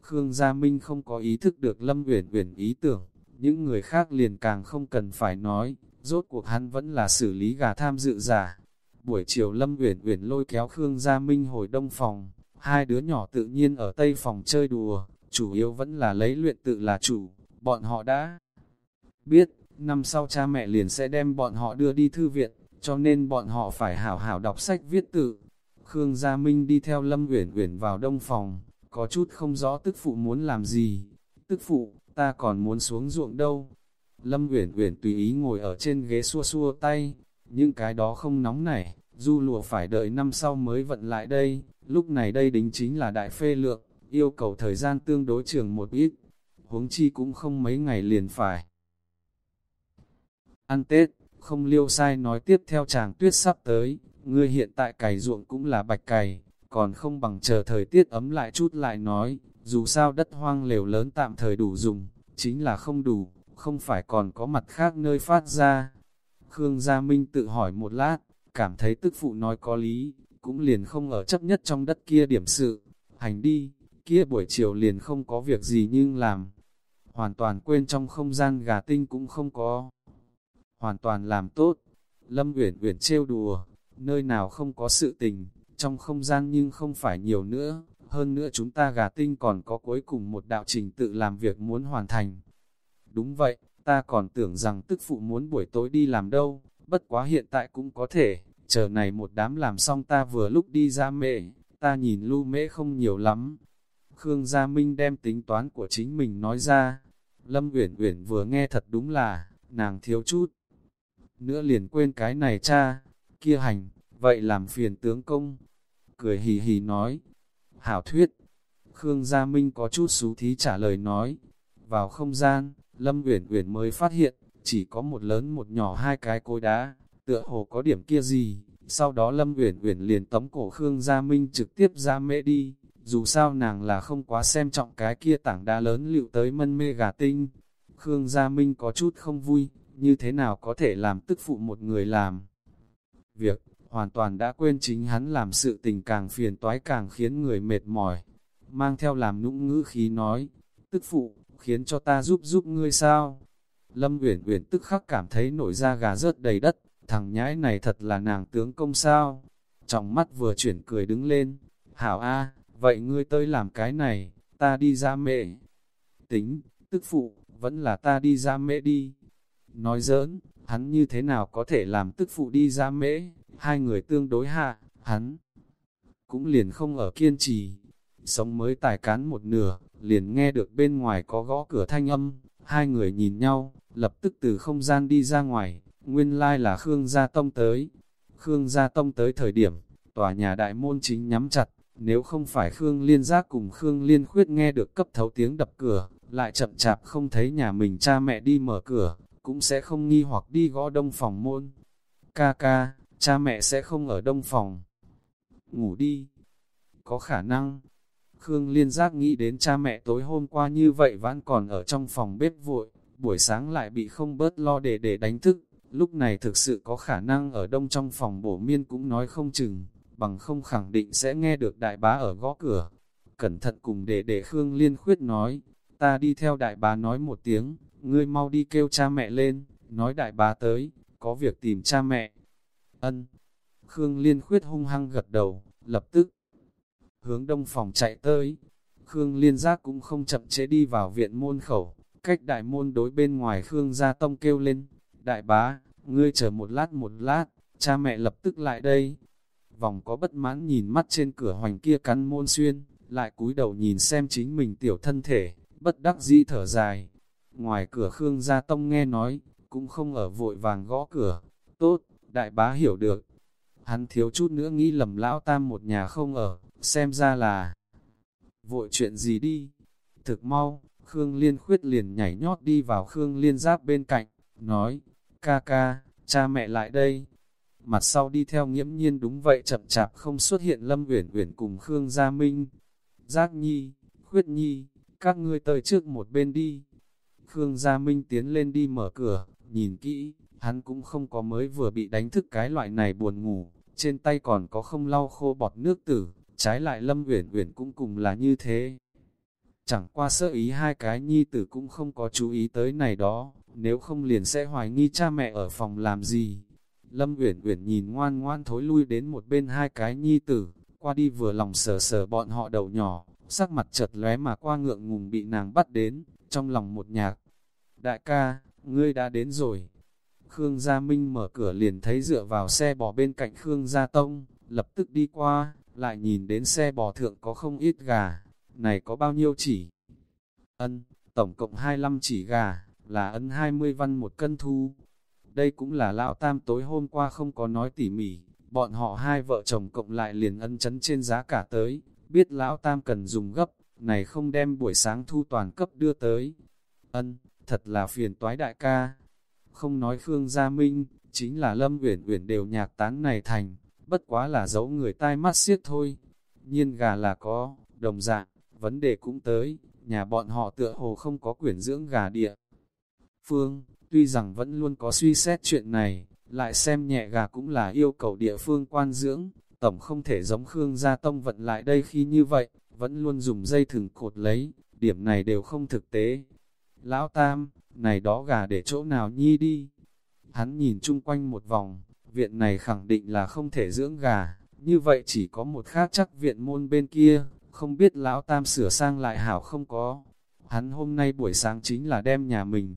Khương Gia Minh không có ý thức được Lâm Uyển Uyển ý tưởng, những người khác liền càng không cần phải nói, rốt cuộc hắn vẫn là xử lý gà tham dự giả. Buổi chiều Lâm Uyển Uyển lôi kéo Khương Gia Minh hồi đông phòng, hai đứa nhỏ tự nhiên ở tây phòng chơi đùa, chủ yếu vẫn là lấy luyện tự là chủ, bọn họ đã biết, năm sau cha mẹ liền sẽ đem bọn họ đưa đi thư viện, cho nên bọn họ phải hảo hảo đọc sách viết tự. Khương Gia Minh đi theo Lâm Uyển Uyển vào đông phòng, có chút không rõ tức phụ muốn làm gì. Tức phụ, ta còn muốn xuống ruộng đâu. Lâm Uyển Uyển tùy ý ngồi ở trên ghế xua xua tay, những cái đó không nóng nảy, du lùa phải đợi năm sau mới vận lại đây, lúc này đây đính chính là đại phê lượng, yêu cầu thời gian tương đối trường một ít, huống chi cũng không mấy ngày liền phải. Ăn Tết, không liêu sai nói tiếp theo chàng tuyết sắp tới, ngươi hiện tại cày ruộng cũng là bạch cày, còn không bằng chờ thời tiết ấm lại chút lại nói, dù sao đất hoang lều lớn tạm thời đủ dùng, chính là không đủ, không phải còn có mặt khác nơi phát ra. Khương Gia Minh tự hỏi một lát, cảm thấy tức phụ nói có lý, cũng liền không ở chấp nhất trong đất kia điểm sự, hành đi, kia buổi chiều liền không có việc gì nhưng làm. Hoàn toàn quên trong không gian gà tinh cũng không có. Hoàn toàn làm tốt. Lâm Uyển Uyển trêu đùa, nơi nào không có sự tình, trong không gian nhưng không phải nhiều nữa, hơn nữa chúng ta gà tinh còn có cuối cùng một đạo trình tự làm việc muốn hoàn thành. Đúng vậy, ta còn tưởng rằng tức phụ muốn buổi tối đi làm đâu, bất quá hiện tại cũng có thể, chờ này một đám làm xong ta vừa lúc đi ra mẹ, ta nhìn lưu mễ không nhiều lắm. Khương Gia Minh đem tính toán của chính mình nói ra, Lâm Uyển Uyển vừa nghe thật đúng là, nàng thiếu chút. Nữa liền quên cái này cha, kia hành, vậy làm phiền tướng công. Cười hì hì nói, hảo thuyết. Khương Gia Minh có chút xú thí trả lời nói, vào không gian, Lâm Uyển Uyển mới phát hiện, chỉ có một lớn một nhỏ hai cái cối đá, tựa hồ có điểm kia gì, sau đó Lâm Uyển Uyển liền tống cổ Khương Gia Minh trực tiếp ra mễ đi, dù sao nàng là không quá xem trọng cái kia tảng đá lớn liệu tới mân mê gà tinh. Khương Gia Minh có chút không vui, như thế nào có thể làm tức phụ một người làm. Việc, hoàn toàn đã quên chính hắn làm sự tình càng phiền toái càng khiến người mệt mỏi. Mang theo làm nũng ngữ khí nói, tức phụ, khiến cho ta giúp giúp ngươi sao? Lâm Uyển Uyển tức khắc cảm thấy nổi da gà rớt đầy đất, thằng nhãi này thật là nàng tướng công sao? Trong mắt vừa chuyển cười đứng lên, hảo a, vậy ngươi tới làm cái này, ta đi ra mẹ. Tính, tức phụ, vẫn là ta đi ra mẹ đi. Nói giỡn, hắn như thế nào có thể làm tức phụ đi ra mễ, hai người tương đối hạ, hắn cũng liền không ở kiên trì. Sống mới tài cán một nửa, liền nghe được bên ngoài có gõ cửa thanh âm, hai người nhìn nhau, lập tức từ không gian đi ra ngoài, nguyên lai là Khương Gia Tông tới. Khương Gia Tông tới thời điểm, tòa nhà đại môn chính nhắm chặt, nếu không phải Khương Liên Giác cùng Khương Liên Khuyết nghe được cấp thấu tiếng đập cửa, lại chậm chạp không thấy nhà mình cha mẹ đi mở cửa, cũng sẽ không nghi hoặc đi gõ đông phòng môn. Ca ca, cha mẹ sẽ không ở đông phòng. Ngủ đi. Có khả năng. Khương Liên Giác nghĩ đến cha mẹ tối hôm qua như vậy vẫn còn ở trong phòng bếp vội, buổi sáng lại bị không bớt lo để để đánh thức. Lúc này thực sự có khả năng ở đông trong phòng bổ miên cũng nói không chừng, bằng không khẳng định sẽ nghe được đại bá ở gõ cửa. Cẩn thận cùng để để Khương Liên Khuyết nói, ta đi theo đại bá nói một tiếng, ngươi mau đi kêu cha mẹ lên, nói đại bá tới, có việc tìm cha mẹ. Ân. Khương Liên Khuyết hung hăng gật đầu, lập tức hướng đông phòng chạy tới. Khương Liên Giác cũng không chậm chế đi vào viện môn khẩu, cách đại môn đối bên ngoài Khương Gia Tông kêu lên, đại bá, ngươi chờ một lát một lát, cha mẹ lập tức lại đây. Vòng có bất mãn nhìn mắt trên cửa hoành kia cắn môn xuyên, lại cúi đầu nhìn xem chính mình tiểu thân thể, bất đắc dĩ thở dài. Ngoài cửa Khương Gia Tông nghe nói, cũng không ở vội vàng gõ cửa. Tốt, đại bá hiểu được. Hắn thiếu chút nữa nghĩ lầm lão tam một nhà không ở, xem ra là vội chuyện gì đi. Thực mau, Khương Liên khuyết liền nhảy nhót đi vào Khương Liên giáp bên cạnh, nói, ca ca, cha mẹ lại đây. Mặt sau đi theo nghiễm nhiên đúng vậy chậm chạp không xuất hiện Lâm Uyển Uyển cùng Khương Gia Minh. Giác Nhi, Khuyết Nhi, các ngươi tới trước một bên đi. Khương Gia Minh tiến lên đi mở cửa, nhìn kỹ, hắn cũng không có mới vừa bị đánh thức cái loại này buồn ngủ, trên tay còn có không lau khô bọt nước tử, trái lại Lâm Uyển Uyển cũng cùng là như thế. Chẳng qua sơ ý hai cái nhi tử cũng không có chú ý tới này đó, nếu không liền sẽ hoài nghi cha mẹ ở phòng làm gì. Lâm Uyển Uyển nhìn ngoan ngoan thối lui đến một bên hai cái nhi tử, qua đi vừa lòng sờ sờ bọn họ đầu nhỏ, sắc mặt chợt lóe mà qua ngượng ngùng bị nàng bắt đến, trong lòng một nhạc. Đại ca, ngươi đã đến rồi. Khương Gia Minh mở cửa liền thấy dựa vào xe bò bên cạnh Khương Gia Tông, lập tức đi qua, lại nhìn đến xe bò thượng có không ít gà, này có bao nhiêu chỉ? Ân, tổng cộng 25 chỉ gà, là ân 20 văn một cân thu. Đây cũng là lão tam tối hôm qua không có nói tỉ mỉ, bọn họ hai vợ chồng cộng lại liền ân chấn trên giá cả tới, biết lão tam cần dùng gấp, này không đem buổi sáng thu toàn cấp đưa tới. Ân, thật là phiền toái đại ca. Không nói Khương Gia Minh, chính là Lâm Uyển Uyển đều nhạc tán này thành, bất quá là giấu người tai mắt xiết thôi. Nhiên gà là có, đồng dạng, vấn đề cũng tới, nhà bọn họ tựa hồ không có quyển dưỡng gà địa. Phương, tuy rằng vẫn luôn có suy xét chuyện này, lại xem nhẹ gà cũng là yêu cầu địa phương quan dưỡng, tổng không thể giống Khương Gia Tông vận lại đây khi như vậy, vẫn luôn dùng dây thừng cột lấy, điểm này đều không thực tế. Lão Tam, này đó gà để chỗ nào nhi đi? Hắn nhìn chung quanh một vòng, viện này khẳng định là không thể dưỡng gà, như vậy chỉ có một khác chắc viện môn bên kia, không biết Lão Tam sửa sang lại hảo không có. Hắn hôm nay buổi sáng chính là đem nhà mình.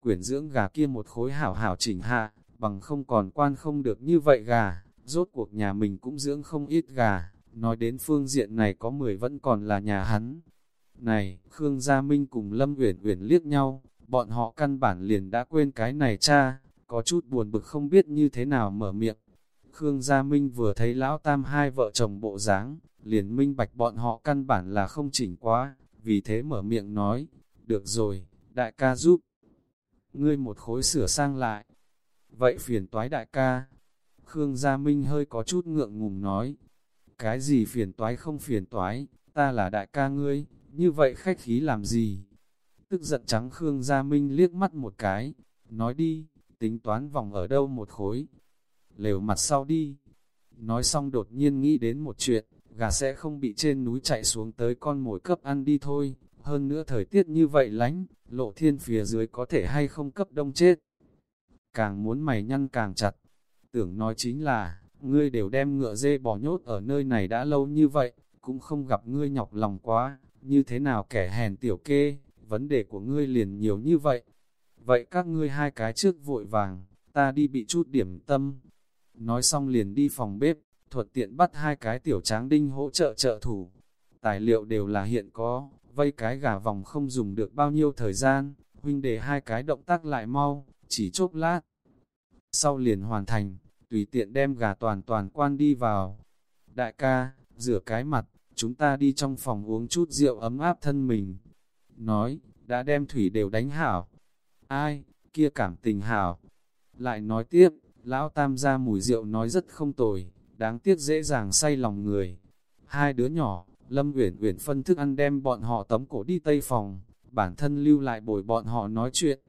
Quyển dưỡng gà kia một khối hảo hảo chỉnh hạ, bằng không còn quan không được như vậy gà rốt cuộc nhà mình cũng dưỡng không ít gà, nói đến phương diện này có 10 vẫn còn là nhà hắn. Này, Khương Gia Minh cùng Lâm Uyển Uyển liếc nhau, bọn họ căn bản liền đã quên cái này cha, có chút buồn bực không biết như thế nào mở miệng. Khương Gia Minh vừa thấy lão tam hai vợ chồng bộ dáng, liền minh bạch bọn họ căn bản là không chỉnh quá, vì thế mở miệng nói, được rồi, đại ca giúp. Ngươi một khối sửa sang lại. vậy phiền toái đại ca. Khương Gia Minh hơi có chút ngượng ngùng nói, cái gì phiền toái không phiền toái, ta là đại ca ngươi, như vậy khách khí làm gì? Tức giận trắng Khương Gia Minh liếc mắt một cái, nói đi, tính toán vòng ở đâu một khối, lều mặt sau đi. Nói xong đột nhiên nghĩ đến một chuyện, gà sẽ không bị trên núi chạy xuống tới con mồi cấp ăn đi thôi, hơn nữa thời tiết như vậy lánh, lộ thiên phía dưới có thể hay không cấp đông chết. Càng muốn mày nhăn càng chặt, tưởng nói chính là, ngươi đều đem ngựa dê bỏ nhốt ở nơi này đã lâu như vậy, cũng không gặp ngươi nhọc lòng quá, như thế nào kẻ hèn tiểu kê, vấn đề của ngươi liền nhiều như vậy. Vậy các ngươi hai cái trước vội vàng, ta đi bị chút điểm tâm. Nói xong liền đi phòng bếp, thuật tiện bắt hai cái tiểu tráng đinh hỗ trợ trợ thủ. Tài liệu đều là hiện có, vây cái gà vòng không dùng được bao nhiêu thời gian, huynh để hai cái động tác lại mau, chỉ chốc lát. Sau liền hoàn thành, tùy tiện đem gà toàn toàn quan đi vào. Đại ca, rửa cái mặt, chúng ta đi trong phòng uống chút rượu ấm áp thân mình. Nói, đã đem thủy đều đánh hảo. Ai, kia cảm tình hảo. Lại nói tiếp, lão tam ra mùi rượu nói rất không tồi, đáng tiếc dễ dàng say lòng người. Hai đứa nhỏ, Lâm Uyển Uyển phân thức ăn đem bọn họ tấm cổ đi tây phòng, bản thân lưu lại bồi bọn họ nói chuyện.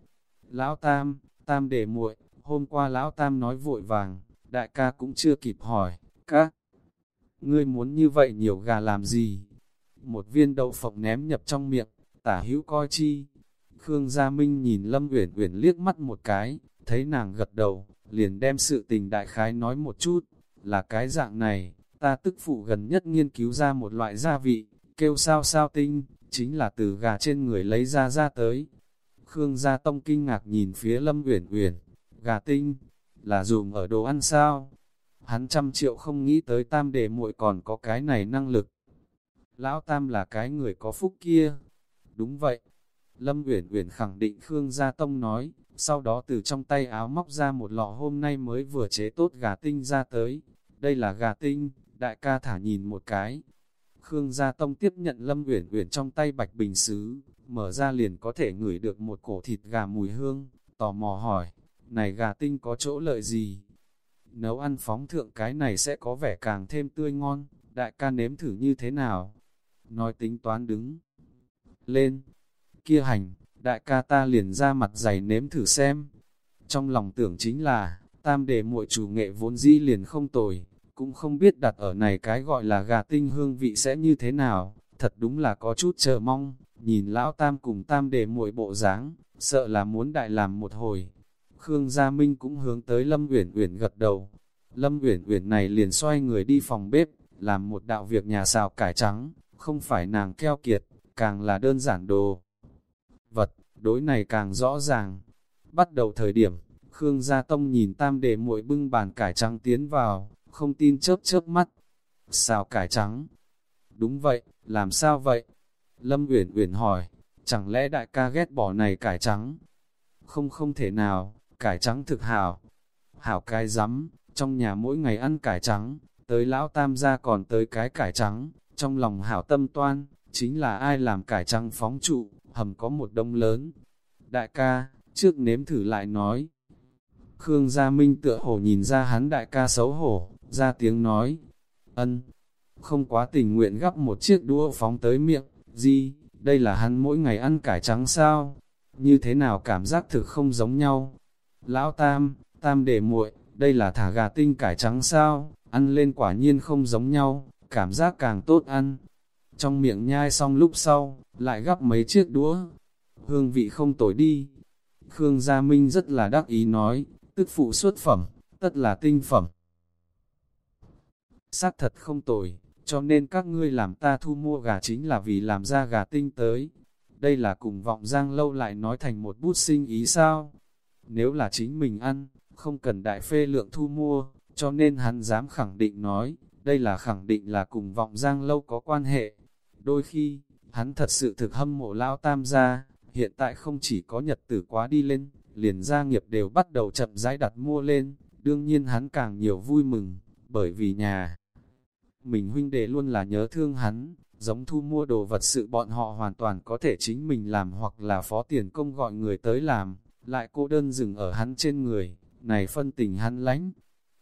Lão Tam, Tam để muội, hôm qua Lão Tam nói vội vàng, đại ca cũng chưa kịp hỏi, các ngươi muốn như vậy nhiều gà làm gì? Một viên đậu phộng ném nhập trong miệng, tả hữu coi chi. Khương Gia Minh nhìn Lâm Uyển Uyển liếc mắt một cái, thấy nàng gật đầu, liền đem sự tình đại khái nói một chút, là cái dạng này, ta tức phụ gần nhất nghiên cứu ra một loại gia vị, kêu sao sao tinh, chính là từ gà trên người lấy ra ra tới. Khương Gia Tông kinh ngạc nhìn phía Lâm Uyển Uyển, gà tinh, là dùng ở đồ ăn sao? Hắn trăm triệu không nghĩ tới tam đề muội còn có cái này năng lực. Lão tam là cái người có phúc kia. Đúng vậy. Lâm Uyển Uyển khẳng định Khương Gia Tông nói, sau đó từ trong tay áo móc ra một lọ hôm nay mới vừa chế tốt gà tinh ra tới. Đây là gà tinh, đại ca thả nhìn một cái. Khương Gia Tông tiếp nhận Lâm Uyển Uyển trong tay bạch bình xứ, mở ra liền có thể ngửi được một cổ thịt gà mùi hương, tò mò hỏi, này gà tinh có chỗ lợi gì? Nấu ăn phóng thượng cái này sẽ có vẻ càng thêm tươi ngon, đại ca nếm thử như thế nào? Nói tính toán đứng lên, kia hành, đại ca ta liền ra mặt dày nếm thử xem. Trong lòng tưởng chính là, tam đề muội chủ nghệ vốn dĩ liền không tồi, cũng không biết đặt ở này cái gọi là gà tinh hương vị sẽ như thế nào, thật đúng là có chút chờ mong, nhìn lão tam cùng tam đề muội bộ dáng, sợ là muốn đại làm một hồi. Khương Gia Minh cũng hướng tới Lâm Uyển Uyển gật đầu. Lâm Uyển Uyển này liền xoay người đi phòng bếp, làm một đạo việc nhà xào cải trắng, không phải nàng keo kiệt, càng là đơn giản đồ. Vật, đối này càng rõ ràng. Bắt đầu thời điểm, Khương Gia Tông nhìn tam đề muội bưng bàn cải trắng tiến vào, không tin chớp chớp mắt. Xào cải trắng. Đúng vậy, làm sao vậy? Lâm Uyển Uyển hỏi, chẳng lẽ đại ca ghét bỏ này cải trắng? Không không thể nào, cải trắng thực hảo. Hảo cái rắm, trong nhà mỗi ngày ăn cải trắng, tới lão tam gia còn tới cái cải trắng, trong lòng hảo tâm toan, chính là ai làm cải trắng phóng trụ, hầm có một đông lớn. Đại ca, trước nếm thử lại nói. Khương Gia Minh tựa hồ nhìn ra hắn đại ca xấu hổ, ra tiếng nói, ân, không quá tình nguyện gắp một chiếc đũa phóng tới miệng, gì, đây là hắn mỗi ngày ăn cải trắng sao, như thế nào cảm giác thực không giống nhau. Lão Tam, Tam để muội, đây là thả gà tinh cải trắng sao, ăn lên quả nhiên không giống nhau, cảm giác càng tốt ăn. Trong miệng nhai xong lúc sau, lại gắp mấy chiếc đũa, hương vị không tồi đi. Khương Gia Minh rất là đắc ý nói, tức phụ xuất phẩm, tất là tinh phẩm xác thật không tồi, cho nên các ngươi làm ta thu mua gà chính là vì làm ra gà tinh tới. Đây là cùng vọng giang lâu lại nói thành một bút sinh ý sao? Nếu là chính mình ăn, không cần đại phê lượng thu mua, cho nên hắn dám khẳng định nói, đây là khẳng định là cùng vọng giang lâu có quan hệ. Đôi khi, hắn thật sự thực hâm mộ lão tam gia, hiện tại không chỉ có nhật tử quá đi lên, liền gia nghiệp đều bắt đầu chậm rãi đặt mua lên, đương nhiên hắn càng nhiều vui mừng, bởi vì nhà mình huynh đệ luôn là nhớ thương hắn, giống thu mua đồ vật sự bọn họ hoàn toàn có thể chính mình làm hoặc là phó tiền công gọi người tới làm, lại cô đơn dừng ở hắn trên người, này phân tình hắn lánh.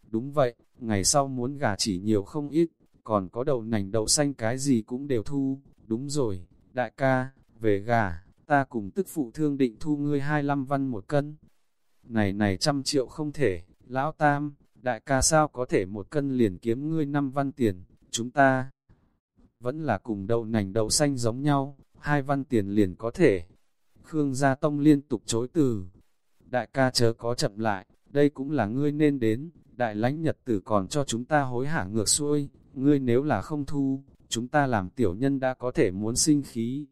Đúng vậy, ngày sau muốn gà chỉ nhiều không ít, còn có đậu nành đậu xanh cái gì cũng đều thu, đúng rồi, đại ca, về gà, ta cùng tức phụ thương định thu ngươi 25 văn một cân. Này này trăm triệu không thể, lão tam, đại ca sao có thể một cân liền kiếm ngươi năm văn tiền, chúng ta vẫn là cùng đậu nành đậu xanh giống nhau, hai văn tiền liền có thể. Khương Gia Tông liên tục chối từ. Đại ca chớ có chậm lại, đây cũng là ngươi nên đến, đại lãnh nhật tử còn cho chúng ta hối hả ngược xuôi, ngươi nếu là không thu, chúng ta làm tiểu nhân đã có thể muốn sinh khí.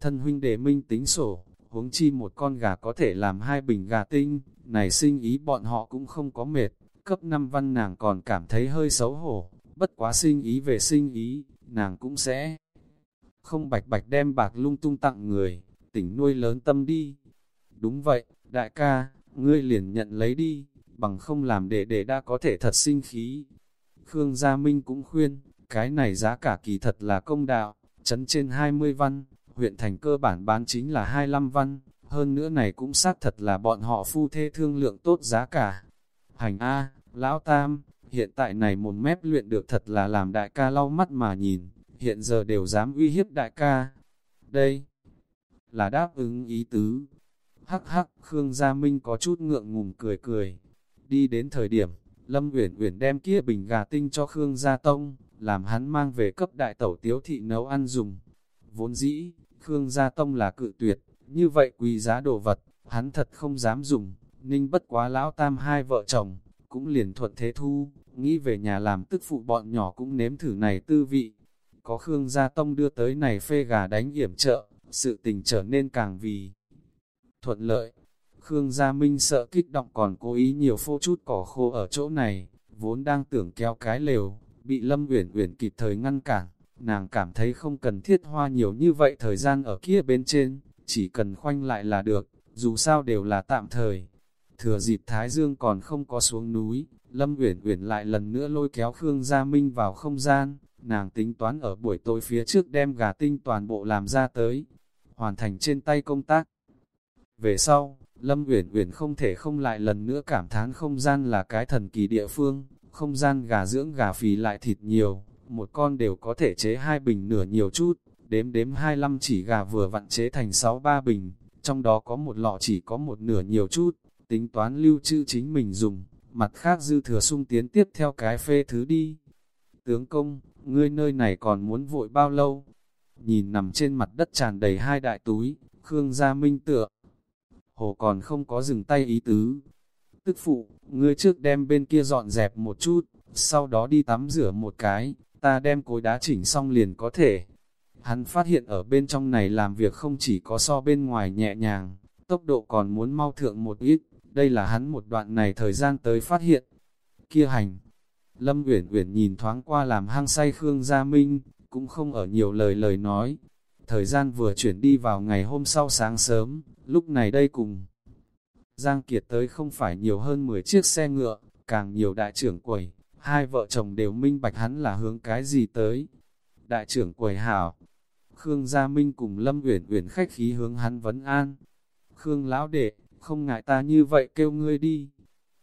Thân huynh đệ minh tính sổ, huống chi một con gà có thể làm hai bình gà tinh, này sinh ý bọn họ cũng không có mệt, cấp 5 văn nàng còn cảm thấy hơi xấu hổ, bất quá sinh ý về sinh ý, nàng cũng sẽ không bạch bạch đem bạc lung tung tặng người, tỉnh nuôi lớn tâm đi. Đúng vậy, đại ca, ngươi liền nhận lấy đi, bằng không làm để để đã có thể thật sinh khí. Khương Gia Minh cũng khuyên, cái này giá cả kỳ thật là công đạo, chấn trên 20 văn, huyện thành cơ bản bán chính là 25 văn, hơn nữa này cũng xác thật là bọn họ phu thê thương lượng tốt giá cả. Hành A, Lão Tam, hiện tại này một mép luyện được thật là làm đại ca lau mắt mà nhìn, hiện giờ đều dám uy hiếp đại ca. Đây là đáp ứng ý tứ. Hắc hắc, Khương Gia Minh có chút ngượng ngùng cười cười. Đi đến thời điểm, Lâm Uyển Uyển đem kia bình gà tinh cho Khương Gia Tông, làm hắn mang về cấp đại tẩu tiếu thị nấu ăn dùng. Vốn dĩ, Khương Gia Tông là cự tuyệt, như vậy quý giá đồ vật, hắn thật không dám dùng, ninh bất quá lão tam hai vợ chồng, cũng liền thuận thế thu, nghĩ về nhà làm tức phụ bọn nhỏ cũng nếm thử này tư vị. Có Khương Gia Tông đưa tới này phê gà đánh yểm trợ, sự tình trở nên càng vì thuận lợi. Khương Gia Minh sợ kích động còn cố ý nhiều phô chút cỏ khô ở chỗ này, vốn đang tưởng kéo cái lều, bị Lâm Uyển Uyển kịp thời ngăn cản. Nàng cảm thấy không cần thiết hoa nhiều như vậy thời gian ở kia bên trên, chỉ cần khoanh lại là được, dù sao đều là tạm thời. Thừa dịp Thái Dương còn không có xuống núi, Lâm Uyển Uyển lại lần nữa lôi kéo Khương Gia Minh vào không gian, nàng tính toán ở buổi tối phía trước đem gà tinh toàn bộ làm ra tới, hoàn thành trên tay công tác. Về sau, Lâm Uyển Uyển không thể không lại lần nữa cảm thán không gian là cái thần kỳ địa phương, không gian gà dưỡng gà phì lại thịt nhiều, một con đều có thể chế hai bình nửa nhiều chút, đếm đếm 25 chỉ gà vừa vặn chế thành 6-3 bình, trong đó có một lọ chỉ có một nửa nhiều chút, tính toán lưu trữ chính mình dùng, mặt khác dư thừa sung tiến tiếp theo cái phê thứ đi. Tướng công, ngươi nơi này còn muốn vội bao lâu? Nhìn nằm trên mặt đất tràn đầy hai đại túi, Khương Gia Minh tựa. Hồ còn không có dừng tay ý tứ. Tức phụ, ngươi trước đem bên kia dọn dẹp một chút, sau đó đi tắm rửa một cái, ta đem cối đá chỉnh xong liền có thể. Hắn phát hiện ở bên trong này làm việc không chỉ có so bên ngoài nhẹ nhàng, tốc độ còn muốn mau thượng một ít, đây là hắn một đoạn này thời gian tới phát hiện. Kia hành, Lâm Uyển Uyển nhìn thoáng qua làm hang say Khương Gia Minh, cũng không ở nhiều lời lời nói. Thời gian vừa chuyển đi vào ngày hôm sau sáng sớm, lúc này đây cùng. Giang Kiệt tới không phải nhiều hơn 10 chiếc xe ngựa, càng nhiều đại trưởng quầy, hai vợ chồng đều minh bạch hắn là hướng cái gì tới. Đại trưởng quầy hảo, Khương Gia Minh cùng Lâm Uyển Uyển khách khí hướng hắn vấn an. Khương lão đệ, không ngại ta như vậy kêu ngươi đi.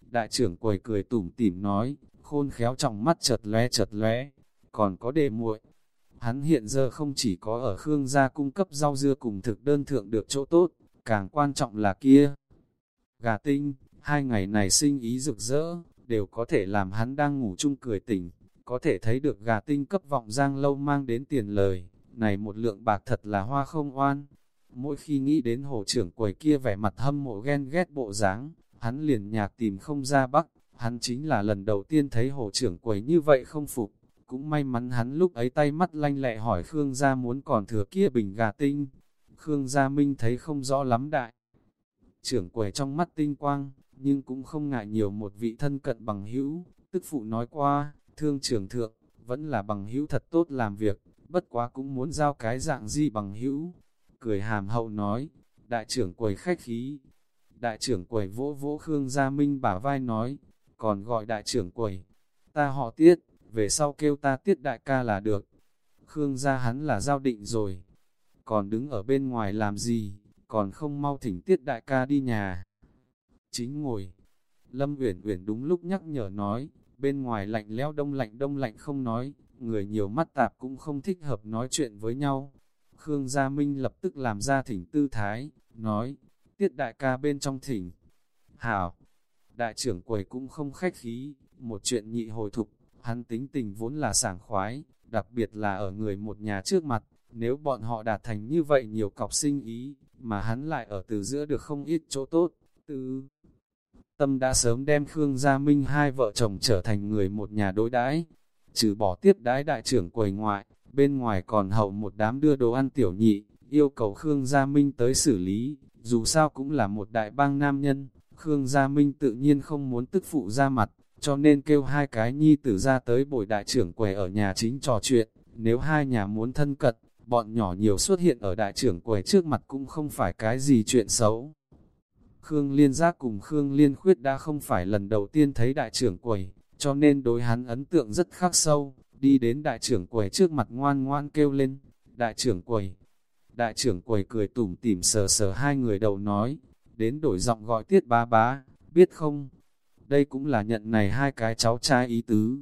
Đại trưởng quầy cười tủm tỉm nói, khôn khéo trong mắt chật lóe chật lóe, còn có đề muội. Hắn hiện giờ không chỉ có ở Khương gia cung cấp rau dưa cùng thực đơn thượng được chỗ tốt, càng quan trọng là kia. Gà tinh, hai ngày này sinh ý rực rỡ, đều có thể làm hắn đang ngủ chung cười tỉnh, có thể thấy được gà tinh cấp vọng giang lâu mang đến tiền lời, này một lượng bạc thật là hoa không oan. Mỗi khi nghĩ đến hồ trưởng quầy kia vẻ mặt hâm mộ ghen ghét bộ dáng, hắn liền nhạc tìm không ra bắc, hắn chính là lần đầu tiên thấy hồ trưởng quầy như vậy không phục. Cũng may mắn hắn lúc ấy tay mắt lanh lẹ hỏi Khương gia muốn còn thừa kia bình gà tinh. Khương gia minh thấy không rõ lắm đại. Trưởng quầy trong mắt tinh quang, nhưng cũng không ngại nhiều một vị thân cận bằng hữu, tức phụ nói qua, thương trưởng thượng, vẫn là bằng hữu thật tốt làm việc, bất quá cũng muốn giao cái dạng gì bằng hữu. Cười hàm hậu nói, đại trưởng quầy khách khí. Đại trưởng quầy vỗ vỗ Khương Gia Minh bả vai nói, còn gọi đại trưởng quầy, ta họ tiết, về sau kêu ta tiết đại ca là được. Khương gia hắn là giao định rồi, còn đứng ở bên ngoài làm gì, còn không mau thỉnh tiết đại ca đi nhà. Chính ngồi, Lâm Uyển Uyển đúng lúc nhắc nhở nói, bên ngoài lạnh lẽo đông lạnh đông lạnh không nói, người nhiều mắt tạp cũng không thích hợp nói chuyện với nhau. Khương Gia Minh lập tức làm ra thỉnh tư thái, nói, tiết đại ca bên trong thỉnh. Hảo, đại trưởng quầy cũng không khách khí, một chuyện nhị hồi thục, hắn tính tình vốn là sảng khoái, đặc biệt là ở người một nhà trước mặt, nếu bọn họ đạt thành như vậy nhiều cọc sinh ý, mà hắn lại ở từ giữa được không ít chỗ tốt, từ tâm đã sớm đem Khương Gia Minh hai vợ chồng trở thành người một nhà đối đãi trừ bỏ tiếp đái đại trưởng quầy ngoại, bên ngoài còn hậu một đám đưa đồ ăn tiểu nhị, yêu cầu Khương Gia Minh tới xử lý, dù sao cũng là một đại bang nam nhân, Khương Gia Minh tự nhiên không muốn tức phụ ra mặt, cho nên kêu hai cái nhi tử ra tới bồi đại trưởng quầy ở nhà chính trò chuyện, nếu hai nhà muốn thân cận, bọn nhỏ nhiều xuất hiện ở đại trưởng quầy trước mặt cũng không phải cái gì chuyện xấu. Khương Liên Giác cùng Khương Liên Khuyết đã không phải lần đầu tiên thấy đại trưởng quầy, cho nên đối hắn ấn tượng rất khắc sâu, đi đến đại trưởng quầy trước mặt ngoan ngoan kêu lên, đại trưởng quầy. Đại trưởng quầy cười tủm tỉm sờ sờ hai người đầu nói, đến đổi giọng gọi tiết bá bá, biết không? Đây cũng là nhận này hai cái cháu trai ý tứ.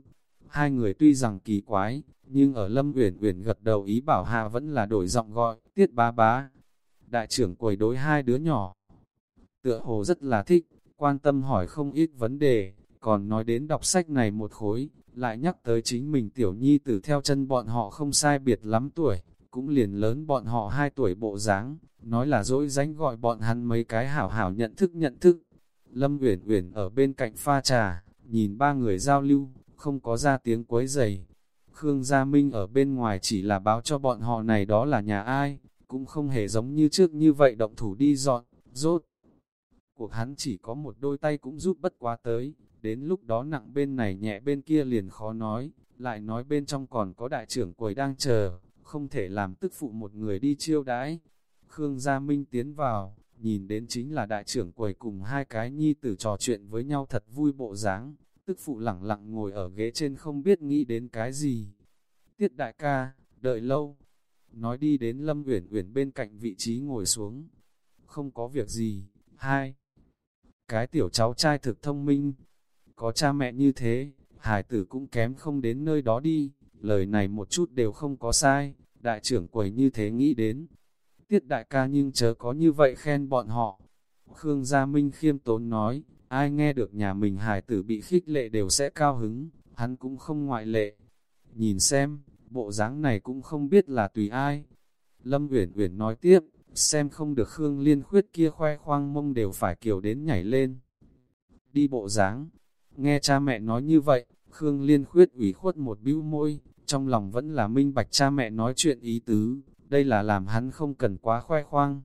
Hai người tuy rằng kỳ quái, nhưng ở Lâm Uyển Uyển gật đầu ý bảo Hà vẫn là đổi giọng gọi, tiết bá bá. Đại trưởng quầy đối hai đứa nhỏ, tựa hồ rất là thích, quan tâm hỏi không ít vấn đề, còn nói đến đọc sách này một khối, lại nhắc tới chính mình tiểu nhi tử theo chân bọn họ không sai biệt lắm tuổi, cũng liền lớn bọn họ hai tuổi bộ dáng nói là dỗi dánh gọi bọn hắn mấy cái hảo hảo nhận thức nhận thức. Lâm Uyển Uyển ở bên cạnh pha trà, nhìn ba người giao lưu, không có ra tiếng quấy giày. Khương Gia Minh ở bên ngoài chỉ là báo cho bọn họ này đó là nhà ai, cũng không hề giống như trước như vậy động thủ đi dọn, rốt. Cuộc hắn chỉ có một đôi tay cũng giúp bất quá tới, đến lúc đó nặng bên này nhẹ bên kia liền khó nói, lại nói bên trong còn có đại trưởng quầy đang chờ, không thể làm tức phụ một người đi chiêu đãi. Khương Gia Minh tiến vào, nhìn đến chính là đại trưởng quầy cùng hai cái nhi tử trò chuyện với nhau thật vui bộ dáng, tức phụ lẳng lặng ngồi ở ghế trên không biết nghĩ đến cái gì. Tiết đại ca, đợi lâu, nói đi đến Lâm Uyển Uyển bên cạnh vị trí ngồi xuống. Không có việc gì, hai. Cái tiểu cháu trai thực thông minh, có cha mẹ như thế, hải tử cũng kém không đến nơi đó đi, lời này một chút đều không có sai, đại trưởng quầy như thế nghĩ đến. Tiết đại ca nhưng chớ có như vậy khen bọn họ. Khương Gia Minh khiêm tốn nói, ai nghe được nhà mình hải tử bị khích lệ đều sẽ cao hứng, hắn cũng không ngoại lệ. Nhìn xem, bộ dáng này cũng không biết là tùy ai. Lâm Uyển Uyển nói tiếp, xem không được Khương Liên khuyết kia khoe khoang mông đều phải kiều đến nhảy lên. Đi bộ dáng, nghe cha mẹ nói như vậy, Khương Liên khuyết ủy khuất một bĩu môi, trong lòng vẫn là minh bạch cha mẹ nói chuyện ý tứ, đây là làm hắn không cần quá khoe khoang.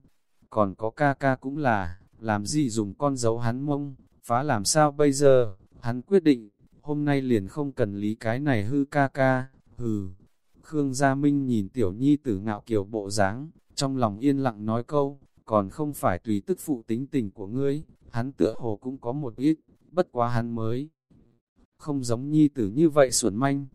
Còn có ca ca cũng là, làm gì dùng con dấu hắn mông, phá làm sao bây giờ, hắn quyết định, hôm nay liền không cần lý cái này hư ca ca, hừ. Khương Gia Minh nhìn tiểu nhi tử ngạo kiều bộ dáng, trong lòng yên lặng nói câu, còn không phải tùy tức phụ tính tình của ngươi, hắn tựa hồ cũng có một ít, bất quá hắn mới. Không giống nhi tử như vậy xuẩn manh.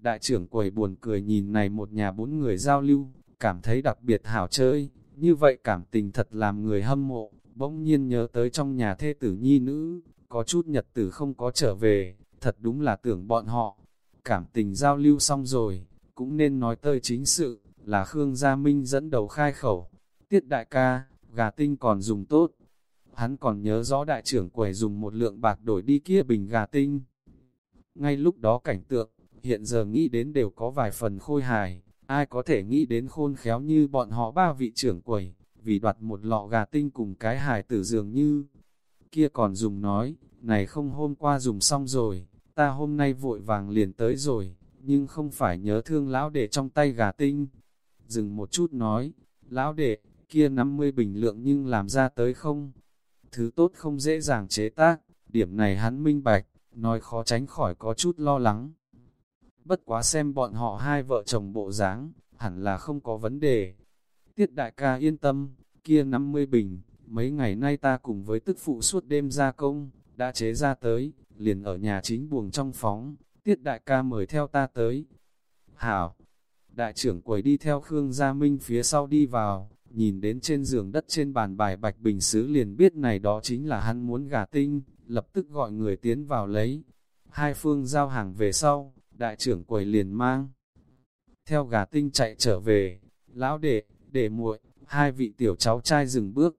Đại trưởng quầy buồn cười nhìn này một nhà bốn người giao lưu, cảm thấy đặc biệt hảo chơi, như vậy cảm tình thật làm người hâm mộ, bỗng nhiên nhớ tới trong nhà thê tử nhi nữ, có chút nhật tử không có trở về, thật đúng là tưởng bọn họ. Cảm tình giao lưu xong rồi, cũng nên nói tới chính sự, là Khương Gia Minh dẫn đầu khai khẩu. Tiết đại ca, gà tinh còn dùng tốt. Hắn còn nhớ rõ đại trưởng quầy dùng một lượng bạc đổi đi kia bình gà tinh. Ngay lúc đó cảnh tượng, hiện giờ nghĩ đến đều có vài phần khôi hài, ai có thể nghĩ đến khôn khéo như bọn họ ba vị trưởng quầy, vì đoạt một lọ gà tinh cùng cái hài tử dường như. Kia còn dùng nói, này không hôm qua dùng xong rồi, ta hôm nay vội vàng liền tới rồi, nhưng không phải nhớ thương lão đệ trong tay gà tinh, dừng một chút nói, lão đệ, kia 50 bình lượng nhưng làm ra tới không? Thứ tốt không dễ dàng chế tác, điểm này hắn minh bạch, nói khó tránh khỏi có chút lo lắng. Bất quá xem bọn họ hai vợ chồng bộ dáng, hẳn là không có vấn đề. Tiết đại ca yên tâm, kia 50 bình, mấy ngày nay ta cùng với tức phụ suốt đêm ra công, đã chế ra tới, liền ở nhà chính buồng trong phóng, tiết đại ca mời theo ta tới. Hảo, Đại trưởng quầy đi theo Khương Gia Minh phía sau đi vào, nhìn đến trên giường đất trên bàn bài bạch bình xứ liền biết này đó chính là hắn muốn gà tinh, lập tức gọi người tiến vào lấy. Hai phương giao hàng về sau, đại trưởng quầy liền mang. Theo gà tinh chạy trở về, lão đệ, để muội, hai vị tiểu cháu trai dừng bước.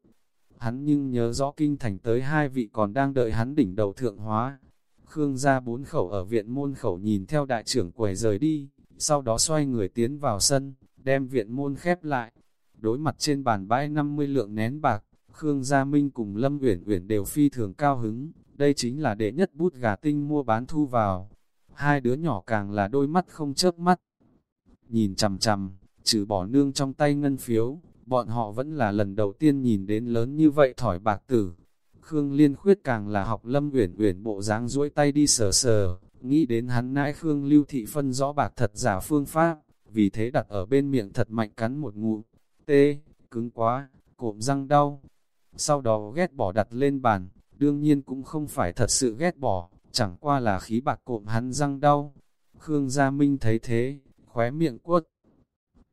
Hắn nhưng nhớ rõ kinh thành tới hai vị còn đang đợi hắn đỉnh đầu thượng hóa. Khương ra bốn khẩu ở viện môn khẩu nhìn theo đại trưởng quầy rời đi, sau đó xoay người tiến vào sân, đem viện môn khép lại. Đối mặt trên bàn bãi 50 lượng nén bạc, Khương Gia Minh cùng Lâm Uyển Uyển đều phi thường cao hứng, đây chính là đệ nhất bút gà tinh mua bán thu vào. Hai đứa nhỏ càng là đôi mắt không chớp mắt. Nhìn chằm chằm, trừ bỏ nương trong tay ngân phiếu, bọn họ vẫn là lần đầu tiên nhìn đến lớn như vậy thỏi bạc tử. Khương Liên Khuyết càng là học Lâm Uyển Uyển bộ dáng duỗi tay đi sờ sờ, nghĩ đến hắn nãi Khương Lưu Thị phân rõ bạc thật giả phương pháp, vì thế đặt ở bên miệng thật mạnh cắn một ngụm. Tê, cứng quá, cộm răng đau. Sau đó ghét bỏ đặt lên bàn, đương nhiên cũng không phải thật sự ghét bỏ, chẳng qua là khí bạc cộm hắn răng đau. Khương Gia Minh thấy thế, khóe miệng quất.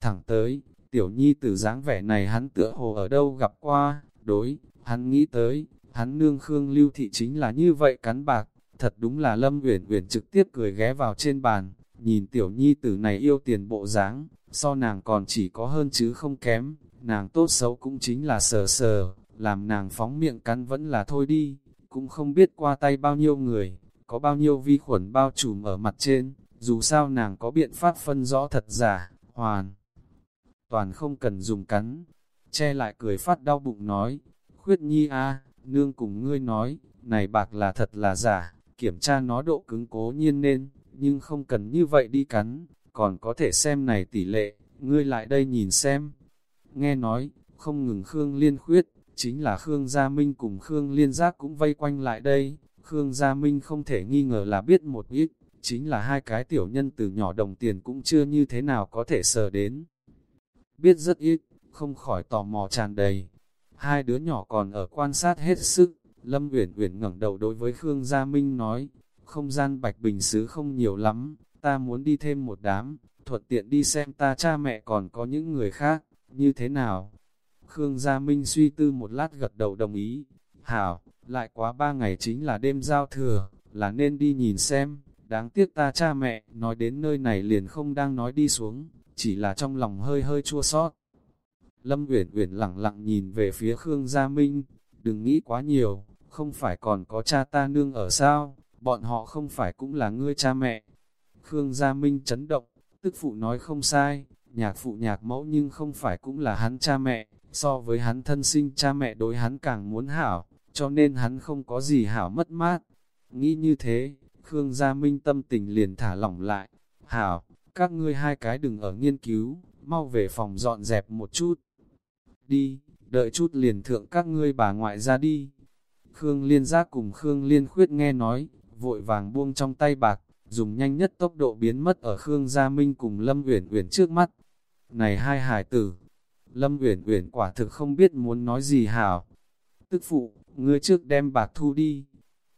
Thẳng tới, tiểu nhi tử dáng vẻ này hắn tựa hồ ở đâu gặp qua, đối, hắn nghĩ tới, hắn nương Khương Lưu Thị chính là như vậy cắn bạc, thật đúng là Lâm Uyển Uyển trực tiếp cười ghé vào trên bàn, nhìn tiểu nhi tử này yêu tiền bộ dáng, so nàng còn chỉ có hơn chứ không kém, nàng tốt xấu cũng chính là sờ sờ, làm nàng phóng miệng cắn vẫn là thôi đi, cũng không biết qua tay bao nhiêu người, có bao nhiêu vi khuẩn bao trùm ở mặt trên, dù sao nàng có biện pháp phân rõ thật giả, hoàn. Toàn không cần dùng cắn, che lại cười phát đau bụng nói, khuyết nhi a nương cùng ngươi nói, này bạc là thật là giả, kiểm tra nó độ cứng cố nhiên nên, nhưng không cần như vậy đi cắn, còn có thể xem này tỷ lệ, ngươi lại đây nhìn xem. Nghe nói, không ngừng Khương Liên khuyết, chính là Khương Gia Minh cùng Khương Liên Giác cũng vây quanh lại đây. Khương Gia Minh không thể nghi ngờ là biết một ít, chính là hai cái tiểu nhân từ nhỏ đồng tiền cũng chưa như thế nào có thể sờ đến. Biết rất ít, không khỏi tò mò tràn đầy. Hai đứa nhỏ còn ở quan sát hết sức, Lâm Uyển Uyển ngẩng đầu đối với Khương Gia Minh nói, không gian bạch bình xứ không nhiều lắm, ta muốn đi thêm một đám, thuận tiện đi xem ta cha mẹ còn có những người khác, như thế nào? Khương Gia Minh suy tư một lát gật đầu đồng ý, hảo, lại quá ba ngày chính là đêm giao thừa, là nên đi nhìn xem, đáng tiếc ta cha mẹ, nói đến nơi này liền không đang nói đi xuống, chỉ là trong lòng hơi hơi chua sót. Lâm Uyển Uyển lặng lặng nhìn về phía Khương Gia Minh, đừng nghĩ quá nhiều, không phải còn có cha ta nương ở sao, bọn họ không phải cũng là ngươi cha mẹ. Khương Gia Minh chấn động, tức phụ nói không sai, nhạc phụ nhạc mẫu nhưng không phải cũng là hắn cha mẹ, so với hắn thân sinh cha mẹ đối hắn càng muốn hảo, cho nên hắn không có gì hảo mất mát. Nghĩ như thế, Khương Gia Minh tâm tình liền thả lỏng lại. Hảo, các ngươi hai cái đừng ở nghiên cứu, mau về phòng dọn dẹp một chút. Đi, đợi chút liền thượng các ngươi bà ngoại ra đi. Khương Liên Giác cùng Khương Liên Khuyết nghe nói, vội vàng buông trong tay bạc, dùng nhanh nhất tốc độ biến mất ở Khương Gia Minh cùng Lâm Uyển Uyển trước mắt. Này hai hải tử, Lâm Uyển Uyển quả thực không biết muốn nói gì hảo. Tức phụ, ngươi trước đem bạc thu đi.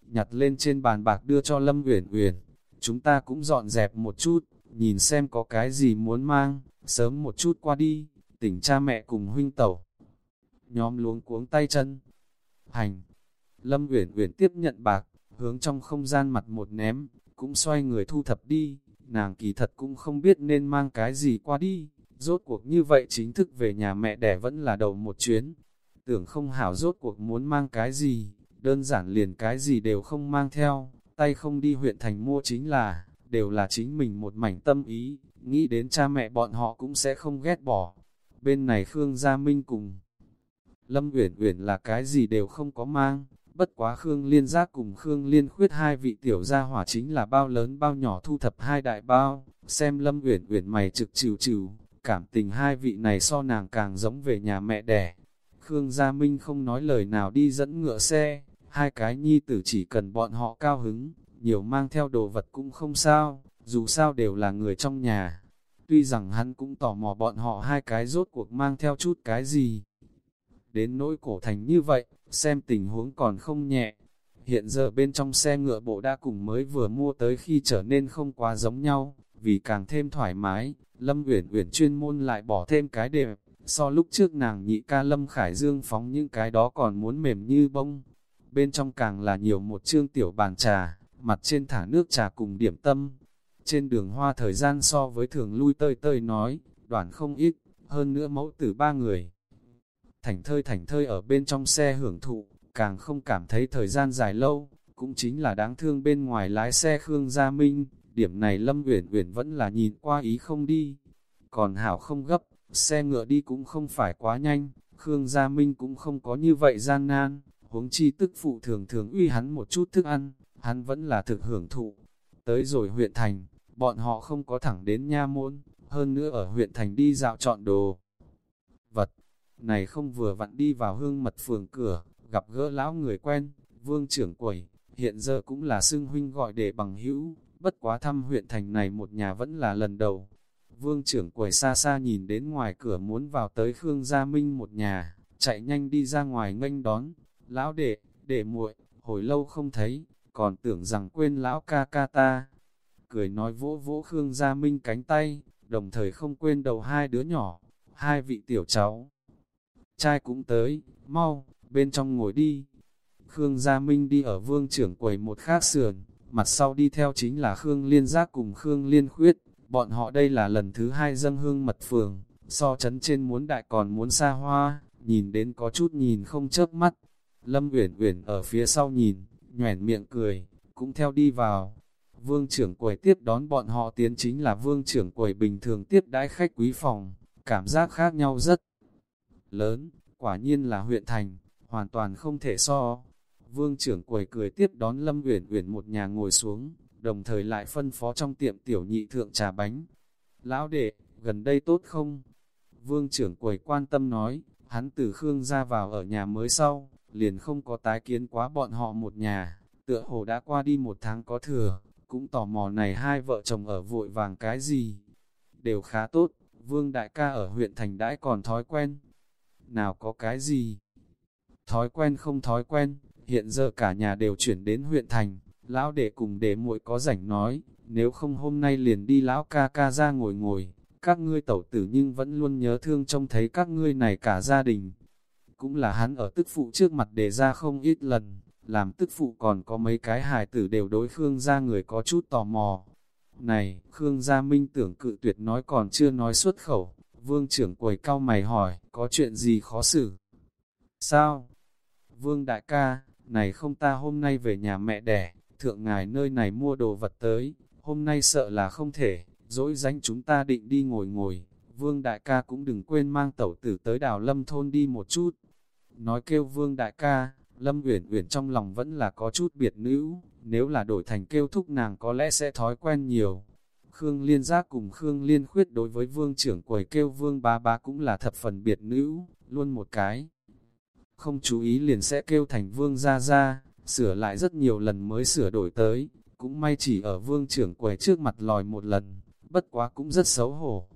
Nhặt lên trên bàn bạc đưa cho Lâm Uyển Uyển. Chúng ta cũng dọn dẹp một chút, nhìn xem có cái gì muốn mang, sớm một chút qua đi, tỉnh cha mẹ cùng huynh tẩu. Nhóm luống cuống tay chân. Hành. Lâm Uyển Uyển tiếp nhận bạc, hướng trong không gian mặt một ném, cũng xoay người thu thập đi. Nàng kỳ thật cũng không biết nên mang cái gì qua đi. Rốt cuộc như vậy chính thức về nhà mẹ đẻ vẫn là đầu một chuyến. Tưởng không hảo rốt cuộc muốn mang cái gì, đơn giản liền cái gì đều không mang theo, tay không đi huyện thành mua chính là, đều là chính mình một mảnh tâm ý, nghĩ đến cha mẹ bọn họ cũng sẽ không ghét bỏ. Bên này Khương Gia Minh cùng Lâm Uyển Uyển là cái gì đều không có mang, bất quá Khương Liên Giác cùng Khương Liên Khuyết hai vị tiểu gia hỏa chính là bao lớn bao nhỏ thu thập hai đại bao, xem Lâm Uyển Uyển mày trực trừ trừ, cảm tình hai vị này so nàng càng giống về nhà mẹ đẻ. Khương Gia Minh không nói lời nào đi dẫn ngựa xe, hai cái nhi tử chỉ cần bọn họ cao hứng, nhiều mang theo đồ vật cũng không sao, dù sao đều là người trong nhà. Tuy rằng hắn cũng tò mò bọn họ hai cái rốt cuộc mang theo chút cái gì. Đến nỗi cổ thành như vậy, xem tình huống còn không nhẹ. Hiện giờ bên trong xe ngựa bộ đã cùng mới vừa mua tới khi trở nên không quá giống nhau, vì càng thêm thoải mái, Lâm Uyển Uyển chuyên môn lại bỏ thêm cái đẹp, so lúc trước nàng nhị ca Lâm Khải Dương phóng những cái đó còn muốn mềm như bông. bên trong càng là nhiều một chương tiểu bàn trà, mặt trên thả nước trà cùng điểm tâm. Trên đường hoa thời gian so với thường lui tơi tơi nói, đoạn không ít, hơn nữa mẫu tử ba người. Thành thơi thành thơi ở bên trong xe hưởng thụ, càng không cảm thấy thời gian dài lâu, cũng chính là đáng thương bên ngoài lái xe Khương Gia Minh, điểm này Lâm Uyển Uyển vẫn là nhìn qua ý không đi. Còn Hảo không gấp, xe ngựa đi cũng không phải quá nhanh, Khương Gia Minh cũng không có như vậy gian nan, huống chi tức phụ thường thường uy hắn một chút thức ăn, hắn vẫn là thực hưởng thụ. Tới rồi huyện thành, bọn họ không có thẳng đến nha môn, hơn nữa ở huyện thành đi dạo chọn đồ. Vật, này không vừa vặn đi vào hương mật phường cửa, gặp gỡ lão người quen, vương trưởng quầy, hiện giờ cũng là xưng huynh gọi để bằng hữu, bất quá thăm huyện thành này một nhà vẫn là lần đầu. Vương trưởng quầy xa xa nhìn đến ngoài cửa muốn vào tới Khương Gia Minh một nhà, chạy nhanh đi ra ngoài nghênh đón. Lão đệ, đệ muội, hồi lâu không thấy, còn tưởng rằng quên lão ca ca ta. Cười nói vỗ vỗ Khương Gia Minh cánh tay, đồng thời không quên đầu hai đứa nhỏ, hai vị tiểu cháu. Trai cũng tới, mau, bên trong ngồi đi. Khương Gia Minh đi ở vương trưởng quầy một khác sườn, mặt sau đi theo chính là Khương Liên Giác cùng Khương Liên Khuyết, bọn họ đây là lần thứ hai dâng hương mật phường, so chấn trên muốn đại còn muốn xa hoa, nhìn đến có chút nhìn không chớp mắt. Lâm Uyển Uyển ở phía sau nhìn, nhoẻn miệng cười, cũng theo đi vào. Vương trưởng quầy tiếp đón bọn họ tiến chính là vương trưởng quầy bình thường tiếp đãi khách quý phòng, cảm giác khác nhau rất lớn, quả nhiên là huyện thành, hoàn toàn không thể so. Vương trưởng quầy cười tiếp đón Lâm Uyển Uyển một nhà ngồi xuống, đồng thời lại phân phó trong tiệm tiểu nhị thượng trà bánh. Lão đệ, gần đây tốt không? Vương trưởng quầy quan tâm nói, hắn từ Khương ra vào ở nhà mới sau, liền không có tái kiến quá bọn họ một nhà, tựa hồ đã qua đi một tháng có thừa, cũng tò mò này hai vợ chồng ở vội vàng cái gì. Đều khá tốt, Vương đại ca ở huyện thành đãi còn thói quen. Nào có cái gì? Thói quen không thói quen, hiện giờ cả nhà đều chuyển đến huyện thành, lão đệ cùng đệ muội có rảnh nói, nếu không hôm nay liền đi lão ca ca ra ngồi ngồi, các ngươi tẩu tử nhưng vẫn luôn nhớ thương trông thấy các ngươi này cả gia đình. Cũng là hắn ở tức phụ trước mặt đề ra không ít lần, làm tức phụ còn có mấy cái hài tử đều đối Khương gia người có chút tò mò. Này, Khương gia minh tưởng cự tuyệt nói còn chưa nói xuất khẩu, vương trưởng quầy cao mày hỏi, có chuyện gì khó xử? Sao? Vương đại ca, này không ta hôm nay về nhà mẹ đẻ, thượng ngài nơi này mua đồ vật tới, hôm nay sợ là không thể, dỗi danh chúng ta định đi ngồi ngồi, vương đại ca cũng đừng quên mang tẩu tử tới đào lâm thôn đi một chút. Nói kêu vương đại ca, lâm uyển uyển trong lòng vẫn là có chút biệt nữ, nếu là đổi thành kêu thúc nàng có lẽ sẽ thói quen nhiều. Khương Liên Giác cùng Khương Liên Khuyết đối với vương trưởng quầy kêu vương ba ba cũng là thập phần biệt nữ, luôn một cái. Không chú ý liền sẽ kêu thành vương ra ra, sửa lại rất nhiều lần mới sửa đổi tới, cũng may chỉ ở vương trưởng quầy trước mặt lòi một lần, bất quá cũng rất xấu hổ.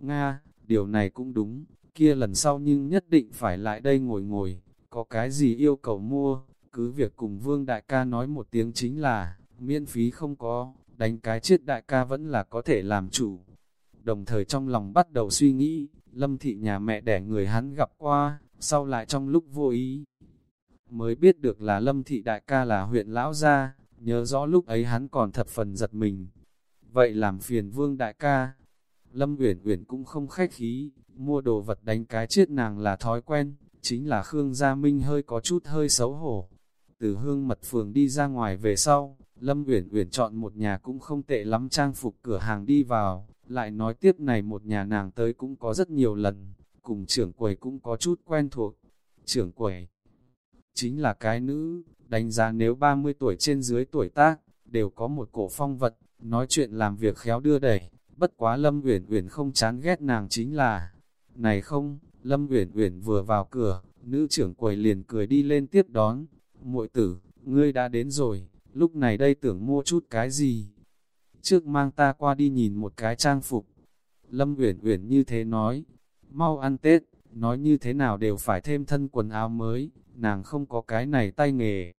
Nga, điều này cũng đúng, kia lần sau nhưng nhất định phải lại đây ngồi ngồi, có cái gì yêu cầu mua, cứ việc cùng vương đại ca nói một tiếng chính là, miễn phí không có, đánh cái chết đại ca vẫn là có thể làm chủ. Đồng thời trong lòng bắt đầu suy nghĩ, lâm thị nhà mẹ đẻ người hắn gặp qua, sau lại trong lúc vô ý, mới biết được là Lâm Thị Đại ca là huyện Lão Gia, nhớ rõ lúc ấy hắn còn thật phần giật mình. Vậy làm phiền Vương Đại ca, Lâm Uyển Uyển cũng không khách khí, mua đồ vật đánh cái chết nàng là thói quen, chính là Khương Gia Minh hơi có chút hơi xấu hổ. Từ hương mật phường đi ra ngoài về sau, Lâm Uyển Uyển chọn một nhà cũng không tệ lắm trang phục cửa hàng đi vào, lại nói tiếp này một nhà nàng tới cũng có rất nhiều lần, cùng trưởng quầy cũng có chút quen thuộc. Trưởng quầy chính là cái nữ, đánh giá nếu 30 tuổi trên dưới tuổi tác, đều có một cổ phong vật, nói chuyện làm việc khéo đưa đẩy, bất quá Lâm Uyển Uyển không chán ghét nàng chính là, này không, Lâm Uyển Uyển vừa vào cửa, nữ trưởng quầy liền cười đi lên tiếp đón, muội tử, ngươi đã đến rồi, lúc này đây tưởng mua chút cái gì? Trước mang ta qua đi nhìn một cái trang phục. Lâm Uyển Uyển như thế nói, mau ăn Tết, nói như thế nào đều phải thêm thân quần áo mới, nàng không có cái này tay nghề.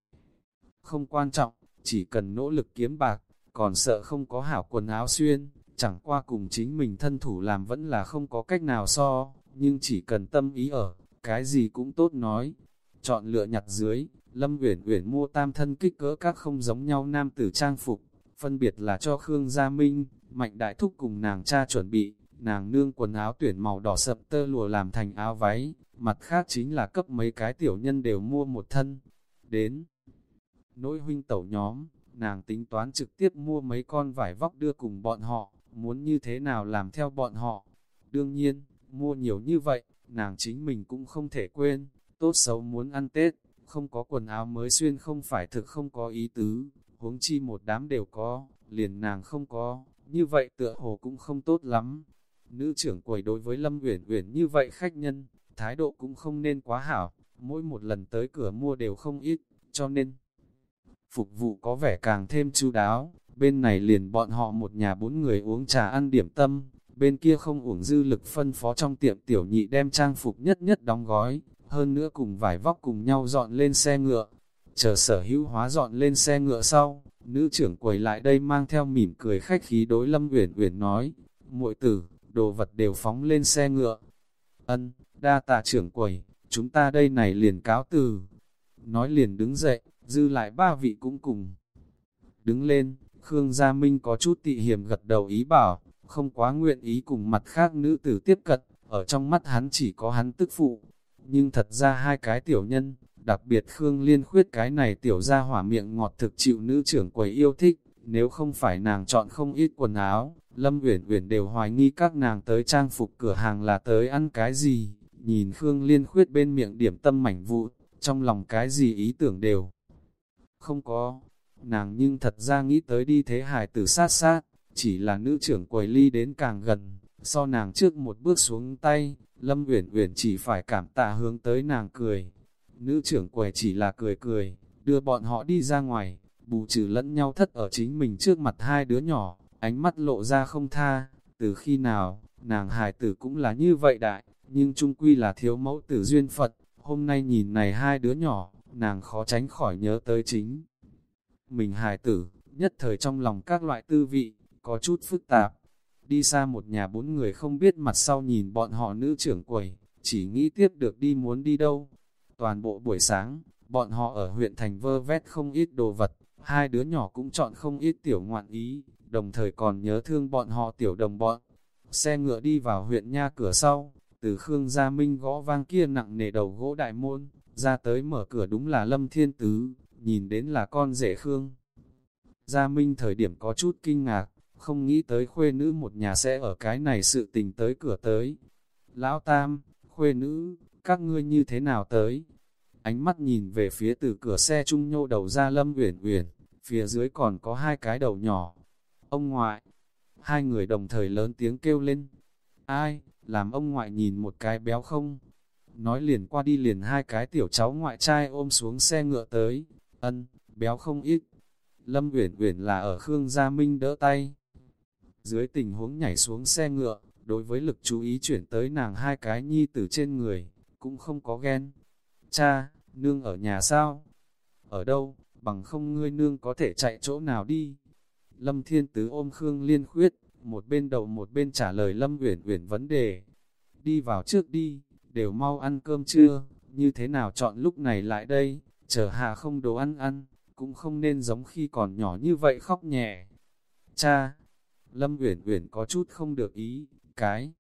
Không quan trọng, chỉ cần nỗ lực kiếm bạc, còn sợ không có hảo quần áo xuyên, chẳng qua cùng chính mình thân thủ làm vẫn là không có cách nào so, nhưng chỉ cần tâm ý ở, cái gì cũng tốt nói. Chọn lựa nhặt dưới, Lâm Uyển Uyển mua tam thân kích cỡ các không giống nhau nam tử trang phục, phân biệt là cho Khương Gia Minh, Mạnh Đại Thúc cùng nàng cha chuẩn bị, nàng nương quần áo tuyển màu đỏ sậm tơ lụa làm thành áo váy, mặt khác chính là cấp mấy cái tiểu nhân đều mua một thân. Đến nỗi huynh tẩu nhóm, nàng tính toán trực tiếp mua mấy con vải vóc đưa cùng bọn họ, muốn như thế nào làm theo bọn họ. Đương nhiên, mua nhiều như vậy, nàng chính mình cũng không thể quên, tốt xấu muốn ăn Tết, không có quần áo mới xuyên không phải thực không có ý tứ, huống chi một đám đều có, liền nàng không có, như vậy tựa hồ cũng không tốt lắm. Nữ trưởng quầy đối với Lâm Uyển Uyển như vậy khách nhân, thái độ cũng không nên quá hảo, mỗi một lần tới cửa mua đều không ít, cho nên phục vụ có vẻ càng thêm chu đáo. Bên này liền bọn họ một nhà bốn người uống trà ăn điểm tâm, bên kia không uổng dư lực phân phó trong tiệm tiểu nhị đem trang phục nhất nhất đóng gói, hơn nữa cùng vải vóc cùng nhau dọn lên xe ngựa. Chờ sở hữu hóa dọn lên xe ngựa sau, nữ trưởng quầy lại đây mang theo mỉm cười khách khí đối Lâm Uyển Uyển nói, muội tử, đồ vật đều phóng lên xe ngựa. Ân, đa tạ trưởng quầy, chúng ta đây này liền cáo từ. Nói liền đứng dậy, dư lại ba vị cũng cùng. Đứng lên, Khương Gia Minh có chút tị hiểm gật đầu ý bảo, không quá nguyện ý cùng mặt khác nữ tử tiếp cận, ở trong mắt hắn chỉ có hắn tức phụ. Nhưng thật ra hai cái tiểu nhân, đặc biệt Khương Liên khuyết cái này tiểu ra hỏa miệng ngọt thực chịu nữ trưởng quầy yêu thích, nếu không phải nàng chọn không ít quần áo, Lâm Uyển Uyển đều hoài nghi các nàng tới trang phục cửa hàng là tới ăn cái gì, nhìn Khương Liên khuyết bên miệng điểm tâm mảnh vụ, trong lòng cái gì ý tưởng đều không có, nàng nhưng thật ra nghĩ tới đi thế hải tử sát sát, chỉ là nữ trưởng quầy ly đến càng gần, so nàng trước một bước xuống tay, Lâm Uyển Uyển chỉ phải cảm tạ hướng tới nàng cười. Nữ trưởng quầy chỉ là cười cười, đưa bọn họ đi ra ngoài, bù trừ lẫn nhau thất ở chính mình trước mặt hai đứa nhỏ, ánh mắt lộ ra không tha, từ khi nào, nàng hài tử cũng là như vậy đại, nhưng trung quy là thiếu mẫu tử duyên Phật, hôm nay nhìn này hai đứa nhỏ, nàng khó tránh khỏi nhớ tới chính. Mình hài tử, nhất thời trong lòng các loại tư vị, có chút phức tạp. Đi xa một nhà bốn người không biết mặt sau nhìn bọn họ nữ trưởng quầy, chỉ nghĩ tiếp được đi muốn đi đâu. Toàn bộ buổi sáng, bọn họ ở huyện thành vơ vét không ít đồ vật, hai đứa nhỏ cũng chọn không ít tiểu ngoạn ý, đồng thời còn nhớ thương bọn họ tiểu đồng bọn. Xe ngựa đi vào huyện nha cửa sau, từ Khương Gia Minh gõ vang kia nặng nề đầu gỗ đại môn, ra tới mở cửa đúng là Lâm Thiên Tứ, nhìn đến là con rể Khương. Gia Minh thời điểm có chút kinh ngạc, không nghĩ tới khuê nữ một nhà sẽ ở cái này sự tình tới cửa tới. Lão Tam, khuê nữ, các ngươi như thế nào tới? Ánh mắt nhìn về phía từ cửa xe trung nhô đầu ra Lâm Uyển Uyển, phía dưới còn có hai cái đầu nhỏ. Ông ngoại, hai người đồng thời lớn tiếng kêu lên. Ai, làm ông ngoại nhìn một cái béo không? Nói liền qua đi liền hai cái tiểu cháu ngoại trai ôm xuống xe ngựa tới. Ân, béo không ít. Lâm Uyển Uyển là ở Khương Gia Minh đỡ tay. Dưới tình huống nhảy xuống xe ngựa, đối với lực chú ý chuyển tới nàng hai cái nhi tử trên người, cũng không có ghen. Cha, nương ở nhà sao? Ở đâu, bằng không ngươi nương có thể chạy chỗ nào đi? Lâm Thiên Tứ ôm Khương Liên Khuyết, một bên đầu một bên trả lời Lâm Uyển Uyển vấn đề. Đi vào trước đi, đều mau ăn cơm chưa, như thế nào chọn lúc này lại đây, chờ hạ không đồ ăn ăn, cũng không nên giống khi còn nhỏ như vậy khóc nhẹ. Cha, Lâm Uyển Uyển có chút không được ý, cái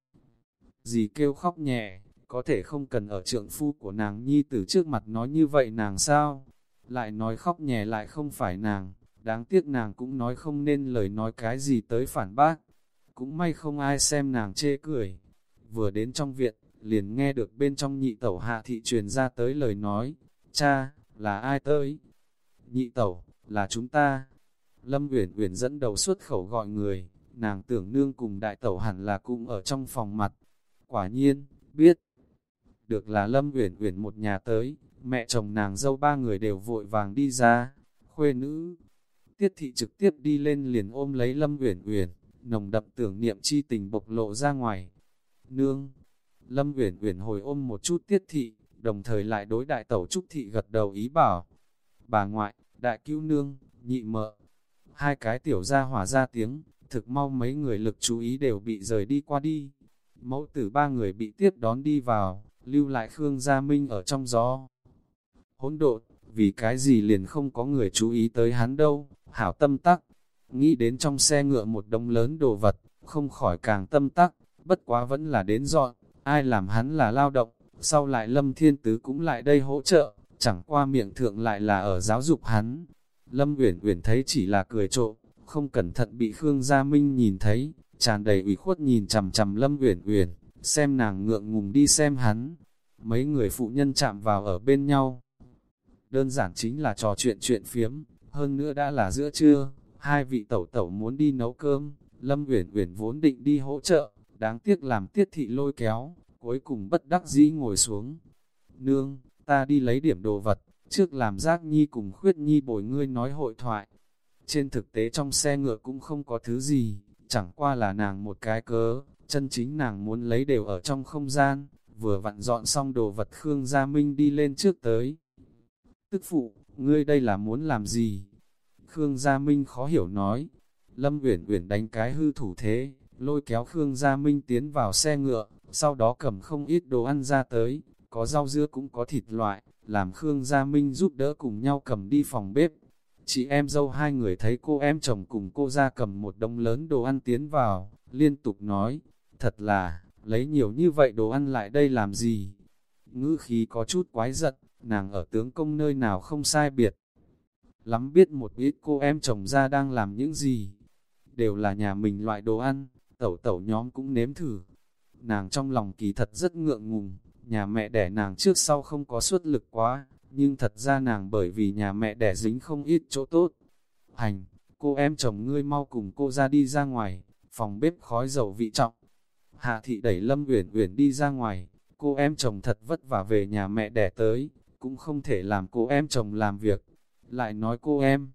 gì kêu khóc nhẹ, có thể không cần ở trượng phu của nàng nhi tử trước mặt nói như vậy nàng sao? Lại nói khóc nhẹ lại không phải nàng, đáng tiếc nàng cũng nói không nên lời nói cái gì tới phản bác. Cũng may không ai xem nàng chê cười. Vừa đến trong viện, liền nghe được bên trong nhị tẩu hạ thị truyền ra tới lời nói, cha, là ai tới? Nhị tẩu, là chúng ta. Lâm Uyển Uyển dẫn đầu xuất khẩu gọi người, nàng tưởng nương cùng đại tẩu hẳn là cũng ở trong phòng mặt. Quả nhiên, biết được là Lâm Uyển Uyển một nhà tới, mẹ chồng nàng dâu ba người đều vội vàng đi ra. Khuê nữ, Tiết thị trực tiếp đi lên liền ôm lấy Lâm Uyển Uyển, nồng đậm tưởng niệm chi tình bộc lộ ra ngoài. Nương, Lâm Uyển Uyển hồi ôm một chút Tiết thị, đồng thời lại đối đại tẩu Trúc thị gật đầu ý bảo. Bà ngoại, đại cứu nương, nhị mợ, hai cái tiểu gia hỏa ra tiếng, thực mau mấy người lực chú ý đều bị rời đi qua đi. Mẫu tử ba người bị tiếp đón đi vào, lưu lại Khương Gia Minh ở trong gió. Hỗn độn, vì cái gì liền không có người chú ý tới hắn đâu, hảo tâm tắc. Nghĩ đến trong xe ngựa một đông lớn đồ vật, không khỏi càng tâm tắc, bất quá vẫn là đến dọn, ai làm hắn là lao động, sau lại Lâm Thiên Tứ cũng lại đây hỗ trợ, chẳng qua miệng thượng lại là ở giáo dục hắn. Lâm Uyển Uyển thấy chỉ là cười trộm, không cẩn thận bị Khương Gia Minh nhìn thấy, tràn đầy ủy khuất nhìn chằm chằm Lâm Uyển Uyển, xem nàng ngượng ngùng đi xem hắn. Mấy người phụ nhân chạm vào ở bên nhau. Đơn giản chính là trò chuyện chuyện phiếm, hơn nữa đã là giữa trưa, hai vị tẩu tẩu muốn đi nấu cơm, Lâm Uyển Uyển vốn định đi hỗ trợ, đáng tiếc làm tiết thị lôi kéo, cuối cùng bất đắc dĩ ngồi xuống. Nương, ta đi lấy điểm đồ vật, trước làm giác nhi cùng khuyết nhi bồi ngươi nói hội thoại. Trên thực tế trong xe ngựa cũng không có thứ gì, chẳng qua là nàng một cái cớ, chân chính nàng muốn lấy đều ở trong không gian, vừa vặn dọn xong đồ vật Khương Gia Minh đi lên trước tới. Tức phụ, ngươi đây là muốn làm gì? Khương Gia Minh khó hiểu nói. Lâm Uyển Uyển đánh cái hư thủ thế, lôi kéo Khương Gia Minh tiến vào xe ngựa, sau đó cầm không ít đồ ăn ra tới, có rau dưa cũng có thịt loại, làm Khương Gia Minh giúp đỡ cùng nhau cầm đi phòng bếp. Chị em dâu hai người thấy cô em chồng cùng cô ra cầm một đống lớn đồ ăn tiến vào, liên tục nói, thật là, lấy nhiều như vậy đồ ăn lại đây làm gì? Ngữ khí có chút quái giận, nàng ở tướng công nơi nào không sai biệt. Lắm biết một ít cô em chồng ra đang làm những gì, đều là nhà mình loại đồ ăn, tẩu tẩu nhóm cũng nếm thử. Nàng trong lòng kỳ thật rất ngượng ngùng, nhà mẹ đẻ nàng trước sau không có suất lực quá, nhưng thật ra nàng bởi vì nhà mẹ đẻ dính không ít chỗ tốt. Hành, cô em chồng ngươi mau cùng cô ra đi ra ngoài, phòng bếp khói dầu vị trọng. Hạ thị đẩy Lâm Uyển Uyển đi ra ngoài, cô em chồng thật vất vả về nhà mẹ đẻ tới, cũng không thể làm cô em chồng làm việc. Lại nói cô em,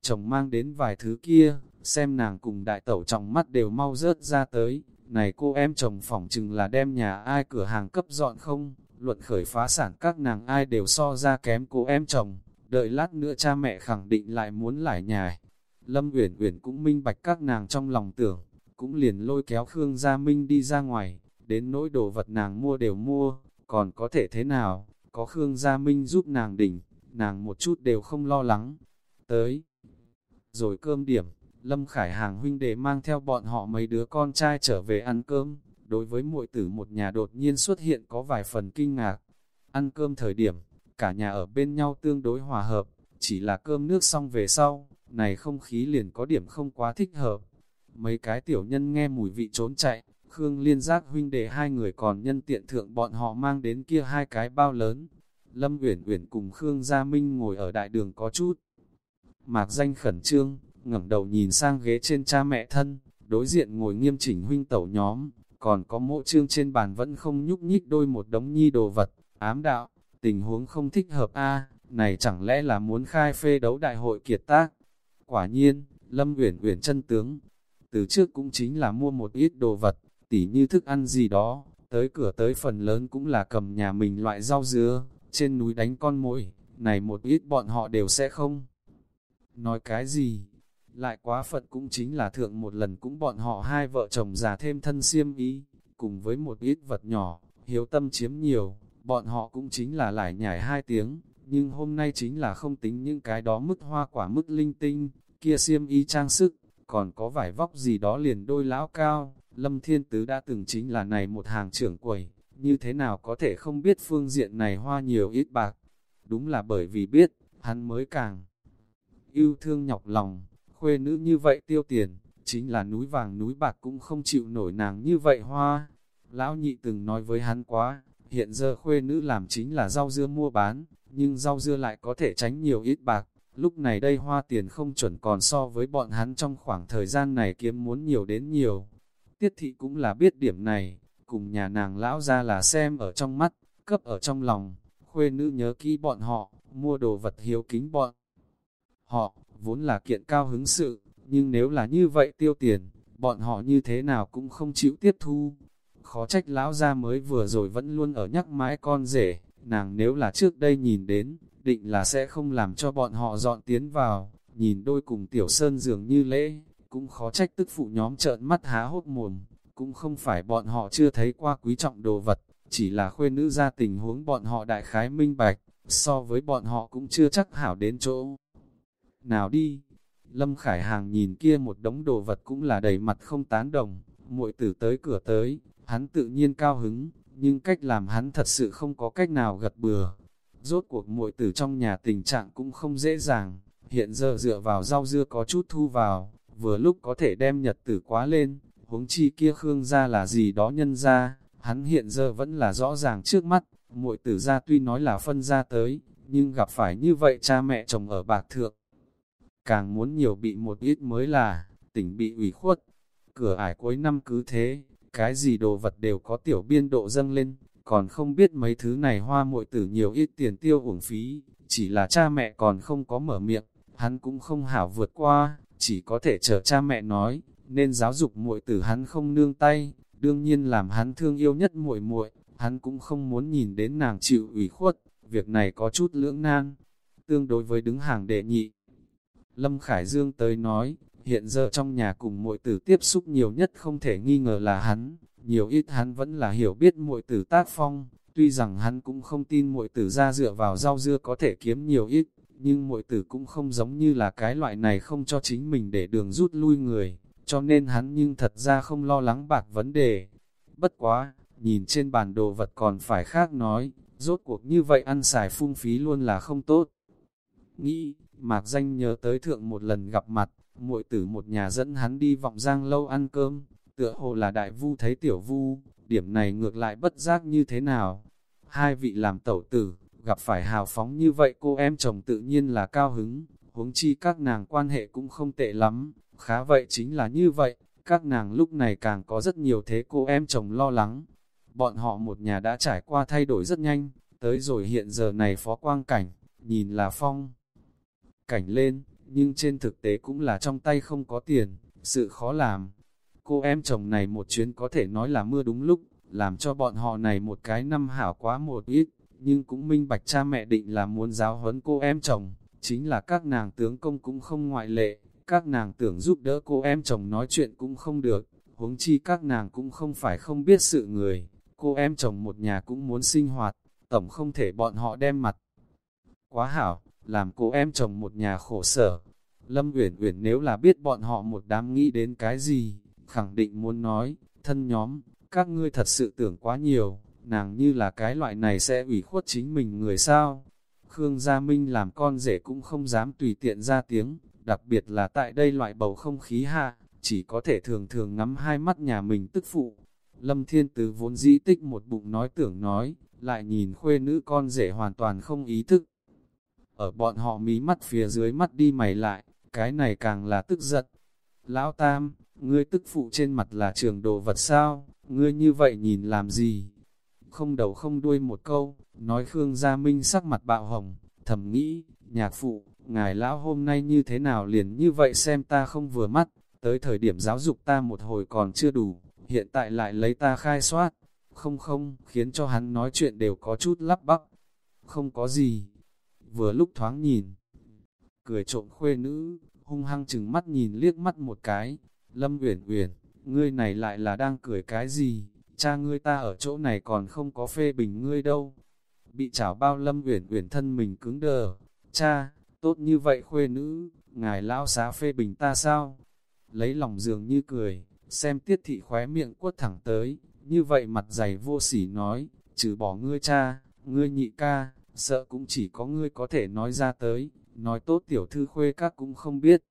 chồng mang đến vài thứ kia, xem nàng cùng đại tẩu trong mắt đều mau rớt ra tới, này cô em chồng phỏng chừng là đem nhà ai cửa hàng cấp dọn không, luận khởi phá sản các nàng ai đều so ra kém cô em chồng, đợi lát nữa cha mẹ khẳng định lại muốn lại nhài. Lâm Uyển Uyển cũng minh bạch các nàng trong lòng tưởng, cũng liền lôi kéo Khương Gia Minh đi ra ngoài, đến nỗi đồ vật nàng mua đều mua, còn có thể thế nào, có Khương Gia Minh giúp nàng đỉnh, nàng một chút đều không lo lắng. Tới, rồi cơm điểm, Lâm Khải Hàng huynh đệ mang theo bọn họ mấy đứa con trai trở về ăn cơm, đối với muội tử một nhà đột nhiên xuất hiện có vài phần kinh ngạc. Ăn cơm thời điểm, cả nhà ở bên nhau tương đối hòa hợp, chỉ là cơm nước xong về sau, này không khí liền có điểm không quá thích hợp. Mấy cái tiểu nhân nghe mùi vị trốn chạy, Khương Liên giác huynh đệ hai người còn nhân tiện thượng bọn họ mang đến kia hai cái bao lớn. Lâm Uyển Uyển cùng Khương Gia Minh ngồi ở đại đường có chút. Mạc danh khẩn trương, ngẩng đầu nhìn sang ghế trên cha mẹ thân, đối diện ngồi nghiêm chỉnh huynh tẩu nhóm, còn có mộ trương trên bàn vẫn không nhúc nhích đôi một đống nhi đồ vật, ám đạo, tình huống không thích hợp a này chẳng lẽ là muốn khai phê đấu đại hội kiệt tác. Quả nhiên, Lâm Uyển Uyển chân tướng, từ trước cũng chính là mua một ít đồ vật, tỉ như thức ăn gì đó, tới cửa tới phần lớn cũng là cầm nhà mình loại rau dứa, trên núi đánh con mồi, này một ít bọn họ đều sẽ không. Nói cái gì? Lại quá phận cũng chính là thượng một lần cũng bọn họ hai vợ chồng già thêm thân siêm ý, cùng với một ít vật nhỏ, hiếu tâm chiếm nhiều, bọn họ cũng chính là lại nhảy hai tiếng, nhưng hôm nay chính là không tính những cái đó mức hoa quả mức linh tinh, kia siêm y trang sức, còn có vải vóc gì đó liền đôi lão cao, Lâm Thiên Tứ đã từng chính là này một hàng trưởng quầy, như thế nào có thể không biết phương diện này hoa nhiều ít bạc, đúng là bởi vì biết, hắn mới càng yêu thương nhọc lòng, khuê nữ như vậy tiêu tiền, chính là núi vàng núi bạc cũng không chịu nổi nàng như vậy hoa. Lão nhị từng nói với hắn quá, hiện giờ khuê nữ làm chính là rau dưa mua bán, nhưng rau dưa lại có thể tránh nhiều ít bạc. Lúc này đây hoa tiền không chuẩn còn so với bọn hắn trong khoảng thời gian này kiếm muốn nhiều đến nhiều. Tiết thị cũng là biết điểm này, cùng nhà nàng lão ra là xem ở trong mắt, cấp ở trong lòng, khuê nữ nhớ kỹ bọn họ, mua đồ vật hiếu kính bọn. Họ, vốn là kiện cao hứng sự, nhưng nếu là như vậy tiêu tiền, bọn họ như thế nào cũng không chịu tiếp thu. Khó trách lão ra mới vừa rồi vẫn luôn ở nhắc mãi con rể, nàng nếu là trước đây nhìn đến, định là sẽ không làm cho bọn họ dọn tiến vào, nhìn đôi cùng tiểu sơn dường như lễ, cũng khó trách tức phụ nhóm trợn mắt há hốt mồm, cũng không phải bọn họ chưa thấy qua quý trọng đồ vật, chỉ là khuê nữ ra tình huống bọn họ đại khái minh bạch, so với bọn họ cũng chưa chắc hảo đến chỗ. Nào đi, Lâm Khải Hàng nhìn kia một đống đồ vật cũng là đầy mặt không tán đồng, muội tử tới cửa tới, hắn tự nhiên cao hứng, nhưng cách làm hắn thật sự không có cách nào gật bừa. Rốt cuộc muội tử trong nhà tình trạng cũng không dễ dàng, hiện giờ dựa vào rau dưa có chút thu vào, vừa lúc có thể đem nhật tử quá lên, huống chi kia khương ra là gì đó nhân ra, hắn hiện giờ vẫn là rõ ràng trước mắt, muội tử ra tuy nói là phân ra tới, nhưng gặp phải như vậy cha mẹ chồng ở bạc thượng. Càng muốn nhiều bị một ít mới là, tỉnh bị ủy khuất. Cửa ải cuối năm cứ thế, cái gì đồ vật đều có tiểu biên độ dâng lên, còn không biết mấy thứ này hoa muội tử nhiều ít tiền tiêu uổng phí, chỉ là cha mẹ còn không có mở miệng, hắn cũng không hảo vượt qua, chỉ có thể chờ cha mẹ nói, nên giáo dục muội tử hắn không nương tay, đương nhiên làm hắn thương yêu nhất muội muội, hắn cũng không muốn nhìn đến nàng chịu ủy khuất, việc này có chút lưỡng nan. Tương đối với đứng hàng đệ nhị, Lâm Khải Dương tới nói, hiện giờ trong nhà cùng muội tử tiếp xúc nhiều nhất không thể nghi ngờ là hắn, nhiều ít hắn vẫn là hiểu biết muội tử tác phong, tuy rằng hắn cũng không tin muội tử ra dựa vào rau dưa có thể kiếm nhiều ít, nhưng muội tử cũng không giống như là cái loại này không cho chính mình để đường rút lui người, cho nên hắn nhưng thật ra không lo lắng bạc vấn đề. Bất quá, nhìn trên bản đồ vật còn phải khác nói, rốt cuộc như vậy ăn xài phung phí luôn là không tốt. Nghĩ, mạc danh nhớ tới thượng một lần gặp mặt, muội tử một nhà dẫn hắn đi vọng giang lâu ăn cơm, tựa hồ là đại vu thấy tiểu vu, điểm này ngược lại bất giác như thế nào. Hai vị làm tẩu tử, gặp phải hào phóng như vậy cô em chồng tự nhiên là cao hứng, huống chi các nàng quan hệ cũng không tệ lắm, khá vậy chính là như vậy, các nàng lúc này càng có rất nhiều thế cô em chồng lo lắng. Bọn họ một nhà đã trải qua thay đổi rất nhanh, tới rồi hiện giờ này phó quang cảnh, nhìn là phong. Cảnh lên, nhưng trên thực tế cũng là trong tay không có tiền, sự khó làm. Cô em chồng này một chuyến có thể nói là mưa đúng lúc, làm cho bọn họ này một cái năm hảo quá một ít, nhưng cũng minh bạch cha mẹ định là muốn giáo huấn cô em chồng, chính là các nàng tướng công cũng không ngoại lệ, các nàng tưởng giúp đỡ cô em chồng nói chuyện cũng không được, huống chi các nàng cũng không phải không biết sự người, cô em chồng một nhà cũng muốn sinh hoạt, tổng không thể bọn họ đem mặt. Quá hảo, làm cô em chồng một nhà khổ sở. Lâm Uyển Uyển nếu là biết bọn họ một đám nghĩ đến cái gì, khẳng định muốn nói, thân nhóm, các ngươi thật sự tưởng quá nhiều, nàng như là cái loại này sẽ ủy khuất chính mình người sao. Khương Gia Minh làm con rể cũng không dám tùy tiện ra tiếng, đặc biệt là tại đây loại bầu không khí hạ, chỉ có thể thường thường ngắm hai mắt nhà mình tức phụ. Lâm Thiên Tứ vốn dĩ tích một bụng nói tưởng nói, lại nhìn khuê nữ con rể hoàn toàn không ý thức. Ở bọn họ mí mắt phía dưới mắt đi mày lại, cái này càng là tức giận. Lão Tam, ngươi tức phụ trên mặt là trường đồ vật sao, ngươi như vậy nhìn làm gì? Không đầu không đuôi một câu, nói Khương Gia Minh sắc mặt bạo hồng, thầm nghĩ, nhạc phụ, ngài lão hôm nay như thế nào liền như vậy xem ta không vừa mắt, tới thời điểm giáo dục ta một hồi còn chưa đủ, hiện tại lại lấy ta khai soát, không không, khiến cho hắn nói chuyện đều có chút lắp bắp, không có gì, vừa lúc thoáng nhìn, cười trộm khuê nữ, hung hăng chừng mắt nhìn liếc mắt một cái, lâm uyển uyển, ngươi này lại là đang cười cái gì, cha ngươi ta ở chỗ này còn không có phê bình ngươi đâu, bị chảo bao lâm uyển uyển thân mình cứng đờ, cha, tốt như vậy khuê nữ, ngài lão xá phê bình ta sao? Lấy lòng dường như cười, xem tiết thị khóe miệng quất thẳng tới, như vậy mặt dày vô sỉ nói, trừ bỏ ngươi cha, ngươi nhị ca, sợ cũng chỉ có ngươi có thể nói ra tới, nói tốt tiểu thư khuê các cũng không biết.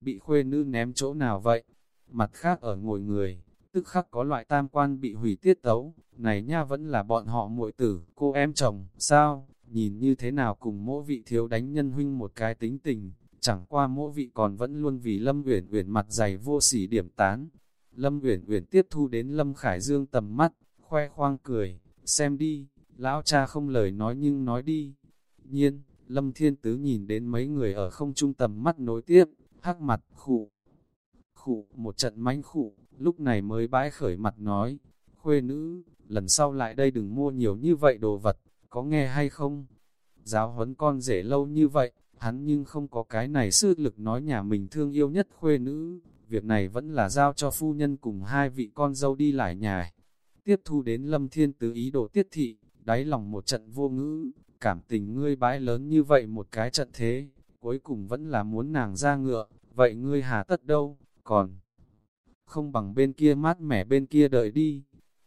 Bị khuê nữ ném chỗ nào vậy? Mặt khác ở ngồi người, tức khắc có loại tam quan bị hủy tiết tấu, này nha vẫn là bọn họ muội tử, cô em chồng, sao? nhìn như thế nào cùng mỗi vị thiếu đánh nhân huynh một cái tính tình, chẳng qua mỗi vị còn vẫn luôn vì Lâm Uyển Uyển mặt dày vô sỉ điểm tán. Lâm Uyển Uyển tiếp thu đến Lâm Khải Dương tầm mắt, khoe khoang cười, xem đi, lão cha không lời nói nhưng nói đi. Nhiên, Lâm Thiên Tứ nhìn đến mấy người ở không trung tầm mắt nối tiếp, hắc mặt, khụ, khụ, một trận mánh khụ, lúc này mới bãi khởi mặt nói, khuê nữ, lần sau lại đây đừng mua nhiều như vậy đồ vật, có nghe hay không? Giáo huấn con rể lâu như vậy, hắn nhưng không có cái này sư lực nói nhà mình thương yêu nhất khuê nữ, việc này vẫn là giao cho phu nhân cùng hai vị con dâu đi lại nhà. Tiếp thu đến lâm thiên tứ ý đồ tiết thị, đáy lòng một trận vô ngữ, cảm tình ngươi bãi lớn như vậy một cái trận thế, cuối cùng vẫn là muốn nàng ra ngựa, vậy ngươi hà tất đâu, còn không bằng bên kia mát mẻ bên kia đợi đi.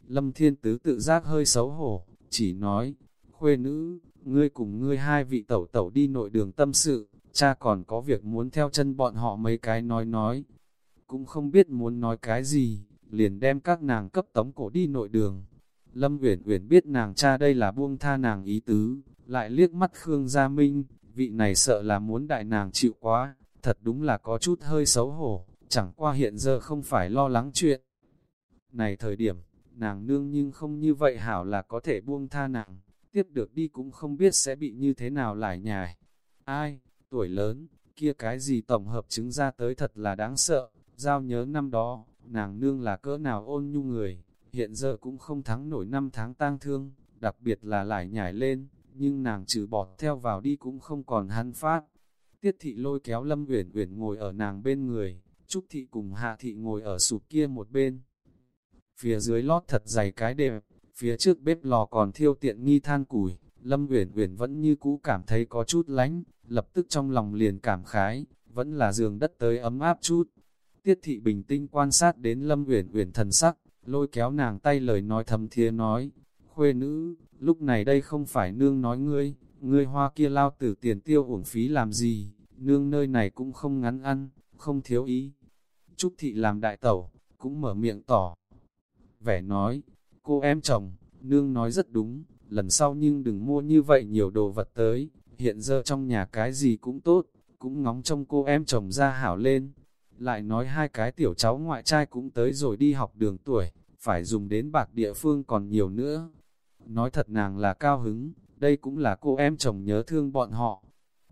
Lâm Thiên Tứ tự giác hơi xấu hổ, chỉ nói, khuê nữ, ngươi cùng ngươi hai vị tẩu tẩu đi nội đường tâm sự, cha còn có việc muốn theo chân bọn họ mấy cái nói nói. Cũng không biết muốn nói cái gì, liền đem các nàng cấp tống cổ đi nội đường. Lâm Uyển Uyển biết nàng cha đây là buông tha nàng ý tứ, lại liếc mắt Khương Gia Minh, vị này sợ là muốn đại nàng chịu quá, thật đúng là có chút hơi xấu hổ, chẳng qua hiện giờ không phải lo lắng chuyện. Này thời điểm, nàng nương nhưng không như vậy hảo là có thể buông tha nàng, tiếp được đi cũng không biết sẽ bị như thế nào lại nhài. Ai, tuổi lớn, kia cái gì tổng hợp chứng ra tới thật là đáng sợ, giao nhớ năm đó, nàng nương là cỡ nào ôn nhu người, hiện giờ cũng không thắng nổi năm tháng tang thương, đặc biệt là lại nhảy lên, nhưng nàng trừ bọt theo vào đi cũng không còn hắn phát. Tiết thị lôi kéo Lâm Uyển Uyển ngồi ở nàng bên người, Trúc thị cùng Hạ thị ngồi ở sụp kia một bên. Phía dưới lót thật dày cái đẹp, phía trước bếp lò còn thiêu tiện nghi than củi, Lâm Uyển Uyển vẫn như cũ cảm thấy có chút lánh, lập tức trong lòng liền cảm khái, vẫn là giường đất tới ấm áp chút. Tiết thị bình tĩnh quan sát đến Lâm Uyển Uyển thần sắc, lôi kéo nàng tay lời nói thầm thía nói, khuê nữ, lúc này đây không phải nương nói ngươi, ngươi hoa kia lao tử tiền tiêu uổng phí làm gì, nương nơi này cũng không ngắn ăn, không thiếu ý. Trúc thị làm đại tẩu, cũng mở miệng tỏ. Vẻ nói, cô em chồng, nương nói rất đúng, lần sau nhưng đừng mua như vậy nhiều đồ vật tới, hiện giờ trong nhà cái gì cũng tốt, cũng ngóng trông cô em chồng ra hảo lên. Lại nói hai cái tiểu cháu ngoại trai cũng tới rồi đi học đường tuổi, phải dùng đến bạc địa phương còn nhiều nữa. Nói thật nàng là cao hứng, đây cũng là cô em chồng nhớ thương bọn họ.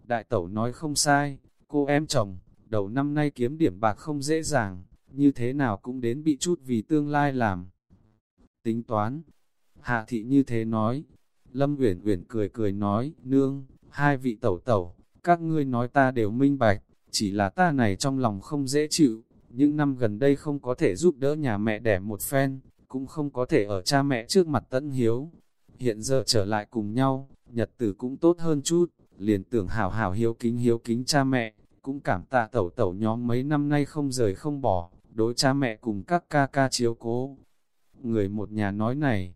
Đại tẩu nói không sai, cô em chồng, đầu năm nay kiếm điểm bạc không dễ dàng, như thế nào cũng đến bị chút vì tương lai làm. Tính toán, hạ thị như thế nói, Lâm Uyển Uyển cười cười nói, nương, hai vị tẩu tẩu, các ngươi nói ta đều minh bạch, chỉ là ta này trong lòng không dễ chịu, những năm gần đây không có thể giúp đỡ nhà mẹ đẻ một phen, cũng không có thể ở cha mẹ trước mặt tận hiếu. Hiện giờ trở lại cùng nhau, nhật tử cũng tốt hơn chút, liền tưởng hảo hảo hiếu kính hiếu kính cha mẹ, cũng cảm tạ tẩu tẩu nhóm mấy năm nay không rời không bỏ, đối cha mẹ cùng các ca ca chiếu cố. Người một nhà nói này,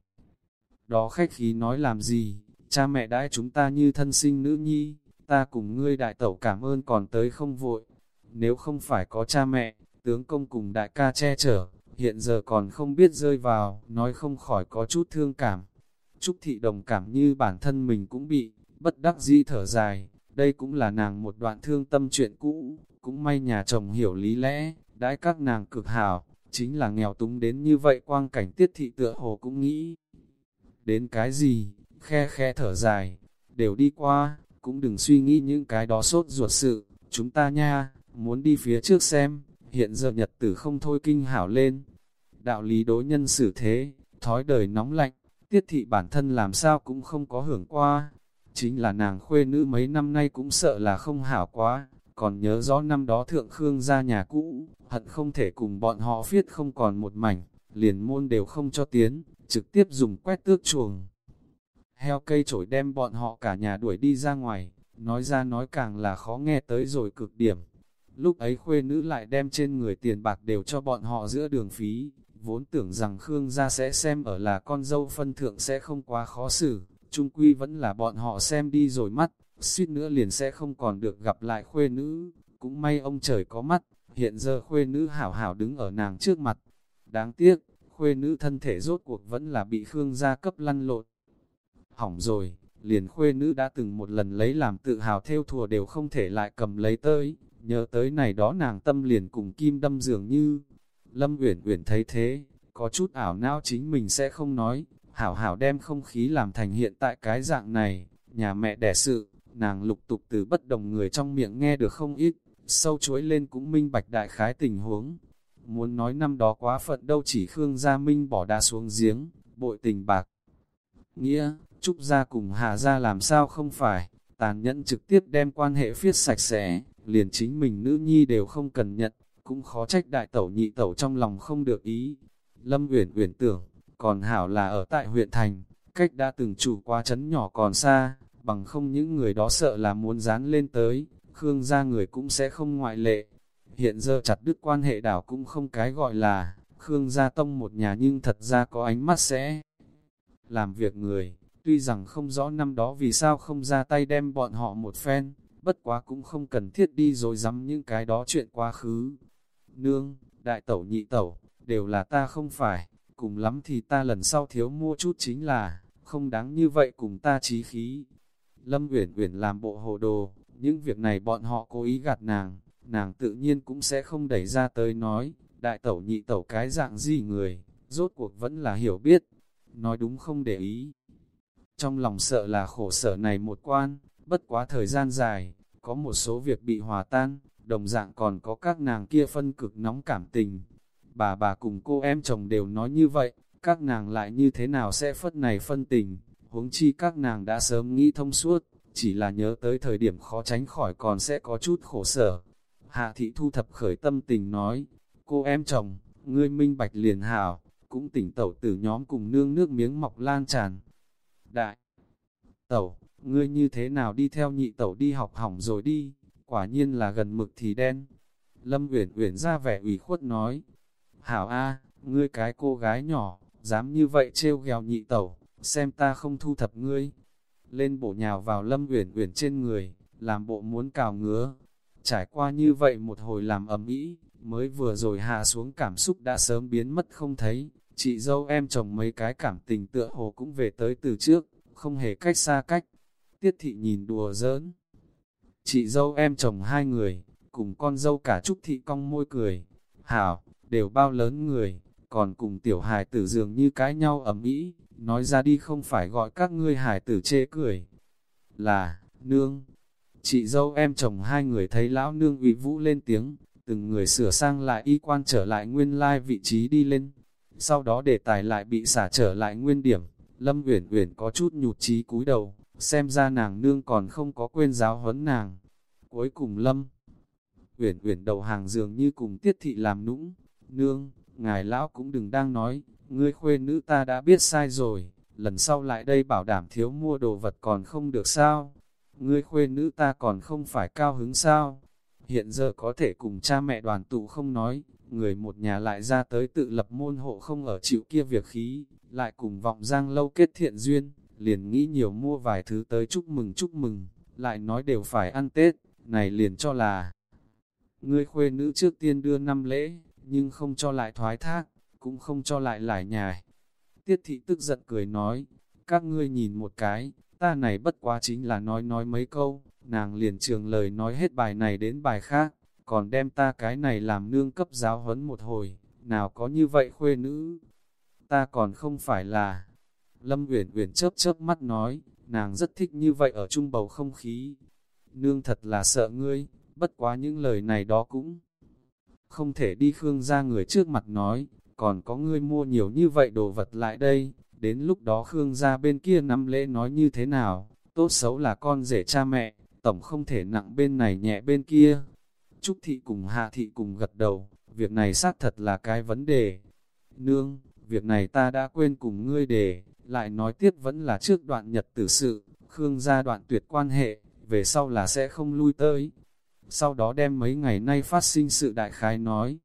đó khách khí nói làm gì, cha mẹ đãi chúng ta như thân sinh nữ nhi, ta cùng ngươi đại tẩu cảm ơn còn tới không vội. Nếu không phải có cha mẹ, tướng công cùng đại ca che chở, hiện giờ còn không biết rơi vào, nói không khỏi có chút thương cảm. Trúc thị đồng cảm như bản thân mình cũng bị, bất đắc dĩ thở dài, đây cũng là nàng một đoạn thương tâm chuyện cũ, cũng may nhà chồng hiểu lý lẽ, đãi các nàng cực hảo, chính là nghèo túng đến như vậy quang cảnh tiết thị tựa hồ cũng nghĩ. Đến cái gì, khe khe thở dài, đều đi qua, cũng đừng suy nghĩ những cái đó sốt ruột sự, chúng ta nha, muốn đi phía trước xem, hiện giờ nhật tử không thôi kinh hảo lên. Đạo lý đối nhân xử thế, thói đời nóng lạnh, tiết thị bản thân làm sao cũng không có hưởng qua. Chính là nàng khuê nữ mấy năm nay cũng sợ là không hảo quá, còn nhớ rõ năm đó thượng khương ra nhà cũ, hận không thể cùng bọn họ phiết không còn một mảnh, liền môn đều không cho tiến, trực tiếp dùng quét tước chuồng. Heo cây trổi đem bọn họ cả nhà đuổi đi ra ngoài, nói ra nói càng là khó nghe tới rồi cực điểm. Lúc ấy khuê nữ lại đem trên người tiền bạc đều cho bọn họ giữa đường phí, vốn tưởng rằng Khương gia sẽ xem ở là con dâu phân thượng sẽ không quá khó xử, trung quy vẫn là bọn họ xem đi rồi mắt, suýt nữa liền sẽ không còn được gặp lại khuê nữ, cũng may ông trời có mắt, hiện giờ khuê nữ hảo hảo đứng ở nàng trước mặt. Đáng tiếc, khuê nữ thân thể rốt cuộc vẫn là bị Khương gia cấp lăn lộn. Hỏng rồi, liền khuê nữ đã từng một lần lấy làm tự hào theo thùa đều không thể lại cầm lấy tới, nhớ tới này đó nàng tâm liền cùng kim đâm dường như. Lâm Uyển Uyển thấy thế, có chút ảo não chính mình sẽ không nói, hảo hảo đem không khí làm thành hiện tại cái dạng này, nhà mẹ đẻ sự, nàng lục tục từ bất đồng người trong miệng nghe được không ít, sâu chuối lên cũng minh bạch đại khái tình huống. Muốn nói năm đó quá phận đâu chỉ Khương Gia Minh bỏ đá xuống giếng, bội tình bạc. Nghĩa, Trúc Gia cùng Hà Gia làm sao không phải, tàn nhẫn trực tiếp đem quan hệ phiết sạch sẽ, liền chính mình nữ nhi đều không cần nhận, cũng khó trách đại tẩu nhị tẩu trong lòng không được ý. Lâm Uyển Uyển tưởng, còn hảo là ở tại huyện thành, cách đã từng chủ qua chấn nhỏ còn xa, bằng không những người đó sợ là muốn dán lên tới, Khương gia người cũng sẽ không ngoại lệ. Hiện giờ chặt đứt quan hệ đảo cũng không cái gọi là, Khương gia tông một nhà nhưng thật ra có ánh mắt sẽ làm việc người, tuy rằng không rõ năm đó vì sao không ra tay đem bọn họ một phen, bất quá cũng không cần thiết đi rồi dám những cái đó chuyện quá khứ. Nương, đại tẩu nhị tẩu, đều là ta không phải, cùng lắm thì ta lần sau thiếu mua chút chính là, không đáng như vậy cùng ta trí khí. Lâm Uyển Uyển làm bộ hồ đồ, những việc này bọn họ cố ý gạt nàng, nàng tự nhiên cũng sẽ không đẩy ra tới nói, đại tẩu nhị tẩu cái dạng gì người, rốt cuộc vẫn là hiểu biết, nói đúng không để ý. Trong lòng sợ là khổ sở này một quan, bất quá thời gian dài, có một số việc bị hòa tan, đồng dạng còn có các nàng kia phân cực nóng cảm tình. Bà bà cùng cô em chồng đều nói như vậy, các nàng lại như thế nào sẽ phất này phân tình, huống chi các nàng đã sớm nghĩ thông suốt, chỉ là nhớ tới thời điểm khó tránh khỏi còn sẽ có chút khổ sở. Hạ thị thu thập khởi tâm tình nói, cô em chồng, ngươi minh bạch liền hảo, cũng tỉnh tẩu từ nhóm cùng nương nước miếng mọc lan tràn. Đại tẩu, ngươi như thế nào đi theo nhị tẩu đi học hỏng rồi đi, quả nhiên là gần mực thì đen. Lâm Uyển Uyển ra vẻ ủy khuất nói, hảo a, ngươi cái cô gái nhỏ, dám như vậy trêu ghèo nhị tẩu, xem ta không thu thập ngươi. Lên bổ nhào vào Lâm Uyển Uyển trên người, làm bộ muốn cào ngứa. Trải qua như vậy một hồi làm ầm ĩ, mới vừa rồi hạ xuống cảm xúc đã sớm biến mất không thấy. Chị dâu em chồng mấy cái cảm tình tựa hồ cũng về tới từ trước, không hề cách xa cách. Tiết thị nhìn đùa giỡn. Chị dâu em chồng hai người, cùng con dâu cả Trúc thị cong môi cười. Hảo, đều bao lớn người, còn cùng tiểu hài tử dường như cái nhau ẩm ý, nói ra đi không phải gọi các ngươi hài tử chê cười. Là, nương, chị dâu em chồng hai người thấy lão nương ủy vũ lên tiếng, từng người sửa sang lại y quan trở lại nguyên lai vị trí đi lên. Sau đó đề tài lại bị xả trở lại nguyên điểm, Lâm Uyển Uyển có chút nhụt chí cúi đầu, xem ra nàng nương còn không có quên giáo huấn nàng. Cuối cùng Lâm Uyển Uyển đầu hàng dường như cùng Tiết thị làm nũng, "Nương, ngài lão cũng đừng đang nói, ngươi khuê nữ ta đã biết sai rồi, lần sau lại đây bảo đảm thiếu mua đồ vật còn không được sao? Ngươi khuê nữ ta còn không phải cao hứng sao? Hiện giờ có thể cùng cha mẹ đoàn tụ không nói, người một nhà lại ra tới tự lập môn hộ không ở chịu kia việc khí, lại cùng vọng giang lâu kết thiện duyên, liền nghĩ nhiều mua vài thứ tới chúc mừng chúc mừng, lại nói đều phải ăn Tết, này liền cho là ngươi khuê nữ trước tiên đưa năm lễ, nhưng không cho lại thoái thác, cũng không cho lại lải nhài. Tiết thị tức giận cười nói, các ngươi nhìn một cái, ta này bất quá chính là nói nói mấy câu, nàng liền trường lời nói hết bài này đến bài khác, còn đem ta cái này làm nương cấp giáo huấn một hồi, nào có như vậy khuê nữ, ta còn không phải là... Lâm Uyển Uyển chớp chớp mắt nói, nàng rất thích như vậy ở chung bầu không khí. Nương thật là sợ ngươi, bất quá những lời này đó cũng không thể đi Khương ra người trước mặt nói, còn có ngươi mua nhiều như vậy đồ vật lại đây, đến lúc đó Khương ra bên kia năm lễ nói như thế nào, tốt xấu là con rể cha mẹ, tổng không thể nặng bên này nhẹ bên kia. Trúc thị cùng hạ thị cùng gật đầu, việc này xác thật là cái vấn đề. Nương, việc này ta đã quên cùng ngươi đề lại nói tiếp vẫn là trước đoạn nhật tử sự, Khương gia đoạn tuyệt quan hệ, về sau là sẽ không lui tới. Sau đó đem mấy ngày nay phát sinh sự đại khái nói.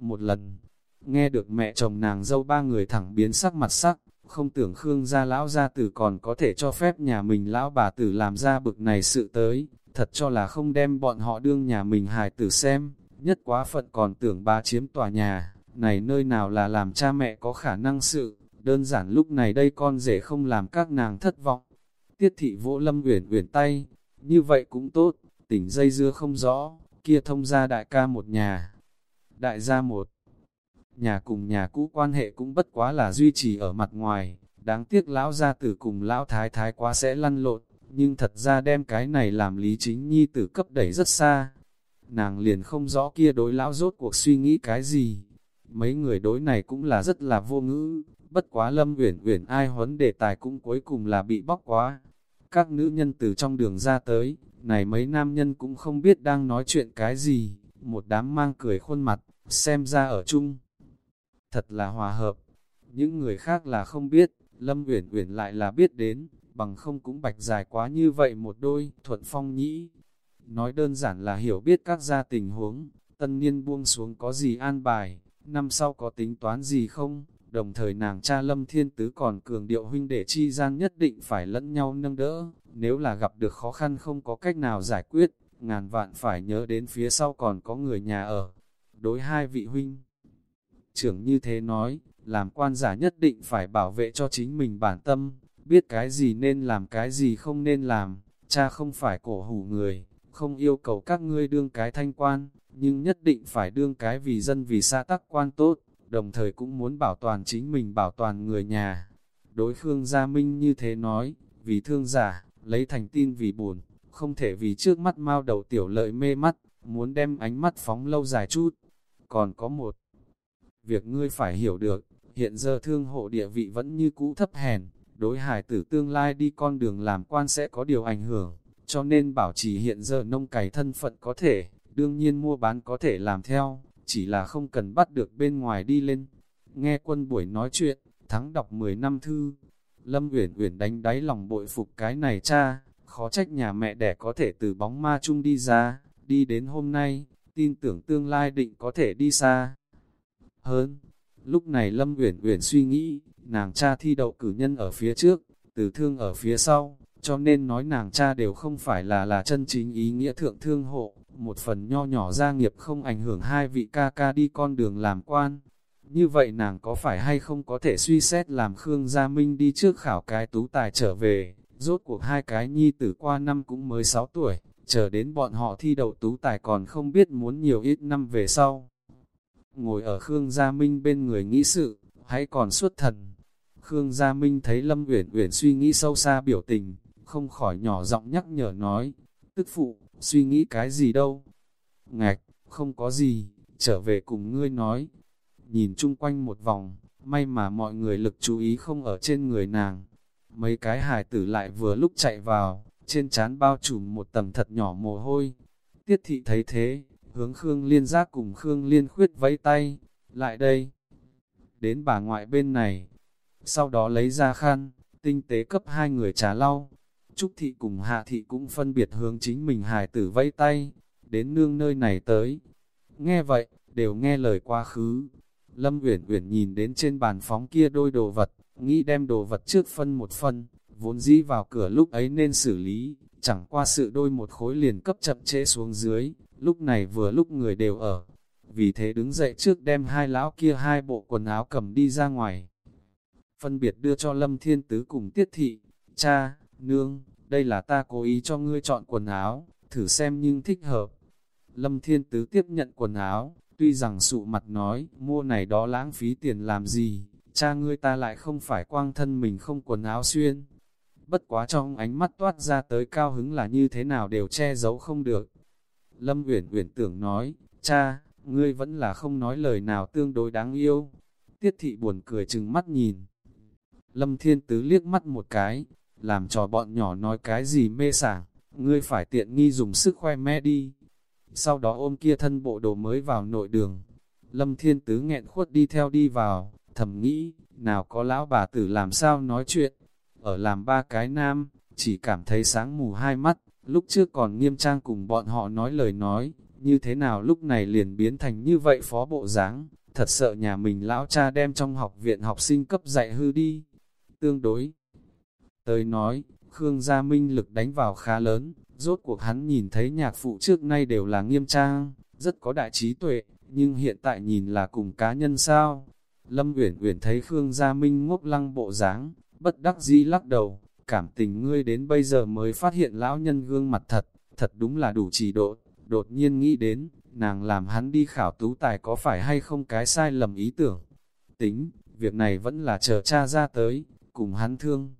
Một lần, nghe được mẹ chồng nàng dâu ba người thẳng biến sắc mặt sắc, không tưởng Khương gia lão gia tử còn có thể cho phép nhà mình lão bà tử làm ra bực này sự tới, thật cho là không đem bọn họ đương nhà mình hài tử xem, nhất quá phận còn tưởng ba chiếm tòa nhà, này nơi nào là làm cha mẹ có khả năng sự, đơn giản lúc này đây con rể không làm các nàng thất vọng. Tiết thị vỗ lâm uyển uyển tay, như vậy cũng tốt, tỉnh dây dưa không rõ, kia thông ra đại ca một nhà. Đại gia một nhà cùng nhà cũ quan hệ cũng bất quá là duy trì ở mặt ngoài, đáng tiếc lão gia tử cùng lão thái thái quá sẽ lăn lộn, nhưng thật ra đem cái này làm lý chính nhi tử cấp đẩy rất xa. Nàng liền không rõ kia đối lão rốt cuộc suy nghĩ cái gì, Mấy người đối này cũng là rất là vô ngữ, bất quá lâm uyển uyển ai huấn đề tài cũng cuối cùng là bị bóc quá. Các nữ nhân từ trong đường ra tới, này mấy nam nhân cũng không biết đang nói chuyện cái gì, một đám mang cười khuôn mặt, xem ra ở chung. Thật là hòa hợp, những người khác là không biết, Lâm Uyển Uyển lại là biết đến, bằng không cũng bạch dài quá như vậy một đôi, thuận phong nhĩ. Nói đơn giản là hiểu biết các gia tình huống, tân niên buông xuống có gì an bài, năm sau có tính toán gì không, đồng thời nàng cha lâm thiên tứ còn cường điệu huynh để chi gian nhất định phải lẫn nhau nâng đỡ, nếu là gặp được khó khăn không có cách nào giải quyết, ngàn vạn phải nhớ đến phía sau còn có người nhà ở. Đối hai vị huynh, trưởng như thế nói, làm quan giả nhất định phải bảo vệ cho chính mình bản tâm, biết cái gì nên làm cái gì không nên làm, cha không phải cổ hủ người, không yêu cầu các ngươi đương cái thanh quan, nhưng nhất định phải đương cái vì dân vì xã tắc quan tốt, đồng thời cũng muốn bảo toàn chính mình bảo toàn người nhà. Đối Khương Gia Minh như thế nói, vì thương giả, lấy thành tin vì buồn, không thể vì trước mắt mau đầu tiểu lợi mê mắt, muốn đem ánh mắt phóng lâu dài chút. Còn có một việc ngươi phải hiểu được, hiện giờ thương hộ địa vị vẫn như cũ thấp hèn, đối hải tử tương lai đi con đường làm quan sẽ có điều ảnh hưởng, cho nên bảo trì hiện giờ nông cày thân phận có thể, đương nhiên mua bán có thể làm theo, chỉ là không cần bắt được bên ngoài đi lên. Nghe quân buổi nói chuyện, thắng đọc 10 năm thư, Lâm Uyển Uyển đánh đáy lòng bội phục cái này cha, khó trách nhà mẹ đẻ có thể từ bóng ma chung đi ra, đi đến hôm nay, tin tưởng tương lai định có thể đi xa. Hơn, lúc này Lâm Uyển Uyển suy nghĩ, nàng cha thi đậu cử nhân ở phía trước, từ thương ở phía sau, cho nên nói nàng cha đều không phải là là chân chính ý nghĩa thượng thương hộ, một phần nho nhỏ gia nghiệp không ảnh hưởng hai vị ca ca đi con đường làm quan. Như vậy nàng có phải hay không có thể suy xét làm Khương Gia Minh đi trước khảo cái tú tài trở về, rốt cuộc hai cái nhi tử qua năm cũng mới 6 tuổi, chờ đến bọn họ thi đậu tú tài còn không biết muốn nhiều ít năm về sau. Ngồi ở Khương Gia Minh bên người nghĩ sự, hãy còn suốt thần. Khương Gia Minh thấy Lâm Uyển Uyển suy nghĩ sâu xa biểu tình, không khỏi nhỏ giọng nhắc nhở nói, tức phụ, suy nghĩ cái gì đâu. Ngạch, không có gì, trở về cùng ngươi nói. Nhìn chung quanh một vòng, may mà mọi người lực chú ý không ở trên người nàng. Mấy cái hài tử lại vừa lúc chạy vào, trên trán bao trùm một tầng thật nhỏ mồ hôi. Tiết thị thấy thế, hướng Khương Liên giác cùng Khương Liên khuyết vẫy tay, lại đây. Đến bà ngoại bên này, sau đó lấy ra khăn, tinh tế cấp hai người trà lau, Trúc Thị cùng Hạ Thị cũng phân biệt hướng chính mình hài tử vẫy tay, đến nương nơi này tới. Nghe vậy, đều nghe lời quá khứ. Lâm Uyển Uyển nhìn đến trên bàn phóng kia đôi đồ vật, nghĩ đem đồ vật trước phân một phân, vốn dĩ vào cửa lúc ấy nên xử lý, chẳng qua sự đôi một khối liền cấp chậm chế xuống dưới, lúc này vừa lúc người đều ở. Vì thế đứng dậy trước đem hai lão kia hai bộ quần áo cầm đi ra ngoài. Phân biệt đưa cho Lâm Thiên Tứ cùng Tiết Thị, cha, Nương, đây là ta cố ý cho ngươi chọn quần áo, thử xem nhưng thích hợp. Lâm Thiên Tứ tiếp nhận quần áo, tuy rằng sụ mặt nói, mua này đó lãng phí tiền làm gì, cha ngươi ta lại không phải quang thân mình không quần áo xuyên. Bất quá trong ánh mắt toát ra tới cao hứng là như thế nào đều che giấu không được. Lâm Uyển Uyển tưởng nói, cha, ngươi vẫn là không nói lời nào tương đối đáng yêu. Tiết thị buồn cười chừng mắt nhìn. Lâm Thiên Tứ liếc mắt một cái, làm cho bọn nhỏ nói cái gì mê sảng, ngươi phải tiện nghi dùng sức khoe mẽ đi. Sau đó ôm kia thân bộ đồ mới vào nội đường. Lâm Thiên Tứ nghẹn khuất đi theo đi vào, thầm nghĩ, nào có lão bà tử làm sao nói chuyện. Ở làm ba cái nam, chỉ cảm thấy sáng mù hai mắt, lúc trước còn nghiêm trang cùng bọn họ nói lời nói, như thế nào lúc này liền biến thành như vậy phó bộ dáng thật sợ nhà mình lão cha đem trong học viện học sinh cấp dạy hư đi. Tương đối, Tới nói, Khương Gia Minh lực đánh vào khá lớn, rốt cuộc hắn nhìn thấy nhạc phụ trước nay đều là nghiêm trang, rất có đại trí tuệ, nhưng hiện tại nhìn là cùng cá nhân sao. Lâm Uyển Uyển thấy Khương Gia Minh ngốc lăng bộ dáng, bất đắc dĩ lắc đầu, cảm tình ngươi đến bây giờ mới phát hiện lão nhân gương mặt thật, thật đúng là đủ chỉ độ, đột nhiên nghĩ đến, nàng làm hắn đi khảo tú tài có phải hay không cái sai lầm ý tưởng. Tính, việc này vẫn là chờ cha ra tới, cùng hắn thương.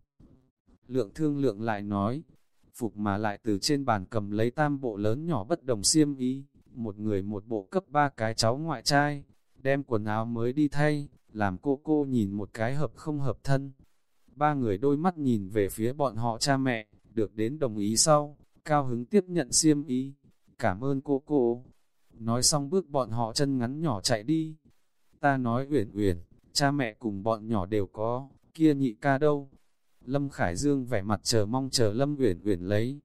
Lượng thương lượng lại nói, phục mà lại từ trên bàn cầm lấy tam bộ lớn nhỏ bất đồng xiêm ý, một người một bộ cấp ba cái cháu ngoại trai, đem quần áo mới đi thay, làm cô cô nhìn một cái hợp không hợp thân. Ba người đôi mắt nhìn về phía bọn họ cha mẹ, được đến đồng ý sau, cao hứng tiếp nhận xiêm ý, cảm ơn cô cô. Nói xong bước bọn họ chân ngắn nhỏ chạy đi. Ta nói uyển uyển, cha mẹ cùng bọn nhỏ đều có, kia nhị ca đâu, Lâm Khải Dương vẻ mặt chờ mong chờ Lâm Uyển Uyển lấy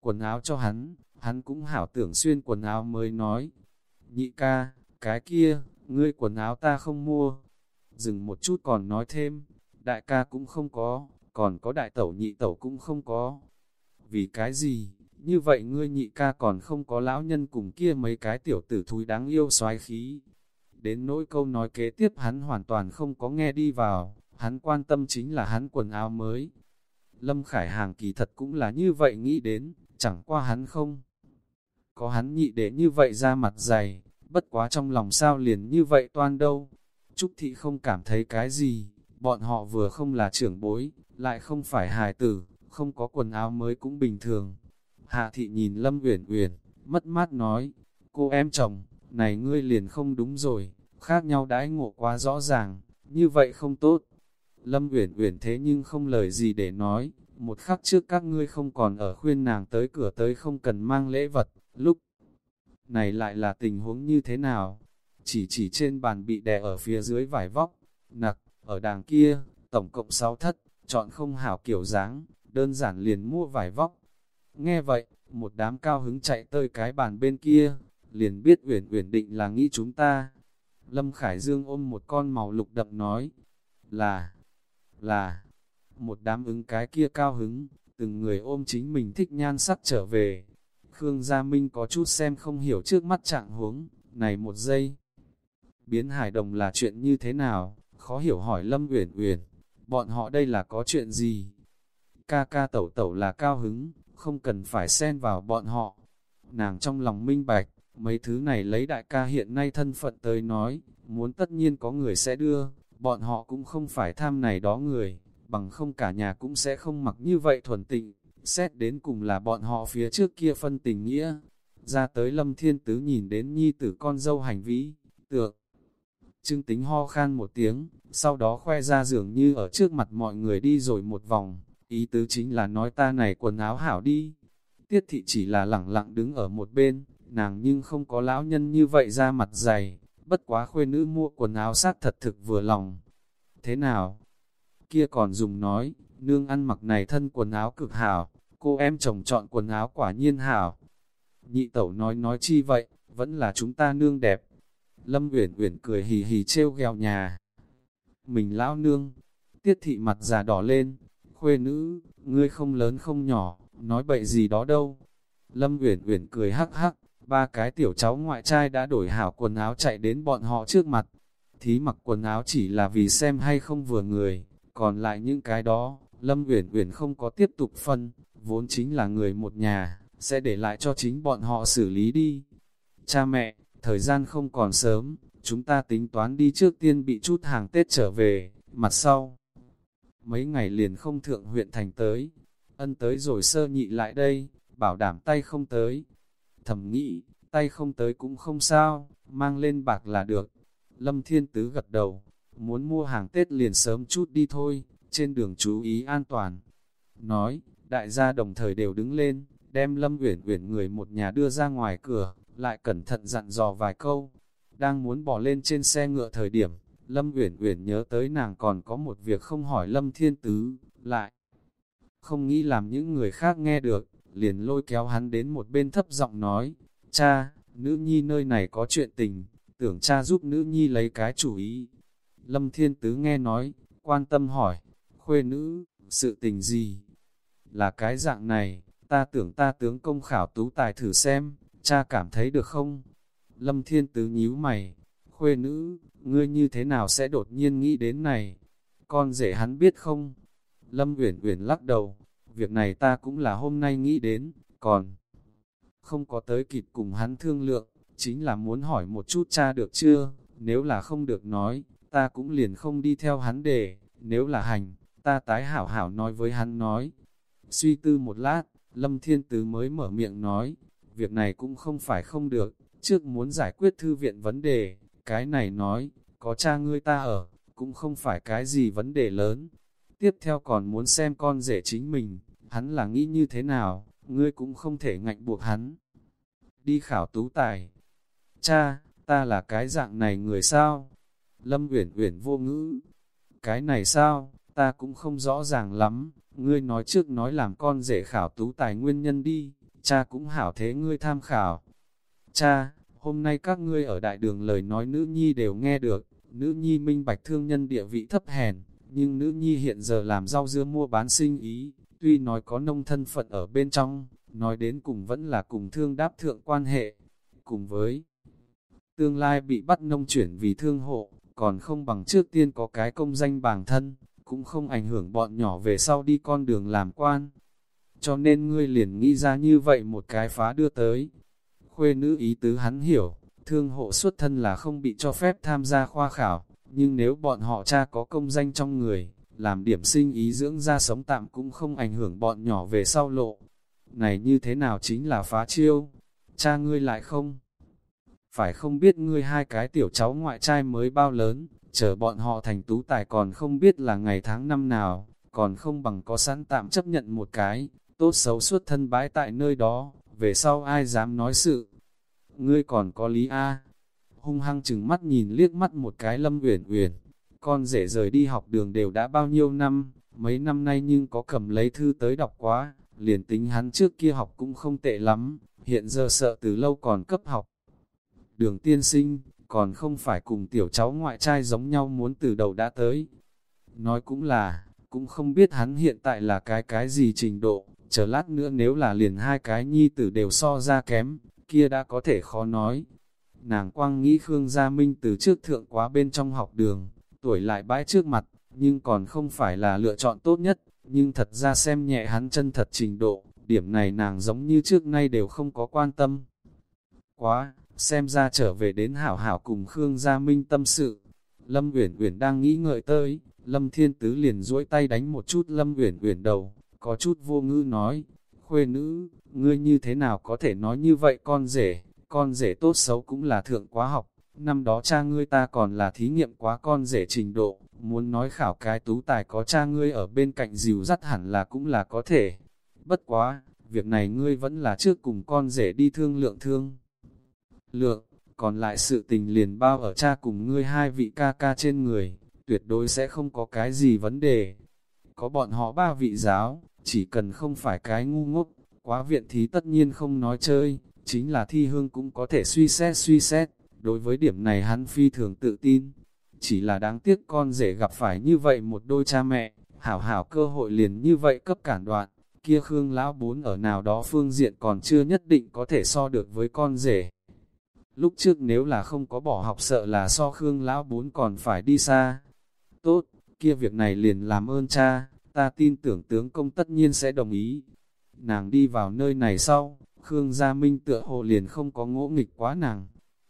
quần áo cho hắn, hắn cũng hảo tưởng xuyên quần áo mới nói. Nhị ca, cái kia, ngươi quần áo ta không mua. Dừng một chút còn nói thêm, đại ca cũng không có, còn có đại tẩu nhị tẩu cũng không có. Vì cái gì, như vậy ngươi nhị ca còn không có lão nhân cùng kia mấy cái tiểu tử thúi đáng yêu xoái khí. Đến nỗi câu nói kế tiếp hắn hoàn toàn không có nghe đi vào, hắn quan tâm chính là hắn quần áo mới. Lâm Khải Hàng kỳ thật cũng là như vậy nghĩ đến, chẳng qua hắn không. Có hắn nhị để như vậy ra mặt dày, bất quá trong lòng sao liền như vậy toan đâu. Trúc Thị không cảm thấy cái gì, bọn họ vừa không là trưởng bối, lại không phải hài tử, không có quần áo mới cũng bình thường. Hạ Thị nhìn Lâm Uyển Uyển, mất mát nói, cô em chồng, này ngươi liền không đúng rồi, khác nhau đãi ngộ quá rõ ràng, như vậy không tốt. Lâm Uyển Uyển thế nhưng không lời gì để nói, một khắc trước các ngươi không còn ở khuyên nàng tới cửa tới không cần mang lễ vật, lúc này lại là tình huống như thế nào? Chỉ chỉ trên bàn bị đè ở phía dưới vải vóc, nặc, ở đàng kia, tổng cộng 6 thất, chọn không hảo kiểu dáng, đơn giản liền mua vải vóc. Nghe vậy, một đám cao hứng chạy tới cái bàn bên kia, liền biết Uyển Uyển định là nghĩ chúng ta. Lâm Khải Dương ôm một con màu lục đậm nói, là, là, một đám ứng cái kia cao hứng, từng người ôm chính mình thích nhan sắc trở về. Khương Gia Minh có chút xem không hiểu trước mắt trạng huống, này một giây. Biến hải đồng là chuyện như thế nào, khó hiểu hỏi Lâm Uyển Uyển, bọn họ đây là có chuyện gì? Ca ca tẩu tẩu là cao hứng, không cần phải xen vào bọn họ. Nàng trong lòng minh bạch, mấy thứ này lấy đại ca hiện nay thân phận tới nói, muốn tất nhiên có người sẽ đưa, bọn họ cũng không phải tham này đó người bằng không cả nhà cũng sẽ không mặc như vậy thuần tịnh, xét đến cùng là bọn họ phía trước kia phân tình nghĩa. Ra tới lâm thiên tứ nhìn đến nhi tử con dâu hành vĩ, tượng. Trưng tính ho khan một tiếng, sau đó khoe ra dường như ở trước mặt mọi người đi rồi một vòng, ý tứ chính là nói ta này quần áo hảo đi. Tiết thị chỉ là lẳng lặng đứng ở một bên, nàng nhưng không có lão nhân như vậy ra mặt dày, bất quá khuê nữ mua quần áo sát thật thực vừa lòng. Thế nào, kia còn dùng nói, nương ăn mặc này thân quần áo cực hảo, cô em chồng chọn quần áo quả nhiên hảo. Nhị tẩu nói nói chi vậy, vẫn là chúng ta nương đẹp. Lâm Uyển Uyển cười hì hì trêu gheo nhà. Mình lão nương, tiết thị mặt già đỏ lên, khuê nữ, ngươi không lớn không nhỏ, nói bậy gì đó đâu. Lâm Uyển Uyển cười hắc hắc, ba cái tiểu cháu ngoại trai đã đổi hảo quần áo chạy đến bọn họ trước mặt. Thí mặc quần áo chỉ là vì xem hay không vừa người, còn lại những cái đó, Lâm Uyển Uyển không có tiếp tục phân, vốn chính là người một nhà, sẽ để lại cho chính bọn họ xử lý đi. Cha mẹ, thời gian không còn sớm, chúng ta tính toán đi trước tiên bị chút hàng Tết trở về, mặt sau. Mấy ngày liền không thượng huyện thành tới, ân tới rồi sơ nhị lại đây, bảo đảm tay không tới. Thầm nghĩ, tay không tới cũng không sao, mang lên bạc là được. Lâm Thiên Tứ gật đầu, muốn mua hàng Tết liền sớm chút đi thôi, trên đường chú ý an toàn. Nói, đại gia đồng thời đều đứng lên, đem Lâm Uyển Uyển người một nhà đưa ra ngoài cửa, lại cẩn thận dặn dò vài câu. Đang muốn bỏ lên trên xe ngựa thời điểm, Lâm Uyển Uyển nhớ tới nàng còn có một việc không hỏi Lâm Thiên Tứ, lại không nghĩ làm những người khác nghe được, liền lôi kéo hắn đến một bên thấp giọng nói, cha, nữ nhi nơi này có chuyện tình, tưởng cha giúp nữ nhi lấy cái chủ ý, Lâm Thiên Tứ nghe nói, quan tâm hỏi, khuê nữ, sự tình gì? Là cái dạng này, ta tưởng ta tướng công khảo tú tài thử xem, cha cảm thấy được không? Lâm Thiên Tứ nhíu mày, khuê nữ, ngươi như thế nào sẽ đột nhiên nghĩ đến này? Con rể hắn biết không? Lâm Uyển Uyển lắc đầu, việc này ta cũng là hôm nay nghĩ đến, còn không có tới kịp cùng hắn thương lượng, chính là muốn hỏi một chút cha được chưa, nếu là không được nói, ta cũng liền không đi theo hắn để, nếu là hành, ta tái hảo hảo nói với hắn nói. Suy tư một lát, Lâm Thiên Tứ mới mở miệng nói, việc này cũng không phải không được, trước muốn giải quyết thư viện vấn đề, cái này nói, có cha ngươi ta ở, cũng không phải cái gì vấn đề lớn. Tiếp theo còn muốn xem con rể chính mình, hắn là nghĩ như thế nào, ngươi cũng không thể ngạnh buộc hắn. Đi khảo tú tài. Cha, ta là cái dạng này người sao? Lâm Uyển Uyển vô ngữ. Cái này sao? ta cũng không rõ ràng lắm, ngươi nói trước nói làm con rể khảo tú tài nguyên nhân đi, cha cũng hảo thế ngươi tham khảo. Cha, hôm nay các ngươi ở đại đường lời nói nữ nhi đều nghe được, nữ nhi minh bạch thương nhân địa vị thấp hèn, nhưng nữ nhi hiện giờ làm rau dưa mua bán sinh ý, tuy nói có nông thân phận ở bên trong, nói đến cùng vẫn là cùng thương đáp thượng quan hệ, cùng với tương lai bị bắt nông chuyển vì thương hộ, còn không bằng trước tiên có cái công danh bản thân, cũng không ảnh hưởng bọn nhỏ về sau đi con đường làm quan. Cho nên ngươi liền nghĩ ra như vậy một cái phá đưa tới. Khuê nữ ý tứ hắn hiểu, thương hộ xuất thân là không bị cho phép tham gia khoa khảo, nhưng nếu bọn họ cha có công danh trong người, làm điểm sinh ý dưỡng ra sống tạm cũng không ảnh hưởng bọn nhỏ về sau lộ. Này như thế nào chính là phá chiêu, cha ngươi lại không? Phải không biết ngươi hai cái tiểu cháu ngoại trai mới bao lớn, chờ bọn họ thành tú tài còn không biết là ngày tháng năm nào, còn không bằng có sẵn tạm chấp nhận một cái, tốt xấu suốt thân bái tại nơi đó, về sau ai dám nói sự. Ngươi còn có lý A. Hung hăng chừng mắt nhìn liếc mắt một cái lâm uyển uyển con rể rời đi học đường đều đã bao nhiêu năm, mấy năm nay nhưng có cầm lấy thư tới đọc quá, liền tính hắn trước kia học cũng không tệ lắm, hiện giờ sợ từ lâu còn cấp học. Đường tiên sinh, còn không phải cùng tiểu cháu ngoại trai giống nhau muốn từ đầu đã tới. Nói cũng là, cũng không biết hắn hiện tại là cái cái gì trình độ, chờ lát nữa nếu là liền hai cái nhi tử đều so ra kém, kia đã có thể khó nói. Nàng quang nghĩ Khương Gia Minh từ trước thượng quá bên trong học đường, tuổi lại bãi trước mặt, nhưng còn không phải là lựa chọn tốt nhất, nhưng thật ra xem nhẹ hắn chân thật trình độ, điểm này nàng giống như trước nay đều không có quan tâm. Quá, xem ra trở về đến hảo hảo cùng Khương Gia Minh tâm sự. Lâm Uyển Uyển đang nghĩ ngợi tới, Lâm Thiên Tứ liền duỗi tay đánh một chút Lâm Uyển Uyển đầu, có chút vô ngữ nói, khuê nữ, ngươi như thế nào có thể nói như vậy con rể, con rể tốt xấu cũng là thượng quá học, năm đó cha ngươi ta còn là thí nghiệm quá con rể trình độ, muốn nói khảo cái tú tài có cha ngươi ở bên cạnh dìu dắt hẳn là cũng là có thể. Bất quá, việc này ngươi vẫn là trước cùng con rể đi thương lượng thương. Lượng, còn lại sự tình liền bao ở cha cùng ngươi hai vị ca ca trên người, tuyệt đối sẽ không có cái gì vấn đề. Có bọn họ ba vị giáo, chỉ cần không phải cái ngu ngốc, quá viện thì tất nhiên không nói chơi, chính là thi hương cũng có thể suy xét suy xét. Đối với điểm này hắn phi thường tự tin, chỉ là đáng tiếc con rể gặp phải như vậy một đôi cha mẹ, hảo hảo cơ hội liền như vậy cấp cản đoạn, kia Khương Lão Bốn ở nào đó phương diện còn chưa nhất định có thể so được với con rể. Lúc trước nếu là không có bỏ học sợ là so Khương Lão Bốn còn phải đi xa. Tốt, kia việc này liền làm ơn cha, ta tin tưởng tướng công tất nhiên sẽ đồng ý. Nàng đi vào nơi này sau, Khương Gia Minh tựa hồ liền không có ngỗ nghịch quá nàng.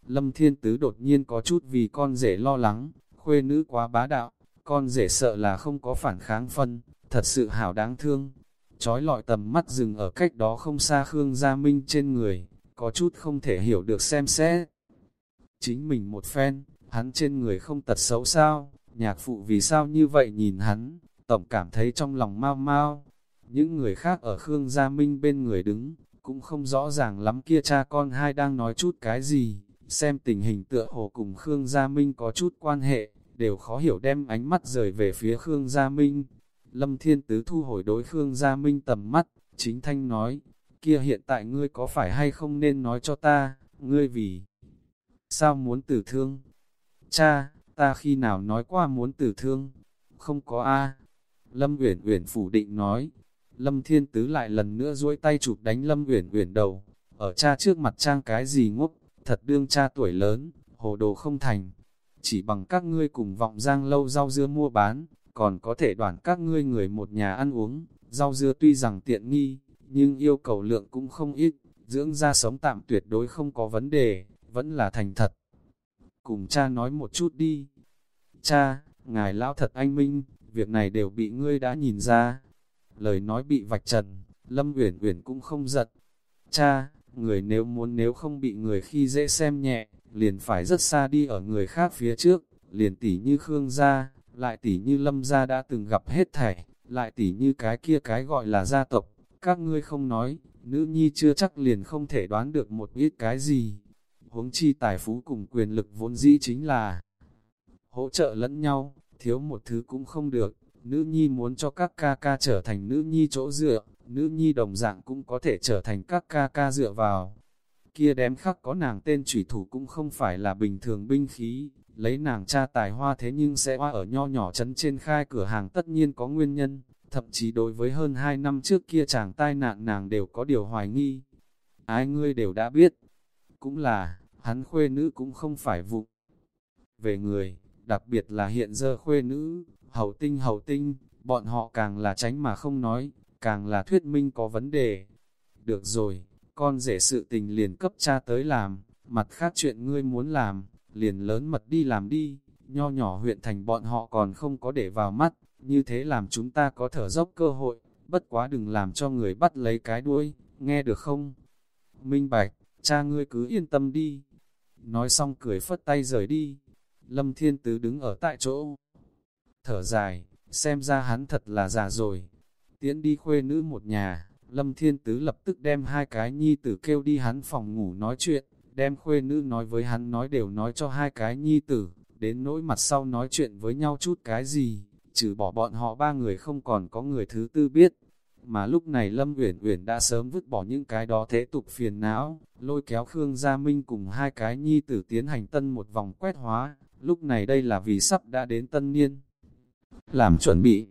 Lâm Thiên Tứ đột nhiên có chút vì con rể lo lắng, khuê nữ quá bá đạo, con rể sợ là không có phản kháng phân, thật sự hảo đáng thương. Chói lọi tầm mắt dừng ở cách đó không xa Khương Gia Minh trên người, có chút không thể hiểu được xem xét. Chính mình một phen, hắn trên người không tật xấu sao, nhạc phụ vì sao như vậy nhìn hắn, tổng cảm thấy trong lòng mau mau. Những người khác ở Khương Gia Minh bên người đứng, cũng không rõ ràng lắm kia cha con hai đang nói chút cái gì, xem tình hình tựa hồ cùng Khương Gia Minh có chút quan hệ, đều khó hiểu đem ánh mắt rời về phía Khương Gia Minh. Lâm Thiên Tứ thu hồi đối Khương Gia Minh tầm mắt, chính thanh nói, kia hiện tại ngươi có phải hay không nên nói cho ta, ngươi vì sao muốn tử thương? Cha, ta khi nào nói qua muốn tử thương? Không có a. Lâm Uyển Uyển phủ định nói. Lâm Thiên Tứ lại lần nữa duỗi tay chụp đánh Lâm Uyển Uyển đầu, ở cha trước mặt trang cái gì ngốc, thật đương cha tuổi lớn, hồ đồ không thành. Chỉ bằng các ngươi cùng vọng giang lâu rau dưa mua bán, còn có thể đoàn các ngươi người một nhà ăn uống, rau dưa tuy rằng tiện nghi, nhưng yêu cầu lượng cũng không ít, dưỡng ra sống tạm tuyệt đối không có vấn đề, vẫn là thành thật. Cùng cha nói một chút đi. Cha, ngài lão thật anh minh, việc này đều bị ngươi đã nhìn ra. Lời nói bị vạch trần, Lâm Uyển Uyển cũng không giật. Cha, người nếu muốn nếu không bị người khi dễ xem nhẹ, liền phải rất xa đi ở người khác phía trước, liền tỉ như Khương gia, lại tỉ như Lâm gia đã từng gặp hết thảy, lại tỉ như cái kia cái gọi là gia tộc, các ngươi không nói, nữ nhi chưa chắc liền không thể đoán được một ít cái gì. Huống chi tài phú cùng quyền lực vốn dĩ chính là hỗ trợ lẫn nhau, thiếu một thứ cũng không được, nữ nhi muốn cho các ca ca trở thành nữ nhi chỗ dựa, nữ nhi đồng dạng cũng có thể trở thành các ca ca dựa vào. Kia đếm khắc có nàng tên trùy thủ cũng không phải là bình thường binh khí, lấy nàng cha tài hoa thế nhưng sẽ hoa ở nho nhỏ chấn trên khai cửa hàng tất nhiên có nguyên nhân, thậm chí đối với hơn 2 năm trước kia chàng tai nạn nàng đều có điều hoài nghi. Ai ngươi đều đã biết, cũng là, hắn khuê nữ cũng không phải vụ. Về người, đặc biệt là hiện giờ khuê nữ, hậu tinh hậu tinh, bọn họ càng là tránh mà không nói, càng là thuyết minh có vấn đề. Được rồi, con rể sự tình liền cấp cha tới làm, mặt khác chuyện ngươi muốn làm, liền lớn mật đi làm đi, nho nhỏ huyện thành bọn họ còn không có để vào mắt, như thế làm chúng ta có thở dốc cơ hội, bất quá đừng làm cho người bắt lấy cái đuôi, nghe được không? Minh Bạch, cha ngươi cứ yên tâm đi. Nói xong cười phất tay rời đi. Lâm Thiên Tứ đứng ở tại chỗ. Thở dài, xem ra hắn thật là già rồi. Tiễn đi khuê nữ một nhà, Lâm Thiên Tứ lập tức đem hai cái nhi tử kêu đi hắn phòng ngủ nói chuyện, đem khuê nữ nói với hắn nói đều nói cho hai cái nhi tử, đến nỗi mặt sau nói chuyện với nhau chút cái gì, trừ bỏ bọn họ ba người không còn có người thứ tư biết. Mà lúc này Lâm Uyển Uyển đã sớm vứt bỏ những cái đó thế tục phiền não, lôi kéo Khương Gia Minh cùng hai cái nhi tử tiến hành tân một vòng quét hóa, lúc này đây là vì sắp đã đến tân niên. Làm chuẩn bị,